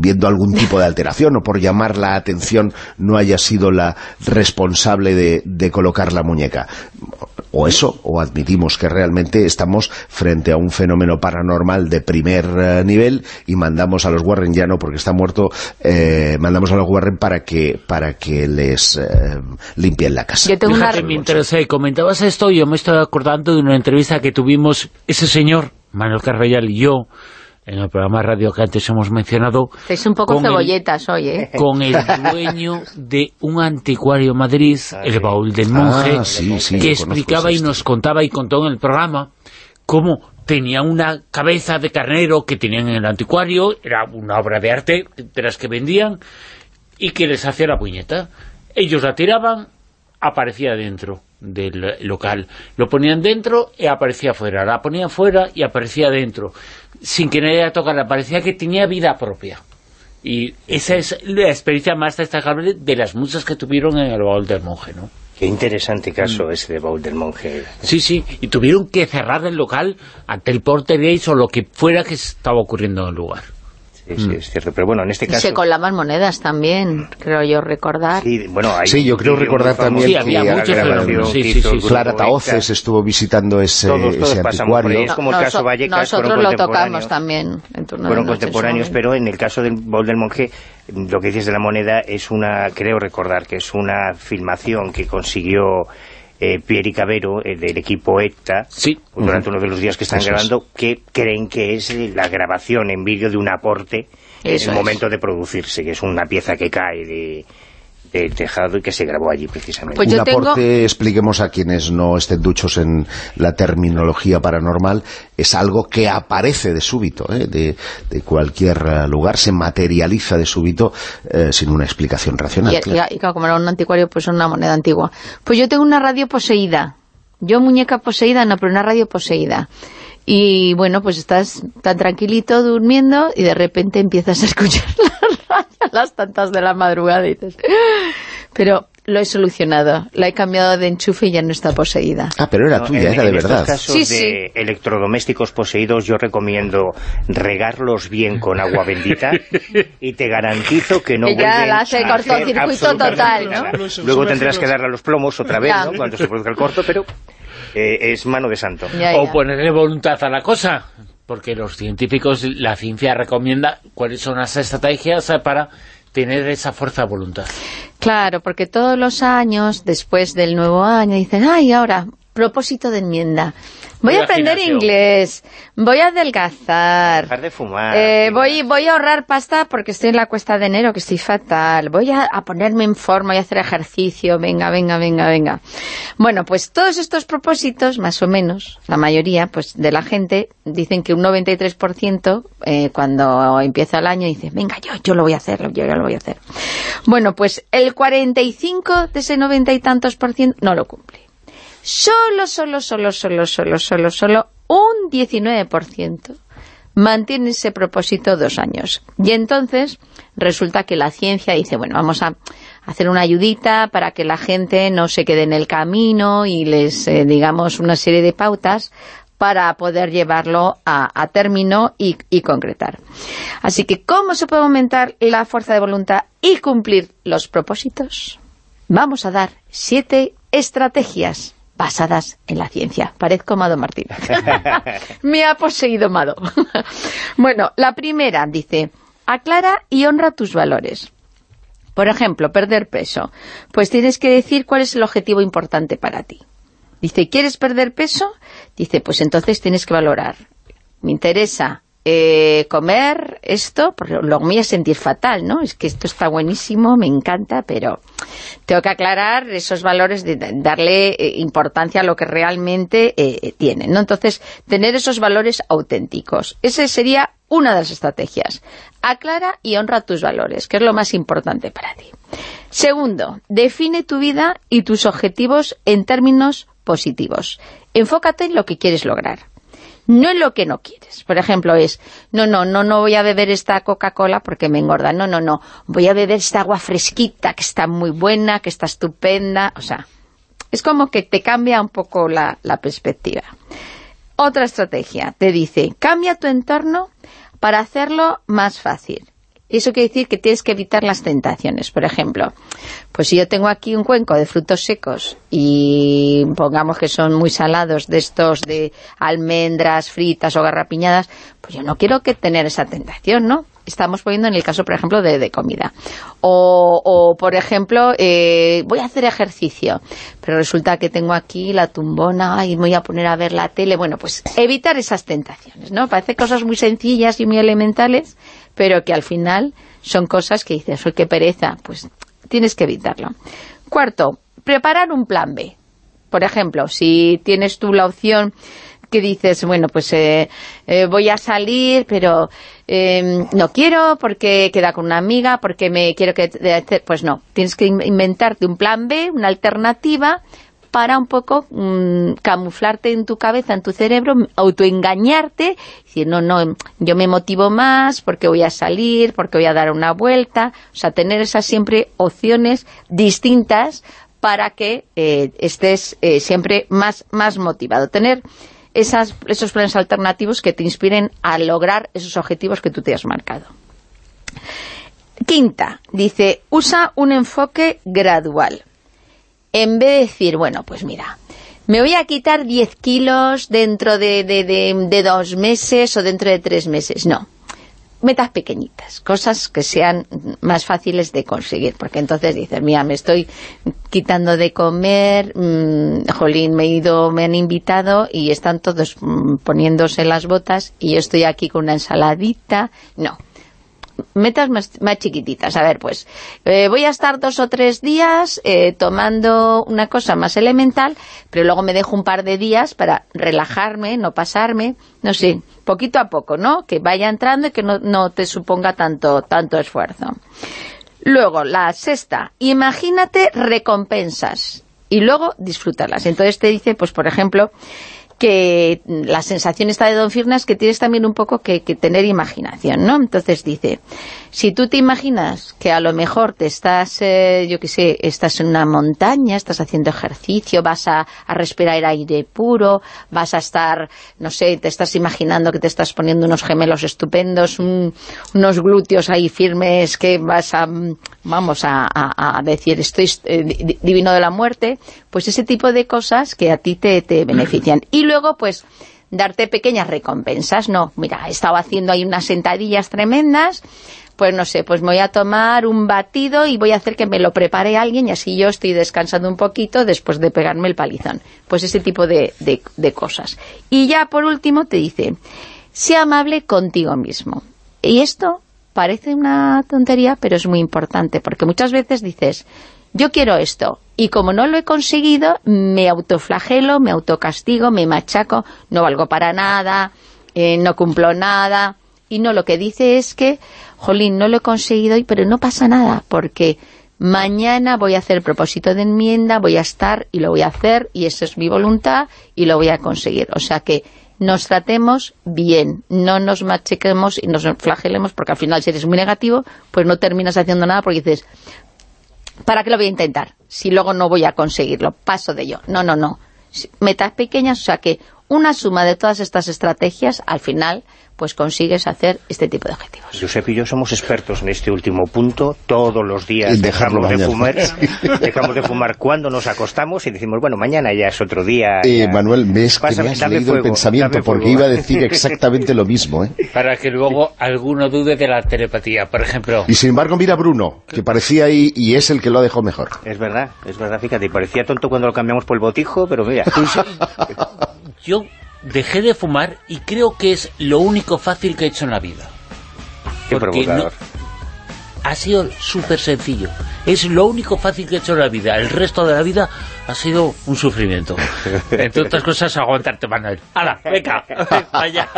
viendo algún tipo de alteración o por llamar la atención no haya sido la responsable de, colocar la muñeca? o eso, o admitimos que realmente estamos frente a un fenómeno paranormal de primer eh, nivel y mandamos a los Warren, ya no porque está muerto, eh, mandamos a los Warren para que, para que les eh, limpien la casa. Yo tengo una... Fíjate, mientras eh, comentabas esto, yo me estoy acordando de una entrevista que tuvimos ese señor Manuel Carvallal y yo, en el programa de radio que antes hemos mencionado... Estáis un poco con el- cebolletas hoy, ¿eh? con el dueño de un anticuario en Madrid, el baúl del monje, Ah, sí, sí, que explicaba es y nos contaba y contó en el programa cómo tenía una cabeza de carnero que tenían en el anticuario, era una obra de arte de las que vendían, y que les hacía la puñeta. Ellos la tiraban, aparecía dentro del local. Lo ponían dentro y aparecía fuera. La ponían fuera y aparecía dentro. Sin que nadie la tocara. Parecía que tenía vida propia. Y esa es la experiencia más destacable de las muchas que tuvieron en el baúl del monje, ¿no? Qué interesante caso ese de Baúl del Monje. Sí, sí, y tuvieron que cerrar el local ante el porteréis o lo que fuera que estaba ocurriendo en el lugar. Sí, sí, es cierto. Pero bueno, en este Y caso... se colaban monedas también, creo yo recordar. Sí, bueno, hay Sí, yo creo recordar también que la había grabación muchos que fenómenos. hizo el grupo Clara. Taoces estuvo visitando ese, Todos, todos ese anticuario. ahí. Es como el caso Noso- Vallecas, nosotros lo tocamos también. en turno de fueron contemporáneos, pero en el caso del Baúl del Monje, lo que dices de la moneda es una, creo recordar que es una filmación que consiguió eh, Pieri Cabero, eh, del equipo ETA, durante uno de los días que están Eso es. grabando, que creen que es eh, la grabación en vídeo de un aporte en Eso el es. momento de producirse, que es una pieza que cae de del tejado y que se grabó allí precisamente. Pues un aporte, expliquemos a quienes no estén duchos en la terminología paranormal, es algo que aparece de súbito, ¿eh? de, de cualquier eh, lugar, se materializa de súbito eh, sin una explicación racional. Y, y- claro. y claro, como era un anticuario, pues una moneda antigua. Pues yo tengo una radio poseída. Yo muñeca poseída, no, pero una radio poseída. Y bueno, pues estás tan tranquilito durmiendo y de repente empiezas a escuchar las rayas, las tantas de la madrugada y dices... Pero lo he solucionado. La he cambiado de enchufe y ya no está poseída. Ah, pero era No, tuya, en- era de en verdad. casos Sí, de electrodomésticos poseídos yo recomiendo regarlos bien con agua bendita y te garantizo que no Que ya vuelven la hace a hacer cortocircuito total, ¿no? Luego tendrás que darle a los plomos otra vez, Ya. ¿no? Cuando se produzca el corto, pero eh, es mano de santo. o ponerle voluntad a la cosa, porque los científicos, la ciencia recomienda cuáles son las estrategias para tener esa fuerza de voluntad. Claro, porque todos los años, después del nuevo año, dicen, ay, ahora, propósito de enmienda. Voy Voy a aprender inglés, voy a adelgazar, Dejar de fumar. eh, voy, voy a ahorrar pasta porque estoy en la cuesta de enero, que estoy fatal, voy a, a ponerme en forma y a hacer ejercicio, venga, venga, venga, venga. Bueno, pues todos estos propósitos, más o menos, la mayoría pues de la gente, dicen que un 93% eh, cuando empieza el año dice, venga, yo, yo lo voy a hacer, yo ya lo voy a hacer. Bueno, pues el 45 de ese 90 y tantos por ciento no lo cumple. Solo, solo, solo, solo, solo, solo, solo un 19% mantiene ese propósito dos años. Y entonces resulta que la ciencia dice, bueno, vamos a hacer una ayudita para que la gente no se quede en el camino y les eh, digamos una serie de pautas para poder llevarlo a, término y concretar. Así que, ¿cómo se puede aumentar la fuerza de voluntad y cumplir los propósitos? Vamos a dar siete estrategias basadas en la ciencia. Parezco Mado Martín. Me ha poseído Mado. bueno, la primera dice, aclara y honra tus valores. Por ejemplo, perder peso. Pues tienes que decir cuál es el objetivo importante para ti. Dice, ¿quieres perder peso? Dice, pues entonces tienes que valorar. Me interesa eh, comer esto, me voy a sentir fatal, ¿no? Es que esto está buenísimo, me encanta, pero tengo que aclarar esos valores, de darle eh, importancia a lo que realmente eh, tiene, ¿no? Entonces, tener esos valores auténticos. Esa sería una de las estrategias. Aclara y honra tus valores, que es lo más importante para ti. Segundo, define tu vida y tus objetivos en términos positivos. Enfócate en lo que quieres lograr no en lo que no quieres. Por ejemplo, es, no, no, no, no voy a beber esta Coca-Cola porque me engorda. No, no, no, voy a beber esta agua fresquita que está muy buena, que está estupenda. O sea, es como que te cambia un poco la, la perspectiva. Otra estrategia te dice, cambia tu entorno para hacerlo más fácil. Eso quiere decir que tienes que evitar las tentaciones. Por ejemplo, pues si yo tengo aquí un cuenco de frutos secos y pongamos que son muy salados, de estos de almendras fritas o garrapiñadas, pues yo no quiero que tener esa tentación, ¿no? estamos poniendo en el caso, por ejemplo, de, comida. O, o, por ejemplo, eh, voy a hacer ejercicio, pero resulta que tengo aquí la tumbona y voy a poner a ver la tele. Bueno, pues evitar esas tentaciones, ¿no? Parece cosas muy sencillas y muy elementales, pero que al final son cosas que dices, ¡ay, qué pereza! Pues tienes que evitarlo. Cuarto, preparar un plan B. Por ejemplo, si tienes tú la opción que dices, bueno, pues eh, eh, voy a salir, pero eh, no quiero porque queda con una amiga, porque me quiero que... Pues no, tienes que inventarte un plan B, una alternativa, para un poco mmm, camuflarte en tu cabeza, en tu cerebro, autoengañarte, decir, no, no, yo me motivo más porque voy a salir, porque voy a dar una vuelta, o sea, tener esas siempre opciones distintas para que eh, estés eh, siempre más, más motivado. Tener esas, esos planes alternativos que te inspiren a lograr esos objetivos que tú te has marcado. Quinta, dice, usa un enfoque gradual. En vez de decir, bueno, pues mira, me voy a quitar 10 kilos dentro de, de, de, dos meses o dentro de tres meses. No, metas pequeñitas, cosas que sean más fáciles de conseguir, porque entonces dices, mira, me estoy quitando de comer, mmm, jolín, me he ido, me han invitado y están todos mmm, poniéndose las botas y yo estoy aquí con una ensaladita. No, metas más, más, chiquititas. A ver, pues, eh, voy a estar dos o tres días eh, tomando una cosa más elemental, pero luego me dejo un par de días para relajarme, no pasarme, no sé, poquito a poco, ¿no? Que vaya entrando y que no, no te suponga tanto, tanto esfuerzo. Luego, la sexta, imagínate recompensas y luego disfrutarlas. Entonces te dice, pues por ejemplo, que la sensación esta de Don Firna es que tienes también un poco que, que, tener imaginación, ¿no? Entonces dice, si tú te imaginas que a lo mejor te estás, eh, yo qué sé, estás en una montaña, estás haciendo ejercicio, vas a, a, respirar aire puro, vas a estar, no sé, te estás imaginando que te estás poniendo unos gemelos estupendos, un, unos glúteos ahí firmes que vas a, vamos a, a, a decir, estoy eh, divino de la muerte, pues ese tipo de cosas que a ti te, te benefician. Y luego, pues, darte pequeñas recompensas, no, mira, he estado haciendo ahí unas sentadillas tremendas, pues no sé, pues me voy a tomar un batido y voy a hacer que me lo prepare alguien y así yo estoy descansando un poquito después de pegarme el palizón. Pues ese tipo de, de, de cosas. Y ya por último te dice, sea amable contigo mismo. Y esto parece una tontería, pero es muy importante, porque muchas veces dices, yo quiero esto, y como no lo he conseguido, me autoflagelo, me autocastigo, me machaco, no valgo para nada, eh, no cumplo nada, y no, lo que dice es que, jolín, no lo he conseguido, pero no pasa nada, porque mañana voy a hacer propósito de enmienda, voy a estar y lo voy a hacer, y esa es mi voluntad, y lo voy a conseguir. O sea que nos tratemos bien, no nos machequemos y nos flagelemos, porque al final si eres muy negativo, pues no terminas haciendo nada porque dices, ¿para qué lo voy a intentar? Si luego no voy a conseguirlo, paso de ello. No, no, no. Metas pequeñas, o sea que una suma de todas estas estrategias, al final, pues consigues hacer este tipo de objetivos. Josep y yo somos expertos en este último punto, todos los días dejamos de fumar, dejamos de fumar cuando nos acostamos y decimos, bueno, mañana ya es otro día. Eh, Manuel, ves que me has leído fuego, el pensamiento, porque iba a decir exactamente lo mismo. ¿eh? Para que luego alguno dude de la telepatía, por ejemplo. Y sin embargo, mira Bruno, que parecía ahí, y es el que lo dejó mejor. Es verdad, es verdad, fíjate, y parecía tonto cuando lo cambiamos por el botijo, pero mira. yo dejé de fumar y creo que es lo único fácil que he hecho en la vida. Qué provocador. No, ha sido súper sencillo. Es lo único fácil que he hecho en la vida. El resto de la vida ha sido un sufrimiento. Entre otras cosas, aguantarte, Manuel. ¡Hala, venga! Vaya.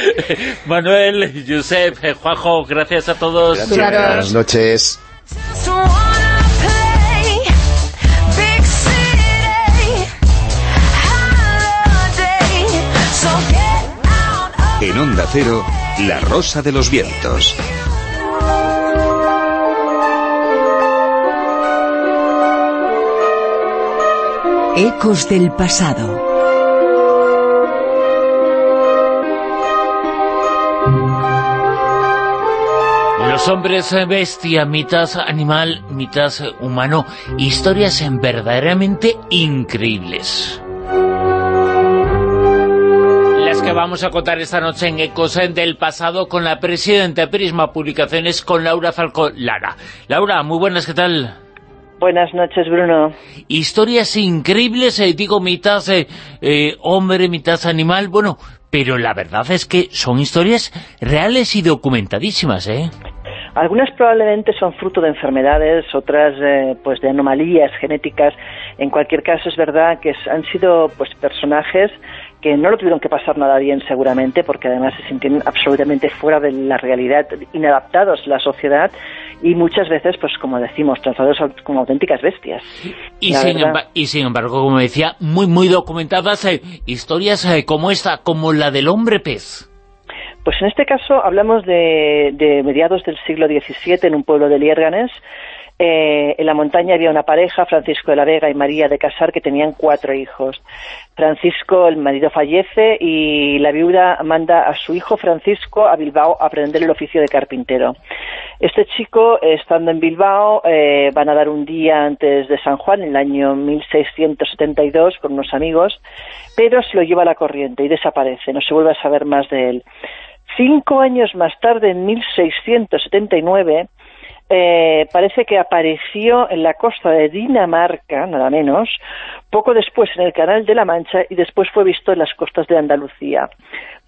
Manuel, Josep, Juanjo, gracias a todos. Gracias. Buenas noches. En Onda Cero, La Rosa de los Vientos. Ecos del pasado. Los hombres bestia, mitad animal, mitad humano. Historias que vamos a contar esta noche en Ecos del pasado con la presidenta de Prisma Publicaciones, con Laura Falcó Lara. Laura, muy buenas, ¿qué tal? Buenas noches, Bruno. Historias increíbles, eh, digo, mitad eh, eh, hombre, mitad animal, bueno, pero la verdad es que son historias reales y documentadísimas, ¿eh? Algunas probablemente son fruto de enfermedades, otras eh, pues de anomalías genéticas. En cualquier caso es verdad que han sido pues personajes que no lo tuvieron que pasar nada bien seguramente, porque además se sienten absolutamente fuera de la realidad, inadaptados a la sociedad y muchas veces, pues como decimos, tratados como auténticas bestias. Y, sin, y sin, embargo, como decía, muy muy documentadas eh, historias eh, como esta, como la del hombre pez. Pues en este caso hablamos de, de mediados del siglo XVII en un pueblo de Liérganes, eh, en la montaña había una pareja, Francisco de la Vega y María de Casar, que tenían cuatro hijos. Francisco, el marido, fallece y la viuda manda a su hijo Francisco a Bilbao a aprender el oficio de carpintero. Este chico, estando en Bilbao, eh, van a dar un día antes de San Juan, en el año 1672, con unos amigos, pero se lo lleva a la corriente y desaparece, no se vuelve a saber más de él. Cinco años más tarde, en 1679, eh, parece que apareció en la costa de Dinamarca, nada menos, poco después en el Canal de la Mancha y después fue visto en las costas de Andalucía.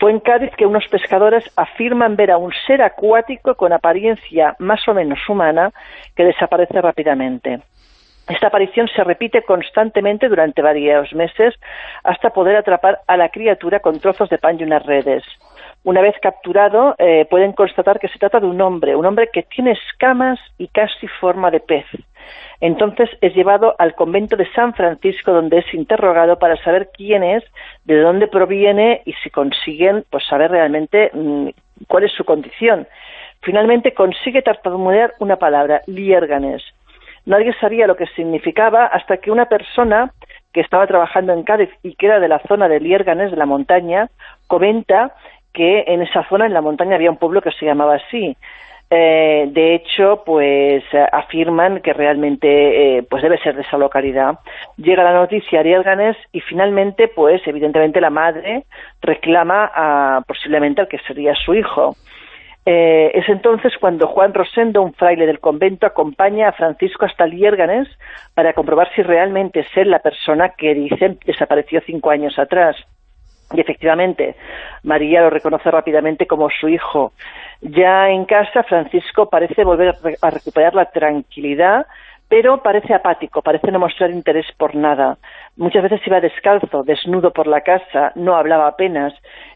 Fue en Cádiz que unos pescadores afirman ver a un ser acuático con apariencia más o menos humana que desaparece rápidamente. Esta aparición se repite constantemente durante varios meses hasta poder atrapar a la criatura con trozos de pan y unas redes. Una vez capturado, eh, pueden constatar que se trata de un hombre, un hombre que tiene escamas y casi forma de pez. Entonces es llevado al convento de San Francisco, donde es interrogado para saber quién es, de dónde proviene y si consiguen pues saber realmente mm, cuál es su condición. Finalmente consigue tartamudear una palabra, liérganes. Nadie sabía lo que significaba hasta que una persona que estaba trabajando en Cádiz y que era de la zona de Liérganes, de la montaña, comenta que en esa zona, en la montaña, había un pueblo que se llamaba así. Eh, de hecho, pues afirman que realmente eh, pues debe ser de esa localidad. Llega la noticia a Ariel y finalmente, pues evidentemente la madre reclama a, posiblemente al que sería su hijo. Eh, es entonces cuando Juan Rosendo, un fraile del convento, acompaña a Francisco hasta Liérganes para comprobar si realmente es él la persona que dicen desapareció cinco años atrás. Y efectivamente, María lo reconoce rápidamente como su hijo. Ya en casa, Francisco parece volver a recuperar la tranquilidad, pero parece apático, parece no mostrar interés por nada. Muchas veces iba descalzo, desnudo por la casa, no hablaba apenas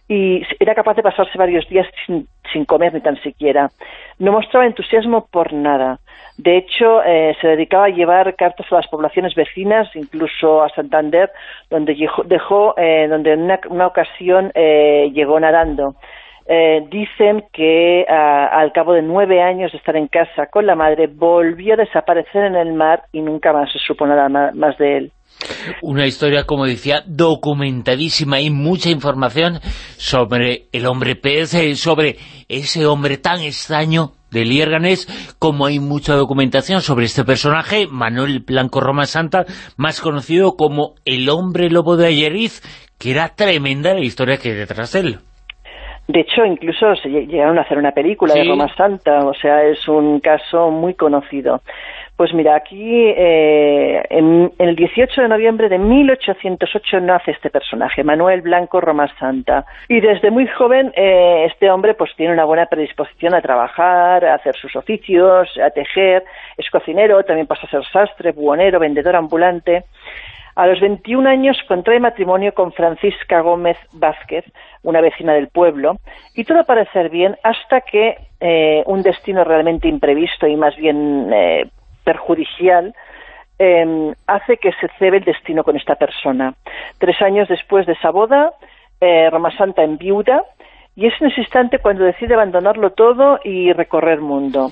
y era capaz de pasarse varios días sin, sin comer ni tan siquiera. No mostraba entusiasmo por nada. De hecho, eh, se dedicaba a llevar cartas a las poblaciones vecinas, incluso a Santander, donde dejó, eh, donde en una, ocasión eh, llegó nadando. Dicen que al cabo de nueve años de estar en casa con la madre, volvió a desaparecer en el mar y nunca más se supo nada más de él. Una historia, como decía, documentadísima y mucha información sobre el hombre pez, sobre ese hombre tan extraño de Liérganes, como hay mucha documentación sobre este personaje, Manuel Blanco Roma Santa, más conocido como el hombre lobo de Ayeriz, que era tremenda la historia que hay detrás de él. De hecho, incluso se llegaron a hacer una película de Roma Santa, o sea, es un caso muy conocido. Pues mira, aquí eh, en, el 18 de noviembre de 1808 nace este personaje, Manuel Blanco Roma Santa. Y desde muy joven eh, este hombre pues tiene una buena predisposición a trabajar, a hacer sus oficios, a tejer, es cocinero, también pasa a ser sastre, buhonero, vendedor ambulante. A los 21 años contrae matrimonio con Francisca Gómez Vázquez, una vecina del pueblo, y todo parece bien hasta que eh, un destino realmente imprevisto y más bien perjudicial em, hace que se cebe el destino con esta persona. Tres años después de esa boda, eh, Roma Santa enviuda y es en ese instante cuando decide abandonarlo todo y recorrer mundo.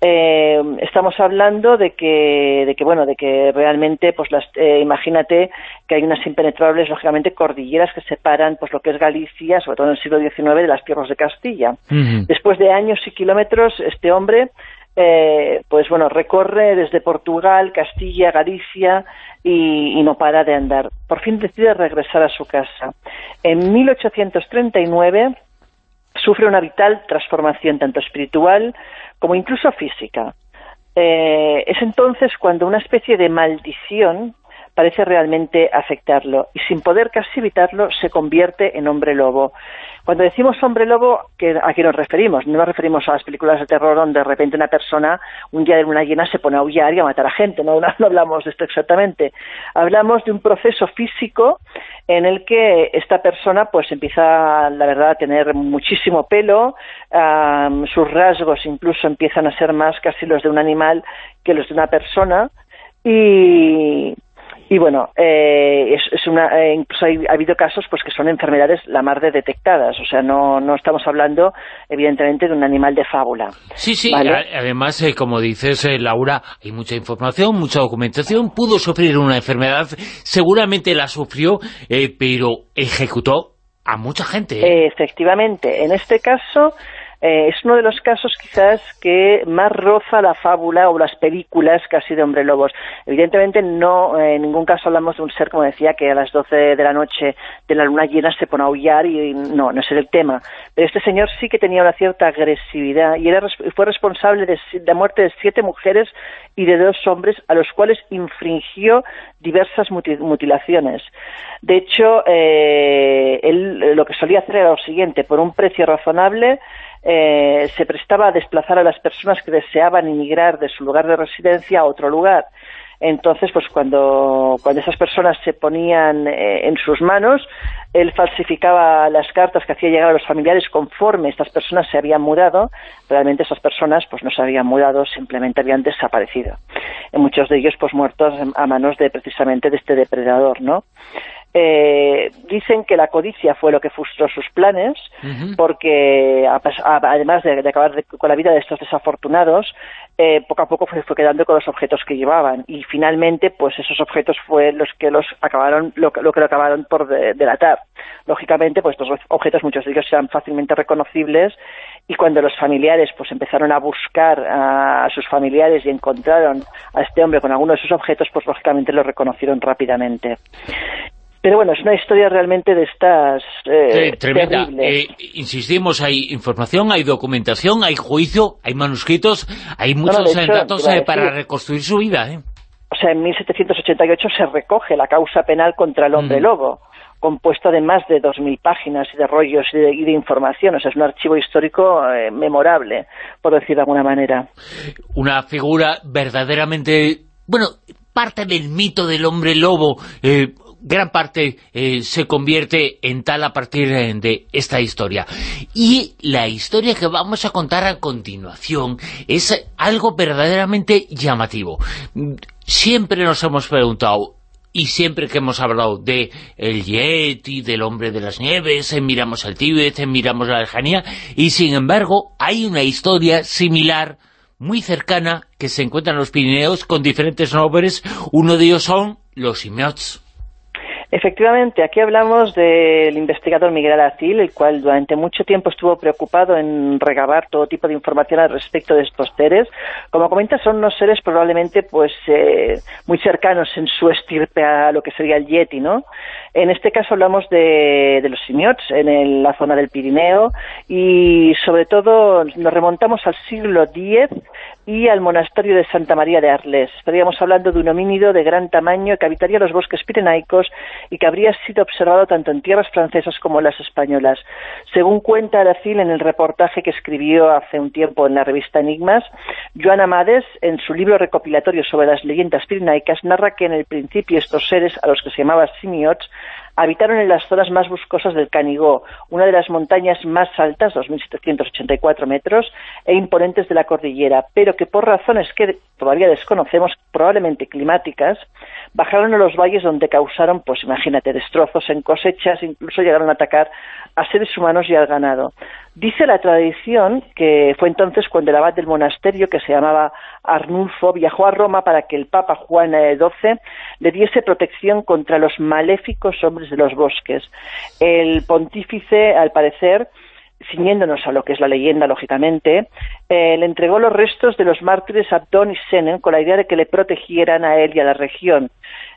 Eh, estamos hablando de que, de que, bueno, de que realmente, pues las, eh, imagínate que hay unas impenetrables, lógicamente, cordilleras que separan, pues lo que es Galicia, sobre todo en el siglo XIX, de las tierras de Castilla. Después de años y kilómetros, este hombre eh, pues bueno, recorre desde Portugal, Castilla, Galicia y, no para de andar. Por fin decide regresar a su casa. En 1839 sufre una vital transformación tanto espiritual como incluso física. Eh, es entonces cuando una especie de maldición parece realmente afectarlo y sin poder casi evitarlo se convierte en hombre lobo. Cuando decimos hombre lobo, ¿a qué nos referimos? No nos referimos a las películas de terror donde de repente una persona un día de luna llena se pone a aullar y a matar a gente, no, hablamos de esto exactamente. Hablamos de un proceso físico en el que esta persona pues empieza, la verdad, a tener muchísimo pelo, sus rasgos incluso empiezan a ser más casi los de un animal que los de una persona, y, y bueno, eh, es, una, eh, incluso ha habido casos pues que son enfermedades la mar de detectadas, o sea, no, no estamos hablando evidentemente de un animal de fábula. Sí, sí, además, eh, como dices, Laura, hay mucha información, mucha documentación, pudo sufrir una enfermedad, seguramente la sufrió, pero ejecutó a mucha gente. Efectivamente, en este caso eh, es uno de los casos quizás que más roza la fábula o las películas casi de hombre lobos. Evidentemente no, eh, en ningún caso hablamos de un ser, como decía, que a las 12 de la noche de la luna llena se pone a aullar y no, no es el tema. Pero este señor sí que tenía una cierta agresividad y era, fue responsable de la muerte de siete mujeres y de dos hombres a los cuales infringió diversas mutilaciones. De hecho, eh, él lo que solía hacer era lo siguiente, por un precio razonable, eh, se prestaba a desplazar a las personas que deseaban emigrar de su lugar de residencia a otro lugar. Entonces, pues cuando, cuando esas personas se ponían eh, en sus manos, él falsificaba las cartas que hacía llegar a los familiares conforme estas personas se habían mudado. Realmente esas personas pues no se habían mudado, simplemente habían desaparecido. Muchos de ellos pues muertos a manos de precisamente de este depredador, ¿no? Eh, dicen que la codicia fue lo que frustró sus planes, porque además de, acabar con la vida de estos desafortunados, eh, poco a poco fue, quedando con los objetos que llevaban. Y finalmente pues esos objetos fue los que los acabaron lo, que lo acabaron por delatar. Lógicamente pues estos objetos muchos de ellos eran fácilmente reconocibles y cuando los familiares pues empezaron a buscar a sus familiares y encontraron a este hombre con alguno de esos objetos pues lógicamente lo reconocieron rápidamente pero bueno, es una historia realmente de estas eh, tremenda. Eh, insistimos, hay información, hay documentación, hay juicio, hay manuscritos, hay muchos datos eh, para reconstruir su vida. O sea, en 1788 se recoge la causa penal contra el hombre mm. lobo, compuesto de más de 2.000 páginas y de rollos y de, información. O sea, es un archivo histórico memorable, por decir de alguna manera. Una figura verdaderamente... Bueno, parte del mito del hombre lobo, gran parte eh, se convierte en tal a partir de esta historia. Y la historia que vamos a contar a continuación es algo verdaderamente llamativo. Siempre nos hemos preguntado, y siempre que hemos hablado de el Yeti, del hombre de las nieves, miramos al Tíbet, miramos la lejanía, y sin embargo hay una historia similar, muy cercana, que se encuentra en los Pirineos con diferentes nombres, uno de ellos son los Imiots. Efectivamente, aquí hablamos del investigador Miguel Aracil, el cual durante mucho tiempo estuvo preocupado en regabar todo tipo de información al respecto de estos seres. Como comentas, son unos seres probablemente pues eh, muy cercanos en su estirpe a lo que sería el Yeti, ¿no? En este caso hablamos de, los simiots en la zona del Pirineo y sobre todo nos remontamos al siglo X y al monasterio de Santa María de Arles. Estaríamos hablando de un homínido de gran tamaño que habitaría los bosques pirenaicos y que habría sido observado tanto en tierras francesas como en las españolas. Según cuenta Aracil en el reportaje que escribió hace un tiempo en la revista Enigmas, Joan Amades, en su libro recopilatorio sobre las leyendas pirenaicas, narra que en el principio estos seres, a los que se llamaba simiots, habitaron en las zonas más boscosas del Canigó, una de las montañas más altas, 2.784 metros, e imponentes de la cordillera, pero que por razones que todavía desconocemos, probablemente climáticas, bajaron a los valles donde causaron, pues imagínate, destrozos en cosechas, incluso llegaron a atacar a seres humanos y al ganado. Dice la tradición que fue entonces cuando el abad del monasterio, que se llamaba Arnulfo, viajó a Roma para que el Papa Juan XII le diese protección contra los maléficos hombres de los bosques. El pontífice, al parecer, ciñéndonos a lo que es la leyenda, lógicamente, eh, le entregó los restos de los mártires Abdón y Senen con la idea de que le protegieran a él y a la región.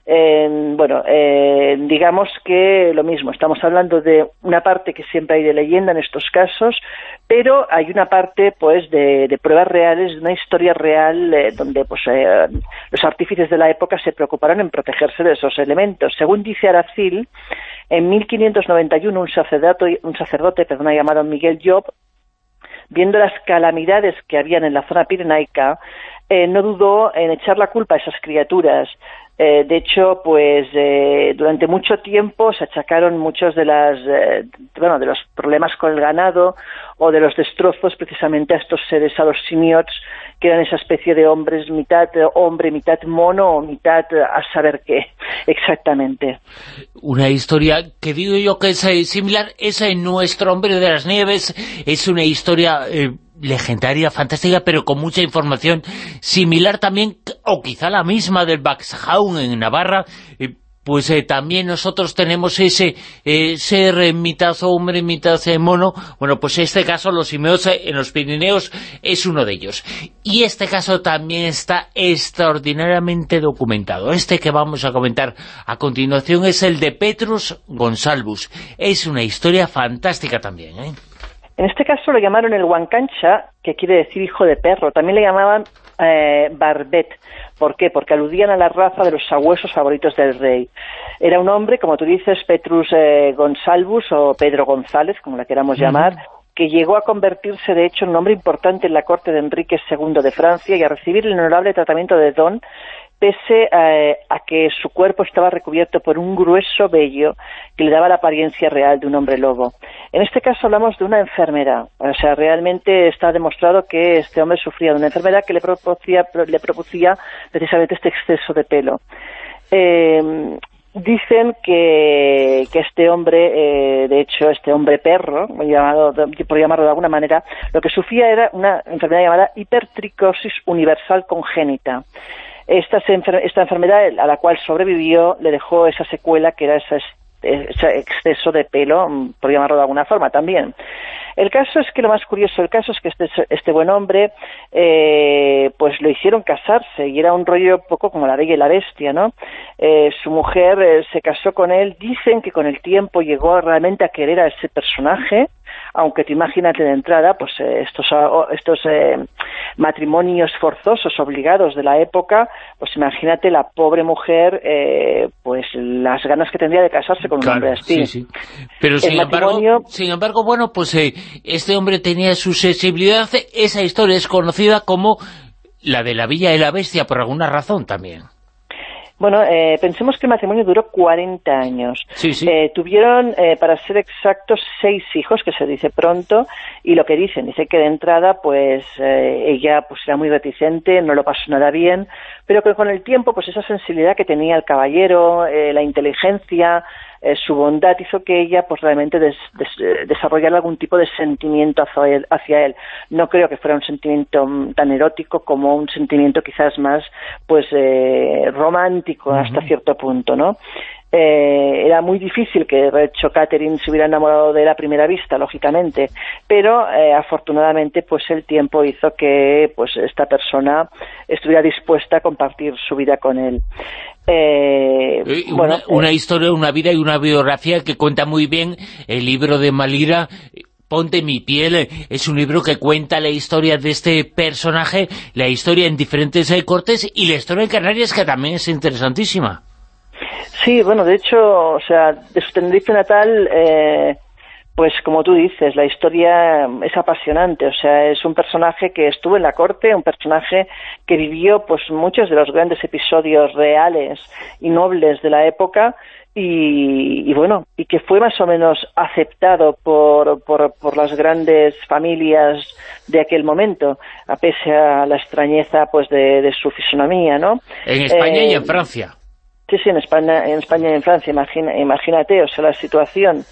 Eh, bueno, eh, digamos que lo mismo, estamos hablando de una parte que siempre hay de leyenda en estos casos, pero hay una parte pues de, pruebas reales, de una historia real eh, donde pues los artífices de la época se preocuparon en protegerse de esos elementos. Según dice Aracil, en 1591 un sacerdote, un sacerdote llamado Miguel Job viendo las calamidades que habían en la zona pirenaica, no dudó en echar la culpa a esas criaturas eh, de hecho, pues eh, durante mucho tiempo se achacaron muchos de las eh, bueno de los problemas con el ganado o de los destrozos precisamente a estos seres, a los simiots, que eran esa especie de hombres mitad hombre, mitad mono o mitad a saber qué exactamente. Una historia que digo yo que es similar, es en nuestro hombre de las nieves, es una historia legendaria, fantástica, pero con mucha información similar también, o quizá la misma del Baxhaun en Navarra, eh, pues eh, también nosotros tenemos ese eh, ser mitad hombre, mitad mono. Bueno, pues este caso los simeos en los Pirineos es uno de ellos. Y este caso también está extraordinariamente documentado. Este que vamos a comentar a continuación es el de Petrus Gonsalvus. Es una historia fantástica también, ¿eh? En este caso lo llamaron el Huancancha, que quiere decir hijo de perro. También le llamaban eh, Barbet. ¿Por qué? Porque aludían a la raza de los sabuesos favoritos del rey. Era un hombre, como tú dices, Petrus eh, Gonsalvus o Pedro González, como la queramos llamar, que llegó a convertirse, de hecho, en un hombre importante en la corte de Enrique II de Francia y a recibir el honorable tratamiento de don pese eh, a, que su cuerpo estaba recubierto por un grueso vello que le daba la apariencia real de un hombre lobo. En este caso hablamos de una enfermedad, o sea, realmente está demostrado que este hombre sufría de una enfermedad que le producía, le precisamente este exceso de pelo. Eh, dicen que, este hombre, eh, de hecho, este hombre perro, llamado, por llamarlo de alguna manera, lo que sufría era una enfermedad llamada hipertricosis universal congénita. Esta, esta enfermedad a la cual sobrevivió le dejó esa secuela que era ese exceso de pelo, mm, por llamarlo de alguna forma también. El caso es que lo más curioso del caso es que este, este buen hombre, eh, pues lo hicieron casarse y era un rollo poco como la bella y la bestia, ¿no? Eh, su mujer eh, se casó con él, dicen que con el tiempo llegó realmente a querer a ese personaje, aunque te imagínate de entrada, pues eh, estos, ah, estos eh, matrimonios forzosos, obligados de la época, pues imagínate la pobre mujer, eh, pues las ganas que tendría de casarse con un hombre así. Sí, Pero sin embargo, sin embargo, bueno, pues este hombre tenía su sensibilidad, esa historia es conocida como la de la Villa y la Bestia, por alguna razón también. Bueno, eh, pensemos que el matrimonio duró 40 años. Eh, tuvieron, eh, para ser exactos, seis hijos, que se dice pronto, y lo que dicen, dice que de entrada, pues, ella pues era muy reticente, no lo pasó nada bien, pero que con el tiempo, pues esa sensibilidad que tenía el caballero, la inteligencia, eh, su bondad hizo que ella pues realmente des, desarrollara algún tipo de sentimiento hacia él, hacia él. No creo que fuera un sentimiento mm, tan erótico como un sentimiento quizás más pues eh, romántico hasta cierto punto, ¿no? Eh, era muy difícil que de hecho Catherine se hubiera enamorado de él a primera vista, lógicamente, pero afortunadamente pues el tiempo hizo que pues esta persona estuviera dispuesta a compartir su vida con él. Eh, bueno, una, eh, historia, una vida y una biografía que cuenta muy bien el libro de Malira, Ponte mi piel, es un libro que cuenta la historia de este personaje, la historia en diferentes eh, cortes y la historia en Canarias que también es interesantísima. Sí, bueno, de hecho, o sea, de su Tenerife natal... Eh pues como tú dices, la historia es apasionante, o sea, es un personaje que estuvo en la corte, un personaje que vivió pues muchos de los grandes episodios reales y nobles de la época y, bueno, y que fue más o menos aceptado por, por, por, las grandes familias de aquel momento, a pese a la extrañeza pues de, su fisonomía, ¿no? En España y en eh, Francia. Sí, sí, en España, en España y en Francia, imagínate, o sea, la situación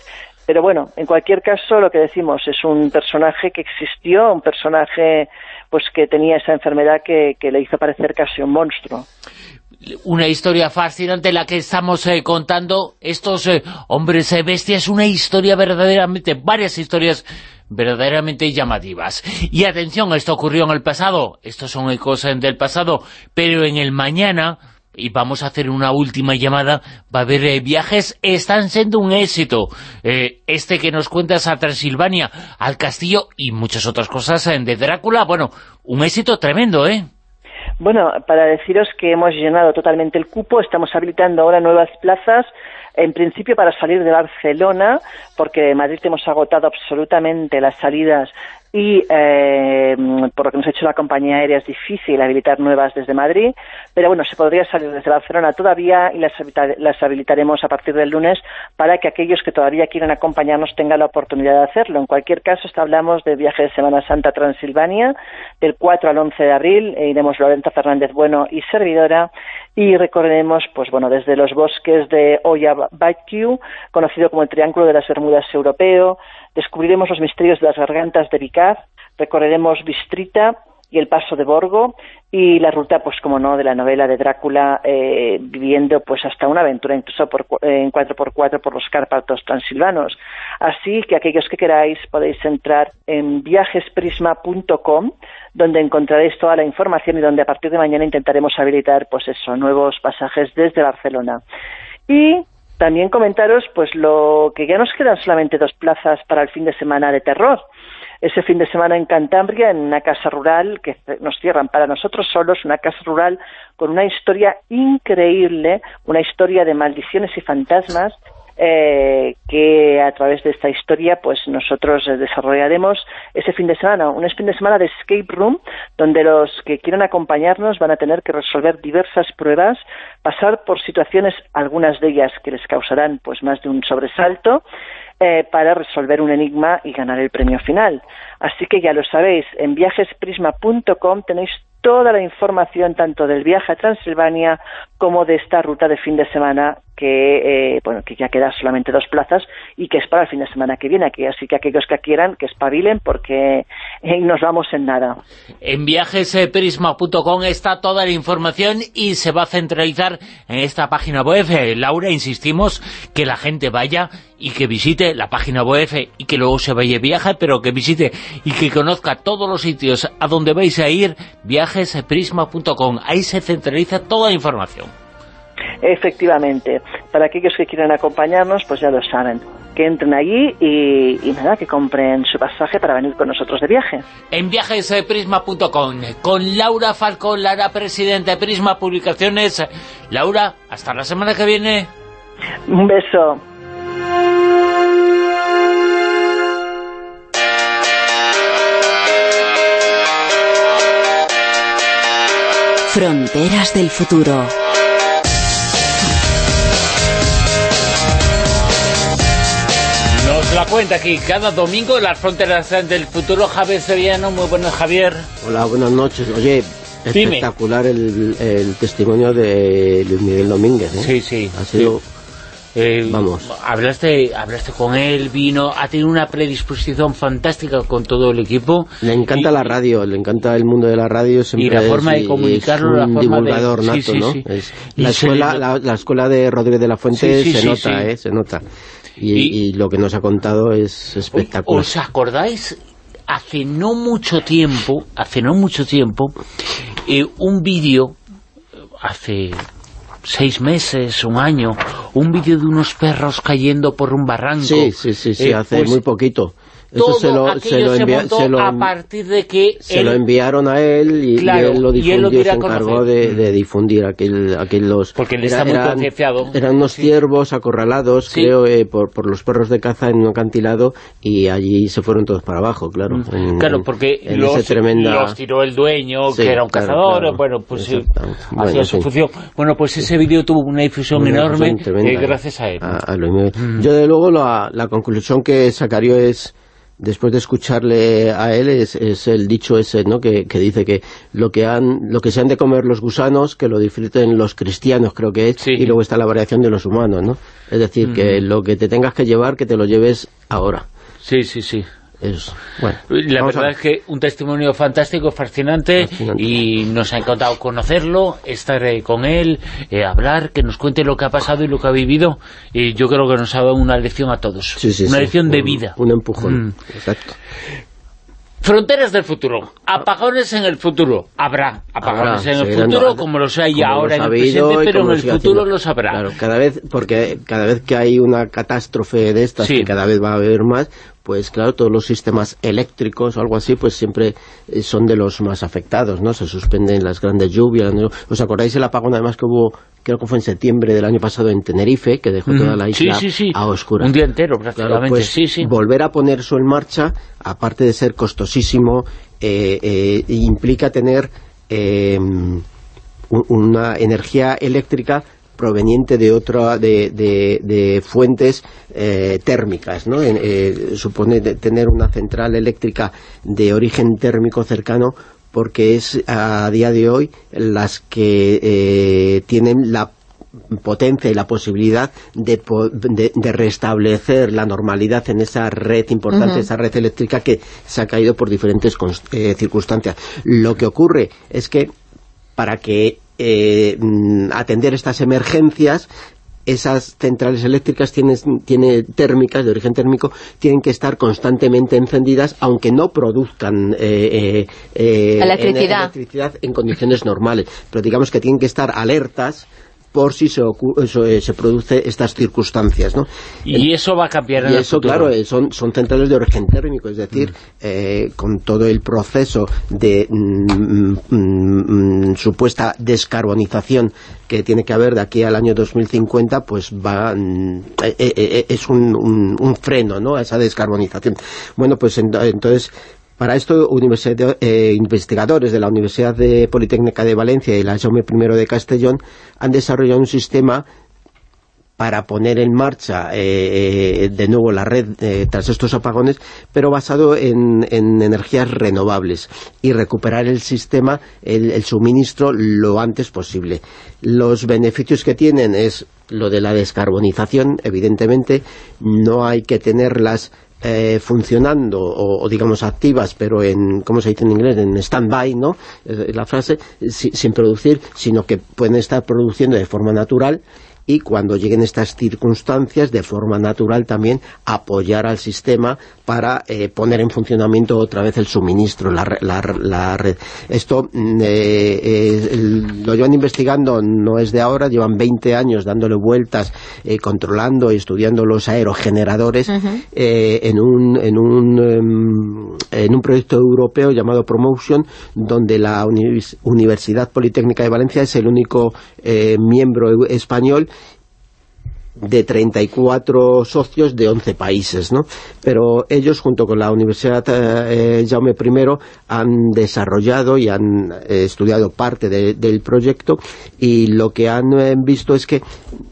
pero bueno, en cualquier caso, lo que decimos es un personaje que existió, un personaje pues que tenía esa enfermedad que, le hizo parecer casi un monstruo. Una historia fascinante la que estamos eh, contando, estos eh, hombres eh, bestias, una historia verdaderamente, varias historias verdaderamente llamativas. Y atención, esto ocurrió en el pasado, estos son ecos del pasado, pero en el mañana y vamos a hacer una última llamada, va a haber eh, viajes, están siendo un éxito. Eh, este que nos cuentas a Transilvania, al castillo y muchas otras cosas eh, de Drácula, bueno, un éxito tremendo, ¿eh? Bueno, para deciros que hemos llenado totalmente el cupo, estamos habilitando ahora nuevas plazas, en principio para salir de Barcelona, porque de Madrid hemos agotado absolutamente las salidas y eh, por lo que nos ha hecho la compañía aérea es difícil habilitar nuevas desde Madrid, pero bueno, se podría salir desde Barcelona todavía y las, las habilitaremos a partir del lunes para que aquellos que todavía quieran acompañarnos tengan la oportunidad de hacerlo. En cualquier caso, hablamos de viaje de Semana Santa a Transilvania, del 4 al 11 de abril, e iremos Lorenzo Fernández Bueno y servidora, y recorreremos, pues bueno, desde los bosques de Oya Baciu, conocido como el Triángulo de las Bermudas Europeo, descubriremos los misterios de las gargantas de Recorreremos Bistrita y el paso de Borgo y la ruta, pues como no, de la novela de Drácula eh, viviendo pues hasta una aventura incluso por, en 4x4 por los Cárpatos transilvanos. Así que aquellos que queráis podéis entrar en viajesprisma.com donde encontraréis toda la información y donde a partir de mañana intentaremos habilitar pues eso, nuevos pasajes desde Barcelona. Y también comentaros pues lo que ya nos quedan solamente dos plazas para el fin de semana de terror. Ese fin de semana en Cantabria, en una casa rural que nos cierran para nosotros solos, una casa rural con una historia increíble, una historia de maldiciones y fantasmas eh, que a través de esta historia pues nosotros desarrollaremos ese fin de semana, un fin de semana de escape room donde los que quieran acompañarnos van a tener que resolver diversas pruebas, pasar por situaciones, algunas de ellas que les causarán pues más de un sobresalto, eh, para resolver un enigma y ganar el premio final. Así que ya lo sabéis, en viajesprisma.com tenéis toda la información tanto del viaje a Transilvania como de esta ruta de fin de semana que eh, bueno que ya queda solamente dos plazas y que es para el fin de semana que viene aquí. Así que aquellos que quieran que espabilen porque eh, nos vamos en nada. En viajesprisma.com está toda la información y se va a centralizar en esta página web. Eh, Laura insistimos que la gente vaya y que visite la página web y que luego se vaya viaje pero que visite y que conozca todos los sitios a donde vais a ir viajesprisma.com ahí se centraliza toda la información Efectivamente, para aquellos que quieran acompañarnos, pues ya lo saben, que entren allí y, nada, que compren su pasaje para venir con nosotros de viaje. En viajesprisma.com, con Laura Falcón, Lara, presidenta de Prisma Publicaciones. Laura, hasta la semana que viene. Un beso. Fronteras del futuro. la cuenta aquí cada domingo las fronteras del futuro. Javier Sevillano, muy buenas Javier. Hola, buenas noches. Oye, espectacular el, el, testimonio de Luis Miguel Domínguez. ¿eh? Sí, sí. Ha sido... Eh, Vamos. Hablaste, hablaste con él, vino, ha tenido una predisposición fantástica con todo el equipo. Le encanta la radio, le encanta el mundo de la radio. y la forma de comunicarlo, es un la divulgador nato, ¿no? la, escuela, la, escuela de Rodríguez de la Fuente se nota, ¿eh? Se nota. Y, lo que nos ha contado es espectacular. ¿Os acordáis? Hace no mucho tiempo, hace no mucho tiempo, eh, un vídeo, hace seis meses, un año, un vídeo de unos perros cayendo por un barranco. Sí, sí, sí, sí eh, hace pues muy poquito. Eso se lo, se lo, se lo, a partir de que se lo enviaron a él y, él lo difundió, se encargó de, de, difundir aquel, aquel los porque él está muy eran, concienciado. eran unos ciervos acorralados creo eh, por, por los perros de caza en un acantilado y allí se fueron todos para abajo claro mm. en, claro porque en los, tremenda... los, tiró el dueño que era un claro, cazador claro. bueno pues bueno, hacía su sí. función. Bueno pues ese vídeo tuvo una difusión Una enorme tremenda, eh, gracias a él. a, a Miguel. yo de luego la, la conclusión que sacaría es después de escucharle a él es, es el dicho ese ¿no? que, que, dice que lo que han lo que se han de comer los gusanos que lo disfruten los cristianos creo que es Sí. y luego está la variación de los humanos ¿no? es decir que lo que te tengas que llevar que te lo lleves ahora sí sí sí es, bueno, la verdad ver. es que un testimonio fantástico, fascinante, y nos ha encantado conocerlo, estar eh, con él, eh, hablar, que nos cuente lo que ha pasado y lo que ha vivido, y yo creo que nos ha dado una lección a todos, Sí, sí, una sí, lección de vida. Un empujón, Mm. exacto. Fronteras del futuro, apagones en el futuro, habrá apagones Habrá, en el futuro como los hay ahora en el presente, pero en el futuro haciendo. los habrá. Claro, cada vez, porque cada vez que hay una catástrofe de estas, Sí. que cada vez va a haber más, pues claro, todos los sistemas eléctricos o algo así, pues siempre eh, son de los más afectados, ¿no? Se suspenden las grandes lluvias. ¿no? ¿Os acordáis el apagón además que hubo, creo que fue en septiembre del año pasado en Tenerife, que dejó toda la isla sí, sí. a oscuras? Un día entero Claro, prácticamente, pues sí, sí. volver a poner eso en marcha, aparte de ser costosísimo, eh, eh, implica tener eh, un- una energía eléctrica proveniente de otra de, de- de fuentes eh, térmicas, ¿no? Eh, supone tener una central eléctrica de origen térmico cercano porque es a día de hoy las que eh, tienen la potencia y la posibilidad de, po- de- de restablecer la normalidad en esa red importante, esa red eléctrica que se ha caído por diferentes eh, circunstancias. Lo que ocurre es que para que eh, mm, atender estas emergencias esas centrales eléctricas tienen, tiene térmicas, de origen térmico, tienen que estar constantemente encendidas, aunque no produzcan eh, eh, eh, Electricidad. electricidad en condiciones normales. Pero digamos que tienen que estar alertas por si se, eso, eh, se produce estas circunstancias, ¿no? Y eso va a cambiar en Y el eso, futuro. claro, eh, son, son centrales de origen térmico, es decir, eh, con todo el proceso de mm, mm, mm, supuesta descarbonización que tiene que haber de aquí al año 2050, pues va mm, eh, eh, eh, es un, un- un freno ¿no? a esa descarbonización. Bueno, pues ento- entonces... Para esto, eh, investigadores de la Universidad de Politécnica de Valencia y la Jaume I de Castellón han desarrollado un sistema para poner en marcha eh, eh, de nuevo la red tras estos apagones, pero basado en, en energías renovables y recuperar el sistema, el suministro lo antes posible. Los beneficios que tienen es lo de la descarbonización, evidentemente, no hay que tenerlas eh, funcionando o, digamos activas, pero en, ¿cómo se dice en inglés? En stand-by, ¿no? Eh, la frase, si- sin producir, sino que pueden estar produciendo de forma natural y cuando lleguen estas circunstancias, de forma natural también apoyar al sistema para eh, poner en funcionamiento otra vez el suministro, la, la, la red. Esto mm, eh, eh, lo llevan investigando, no es de ahora, llevan 20 años dándole vueltas, controlando y estudiando los aerogeneradores en un, en, un, em, en un proyecto europeo llamado Promotion, donde la Univers- Universidad Politécnica de Valencia es el único eh, miembro eu- español de 34 socios de 11 países, ¿no? Pero ellos, junto con la Universidad eh, Jaume I, han desarrollado y han eh, estudiado parte de- del proyecto y lo que han eh, visto es que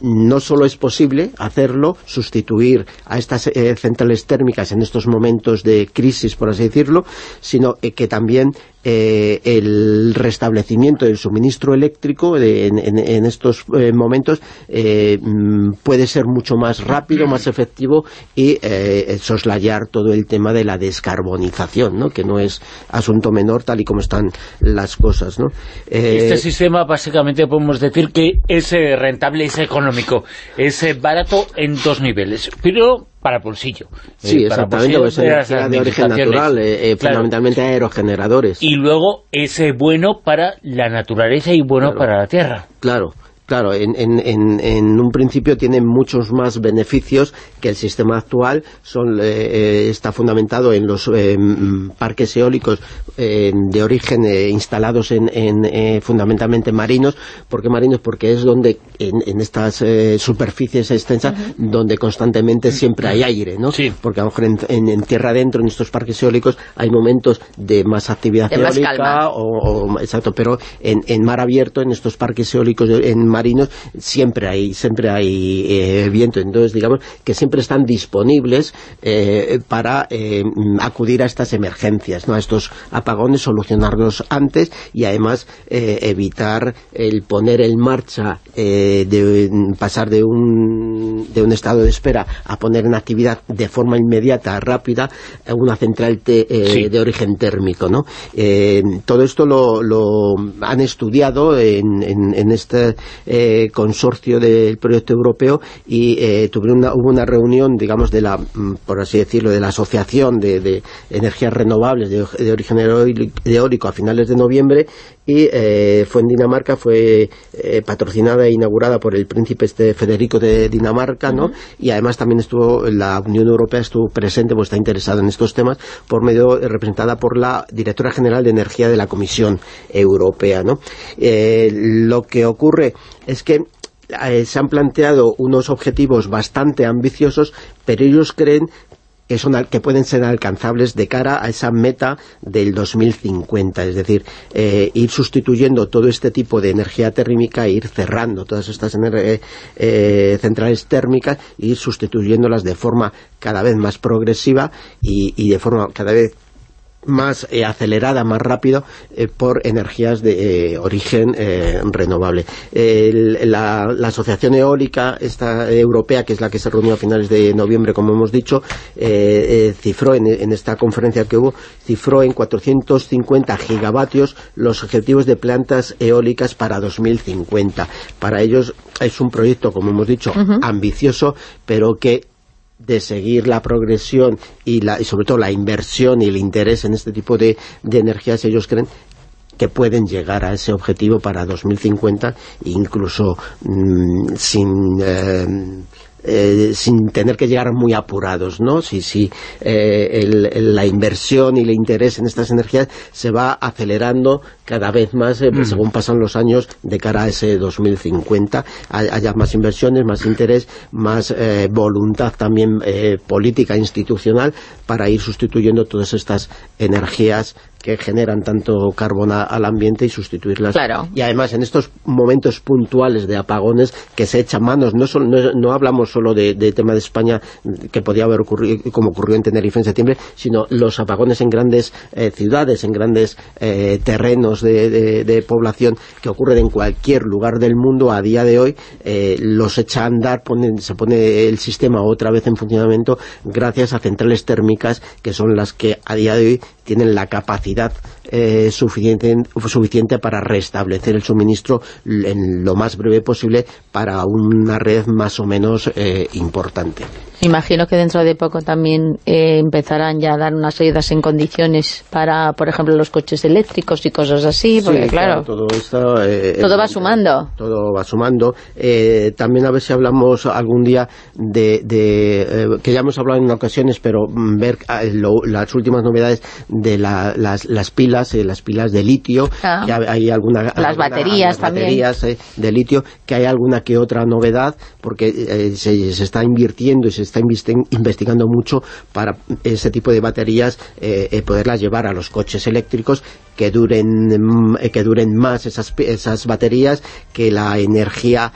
no solo es posible hacerlo, sustituir a estas eh, centrales térmicas en estos momentos de crisis, por así decirlo, sino que también eh, el restablecimiento del suministro eléctrico en, estos eh, momentos eh, mm, puede ser mucho más rápido, más efectivo y eh, soslayar todo el tema de la descarbonización, ¿no? que no es asunto menor tal y como están las cosas. Este sistema básicamente podemos decir que es rentable, es económico, es barato en dos niveles, pero para bolsillo. Sí, Eh, exactamente, de las energía de origen natural, eh, eh, Claro. fundamentalmente aerogeneradores. Y luego es bueno para la naturaleza y bueno para la tierra. Claro, claro, en, en, en, en un principio tiene muchos más beneficios que el sistema actual, son, eh, eh, está fundamentado en los eh, parques eólicos eh, de origen eh, instalados en, en, eh, fundamentalmente marinos, ¿por qué marinos? Porque es donde en, en estas eh, superficies extensas donde constantemente siempre hay aire, ¿no? Porque a lo mejor en, en- en tierra adentro, en estos parques eólicos, hay momentos de más actividad De más eólica calma. o, o- exacto, pero en, en mar abierto, en estos parques eólicos en marinos, siempre hay siempre hay eh, viento, entonces digamos que siempre están disponibles eh, para eh, acudir a estas emergencias, ¿no? a estos apagones, solucionarlos antes y además eh, evitar el poner en marcha, eh, de, pasar de un, de un estado de espera a poner en actividad de forma inmediata, rápida, una central de origen térmico. ¿no? todo esto lo, han estudiado en, en, este consorcio del proyecto europeo y tuvieron una, hubo una reunión, digamos, de la, mm, por así decirlo, de la Asociación de, Energías Renovables de, origen eólico a finales de noviembre y eh, fue en Dinamarca, fue eh, patrocinada e inaugurada por el príncipe este Federico de Dinamarca, ¿no? Y además también estuvo, la Unión Europea estuvo presente, pues está interesada en estos temas, por medio, eh, representada por la Directora General de Energía de la Comisión Europea, ¿no? lo que ocurre es que se han planteado unos objetivos bastante ambiciosos, pero ellos creen que, son, que pueden ser alcanzables de cara a esa meta del 2050, es decir, eh, ir sustituyendo todo este tipo de energía térmica ir cerrando todas estas eh, eh, centrales térmicas e ir sustituyéndolas de forma cada vez más progresiva y de forma cada vez más eh, acelerada, más rápido, eh, por energías de eh, origen renovable. la, Asociación Eólica esta europea, que es la que se reunió a finales de noviembre, como hemos dicho, cifró en, en, esta conferencia que hubo, cifró en 450 gigavatios los objetivos de plantas eólicas para 2050. Para ellos es un proyecto, como hemos dicho, ambicioso, pero que de seguir la progresión y, la, y sobre todo la inversión y el interés en este tipo de, de energías, ellos creen que pueden llegar a ese objetivo para 2050 incluso mm, sin eh, eh, sin tener que llegar muy apurados, ¿no? Si, si eh, la inversión y el interés en estas energías se va acelerando cada vez más eh, mm. según pasan los años de cara a ese 2050, haya más inversiones, más interés, más voluntad también política institucional para ir sustituyendo todas estas energías que generan tanto carbono al ambiente y sustituirlas. Y además en estos momentos puntuales de apagones que se echan manos, no, no, hablamos solo de, tema de España que podía haber ocurrido, como ocurrió en Tenerife en septiembre, sino los apagones en grandes eh, ciudades, en grandes eh, terrenos de, población que ocurren en cualquier lugar del mundo a día de hoy, eh, los echa a andar, se pone el sistema otra vez en funcionamiento gracias a centrales térmicas que son las que a día de hoy tienen la capacidad eh, suficiente, suficiente para restablecer el suministro en lo más breve posible para una red más o menos eh, importante. Imagino que dentro de poco también eh, empezarán ya a dar unas ayudas en condiciones para, por ejemplo, los coches eléctricos y cosas así, porque claro, todo, esto, eh, todo va sumando. Todo va sumando. Eh, también a ver si hablamos algún día de, que ya hemos hablado en ocasiones, pero mm, ver ah, las últimas novedades de las, pilas, las pilas de litio, ah. que hay alguna... Las baterías también. baterías de litio, que hay alguna que otra novedad, porque se, se está invirtiendo y se está investigando mucho para ese tipo de baterías eh, eh, poderlas llevar a los coches eléctricos que duren mm, eh, que duren más esas, esas baterías, que la energía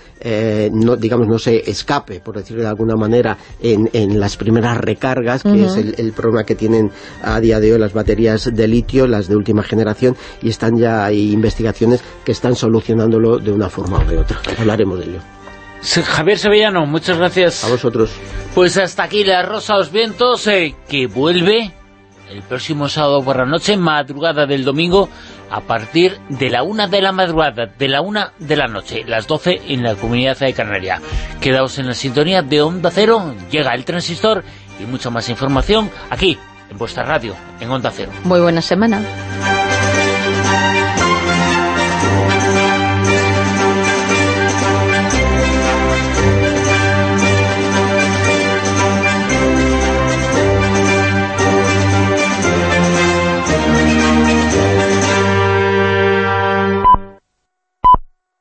no, digamos no se escape, por decirlo de alguna manera, en, en las primeras recargas, que es el, problema que tienen a día de hoy las baterías de litio, las de última generación, y están ya hay investigaciones que están solucionándolo de una forma o de otra. Hablaremos de ello. Javier Sevillano, muchas gracias. A vosotros. Pues hasta aquí la Rosa de los Vientos, eh, que vuelve el próximo sábado por la noche, madrugada del domingo, a partir de la una de la madrugada, de la una de la noche, las doce en la Comunidad de Canaria. Quedaos en la sintonía de Onda Cero, llega el transistor y mucha más información aquí, en vuestra radio, en Onda Cero. Muy buena semana.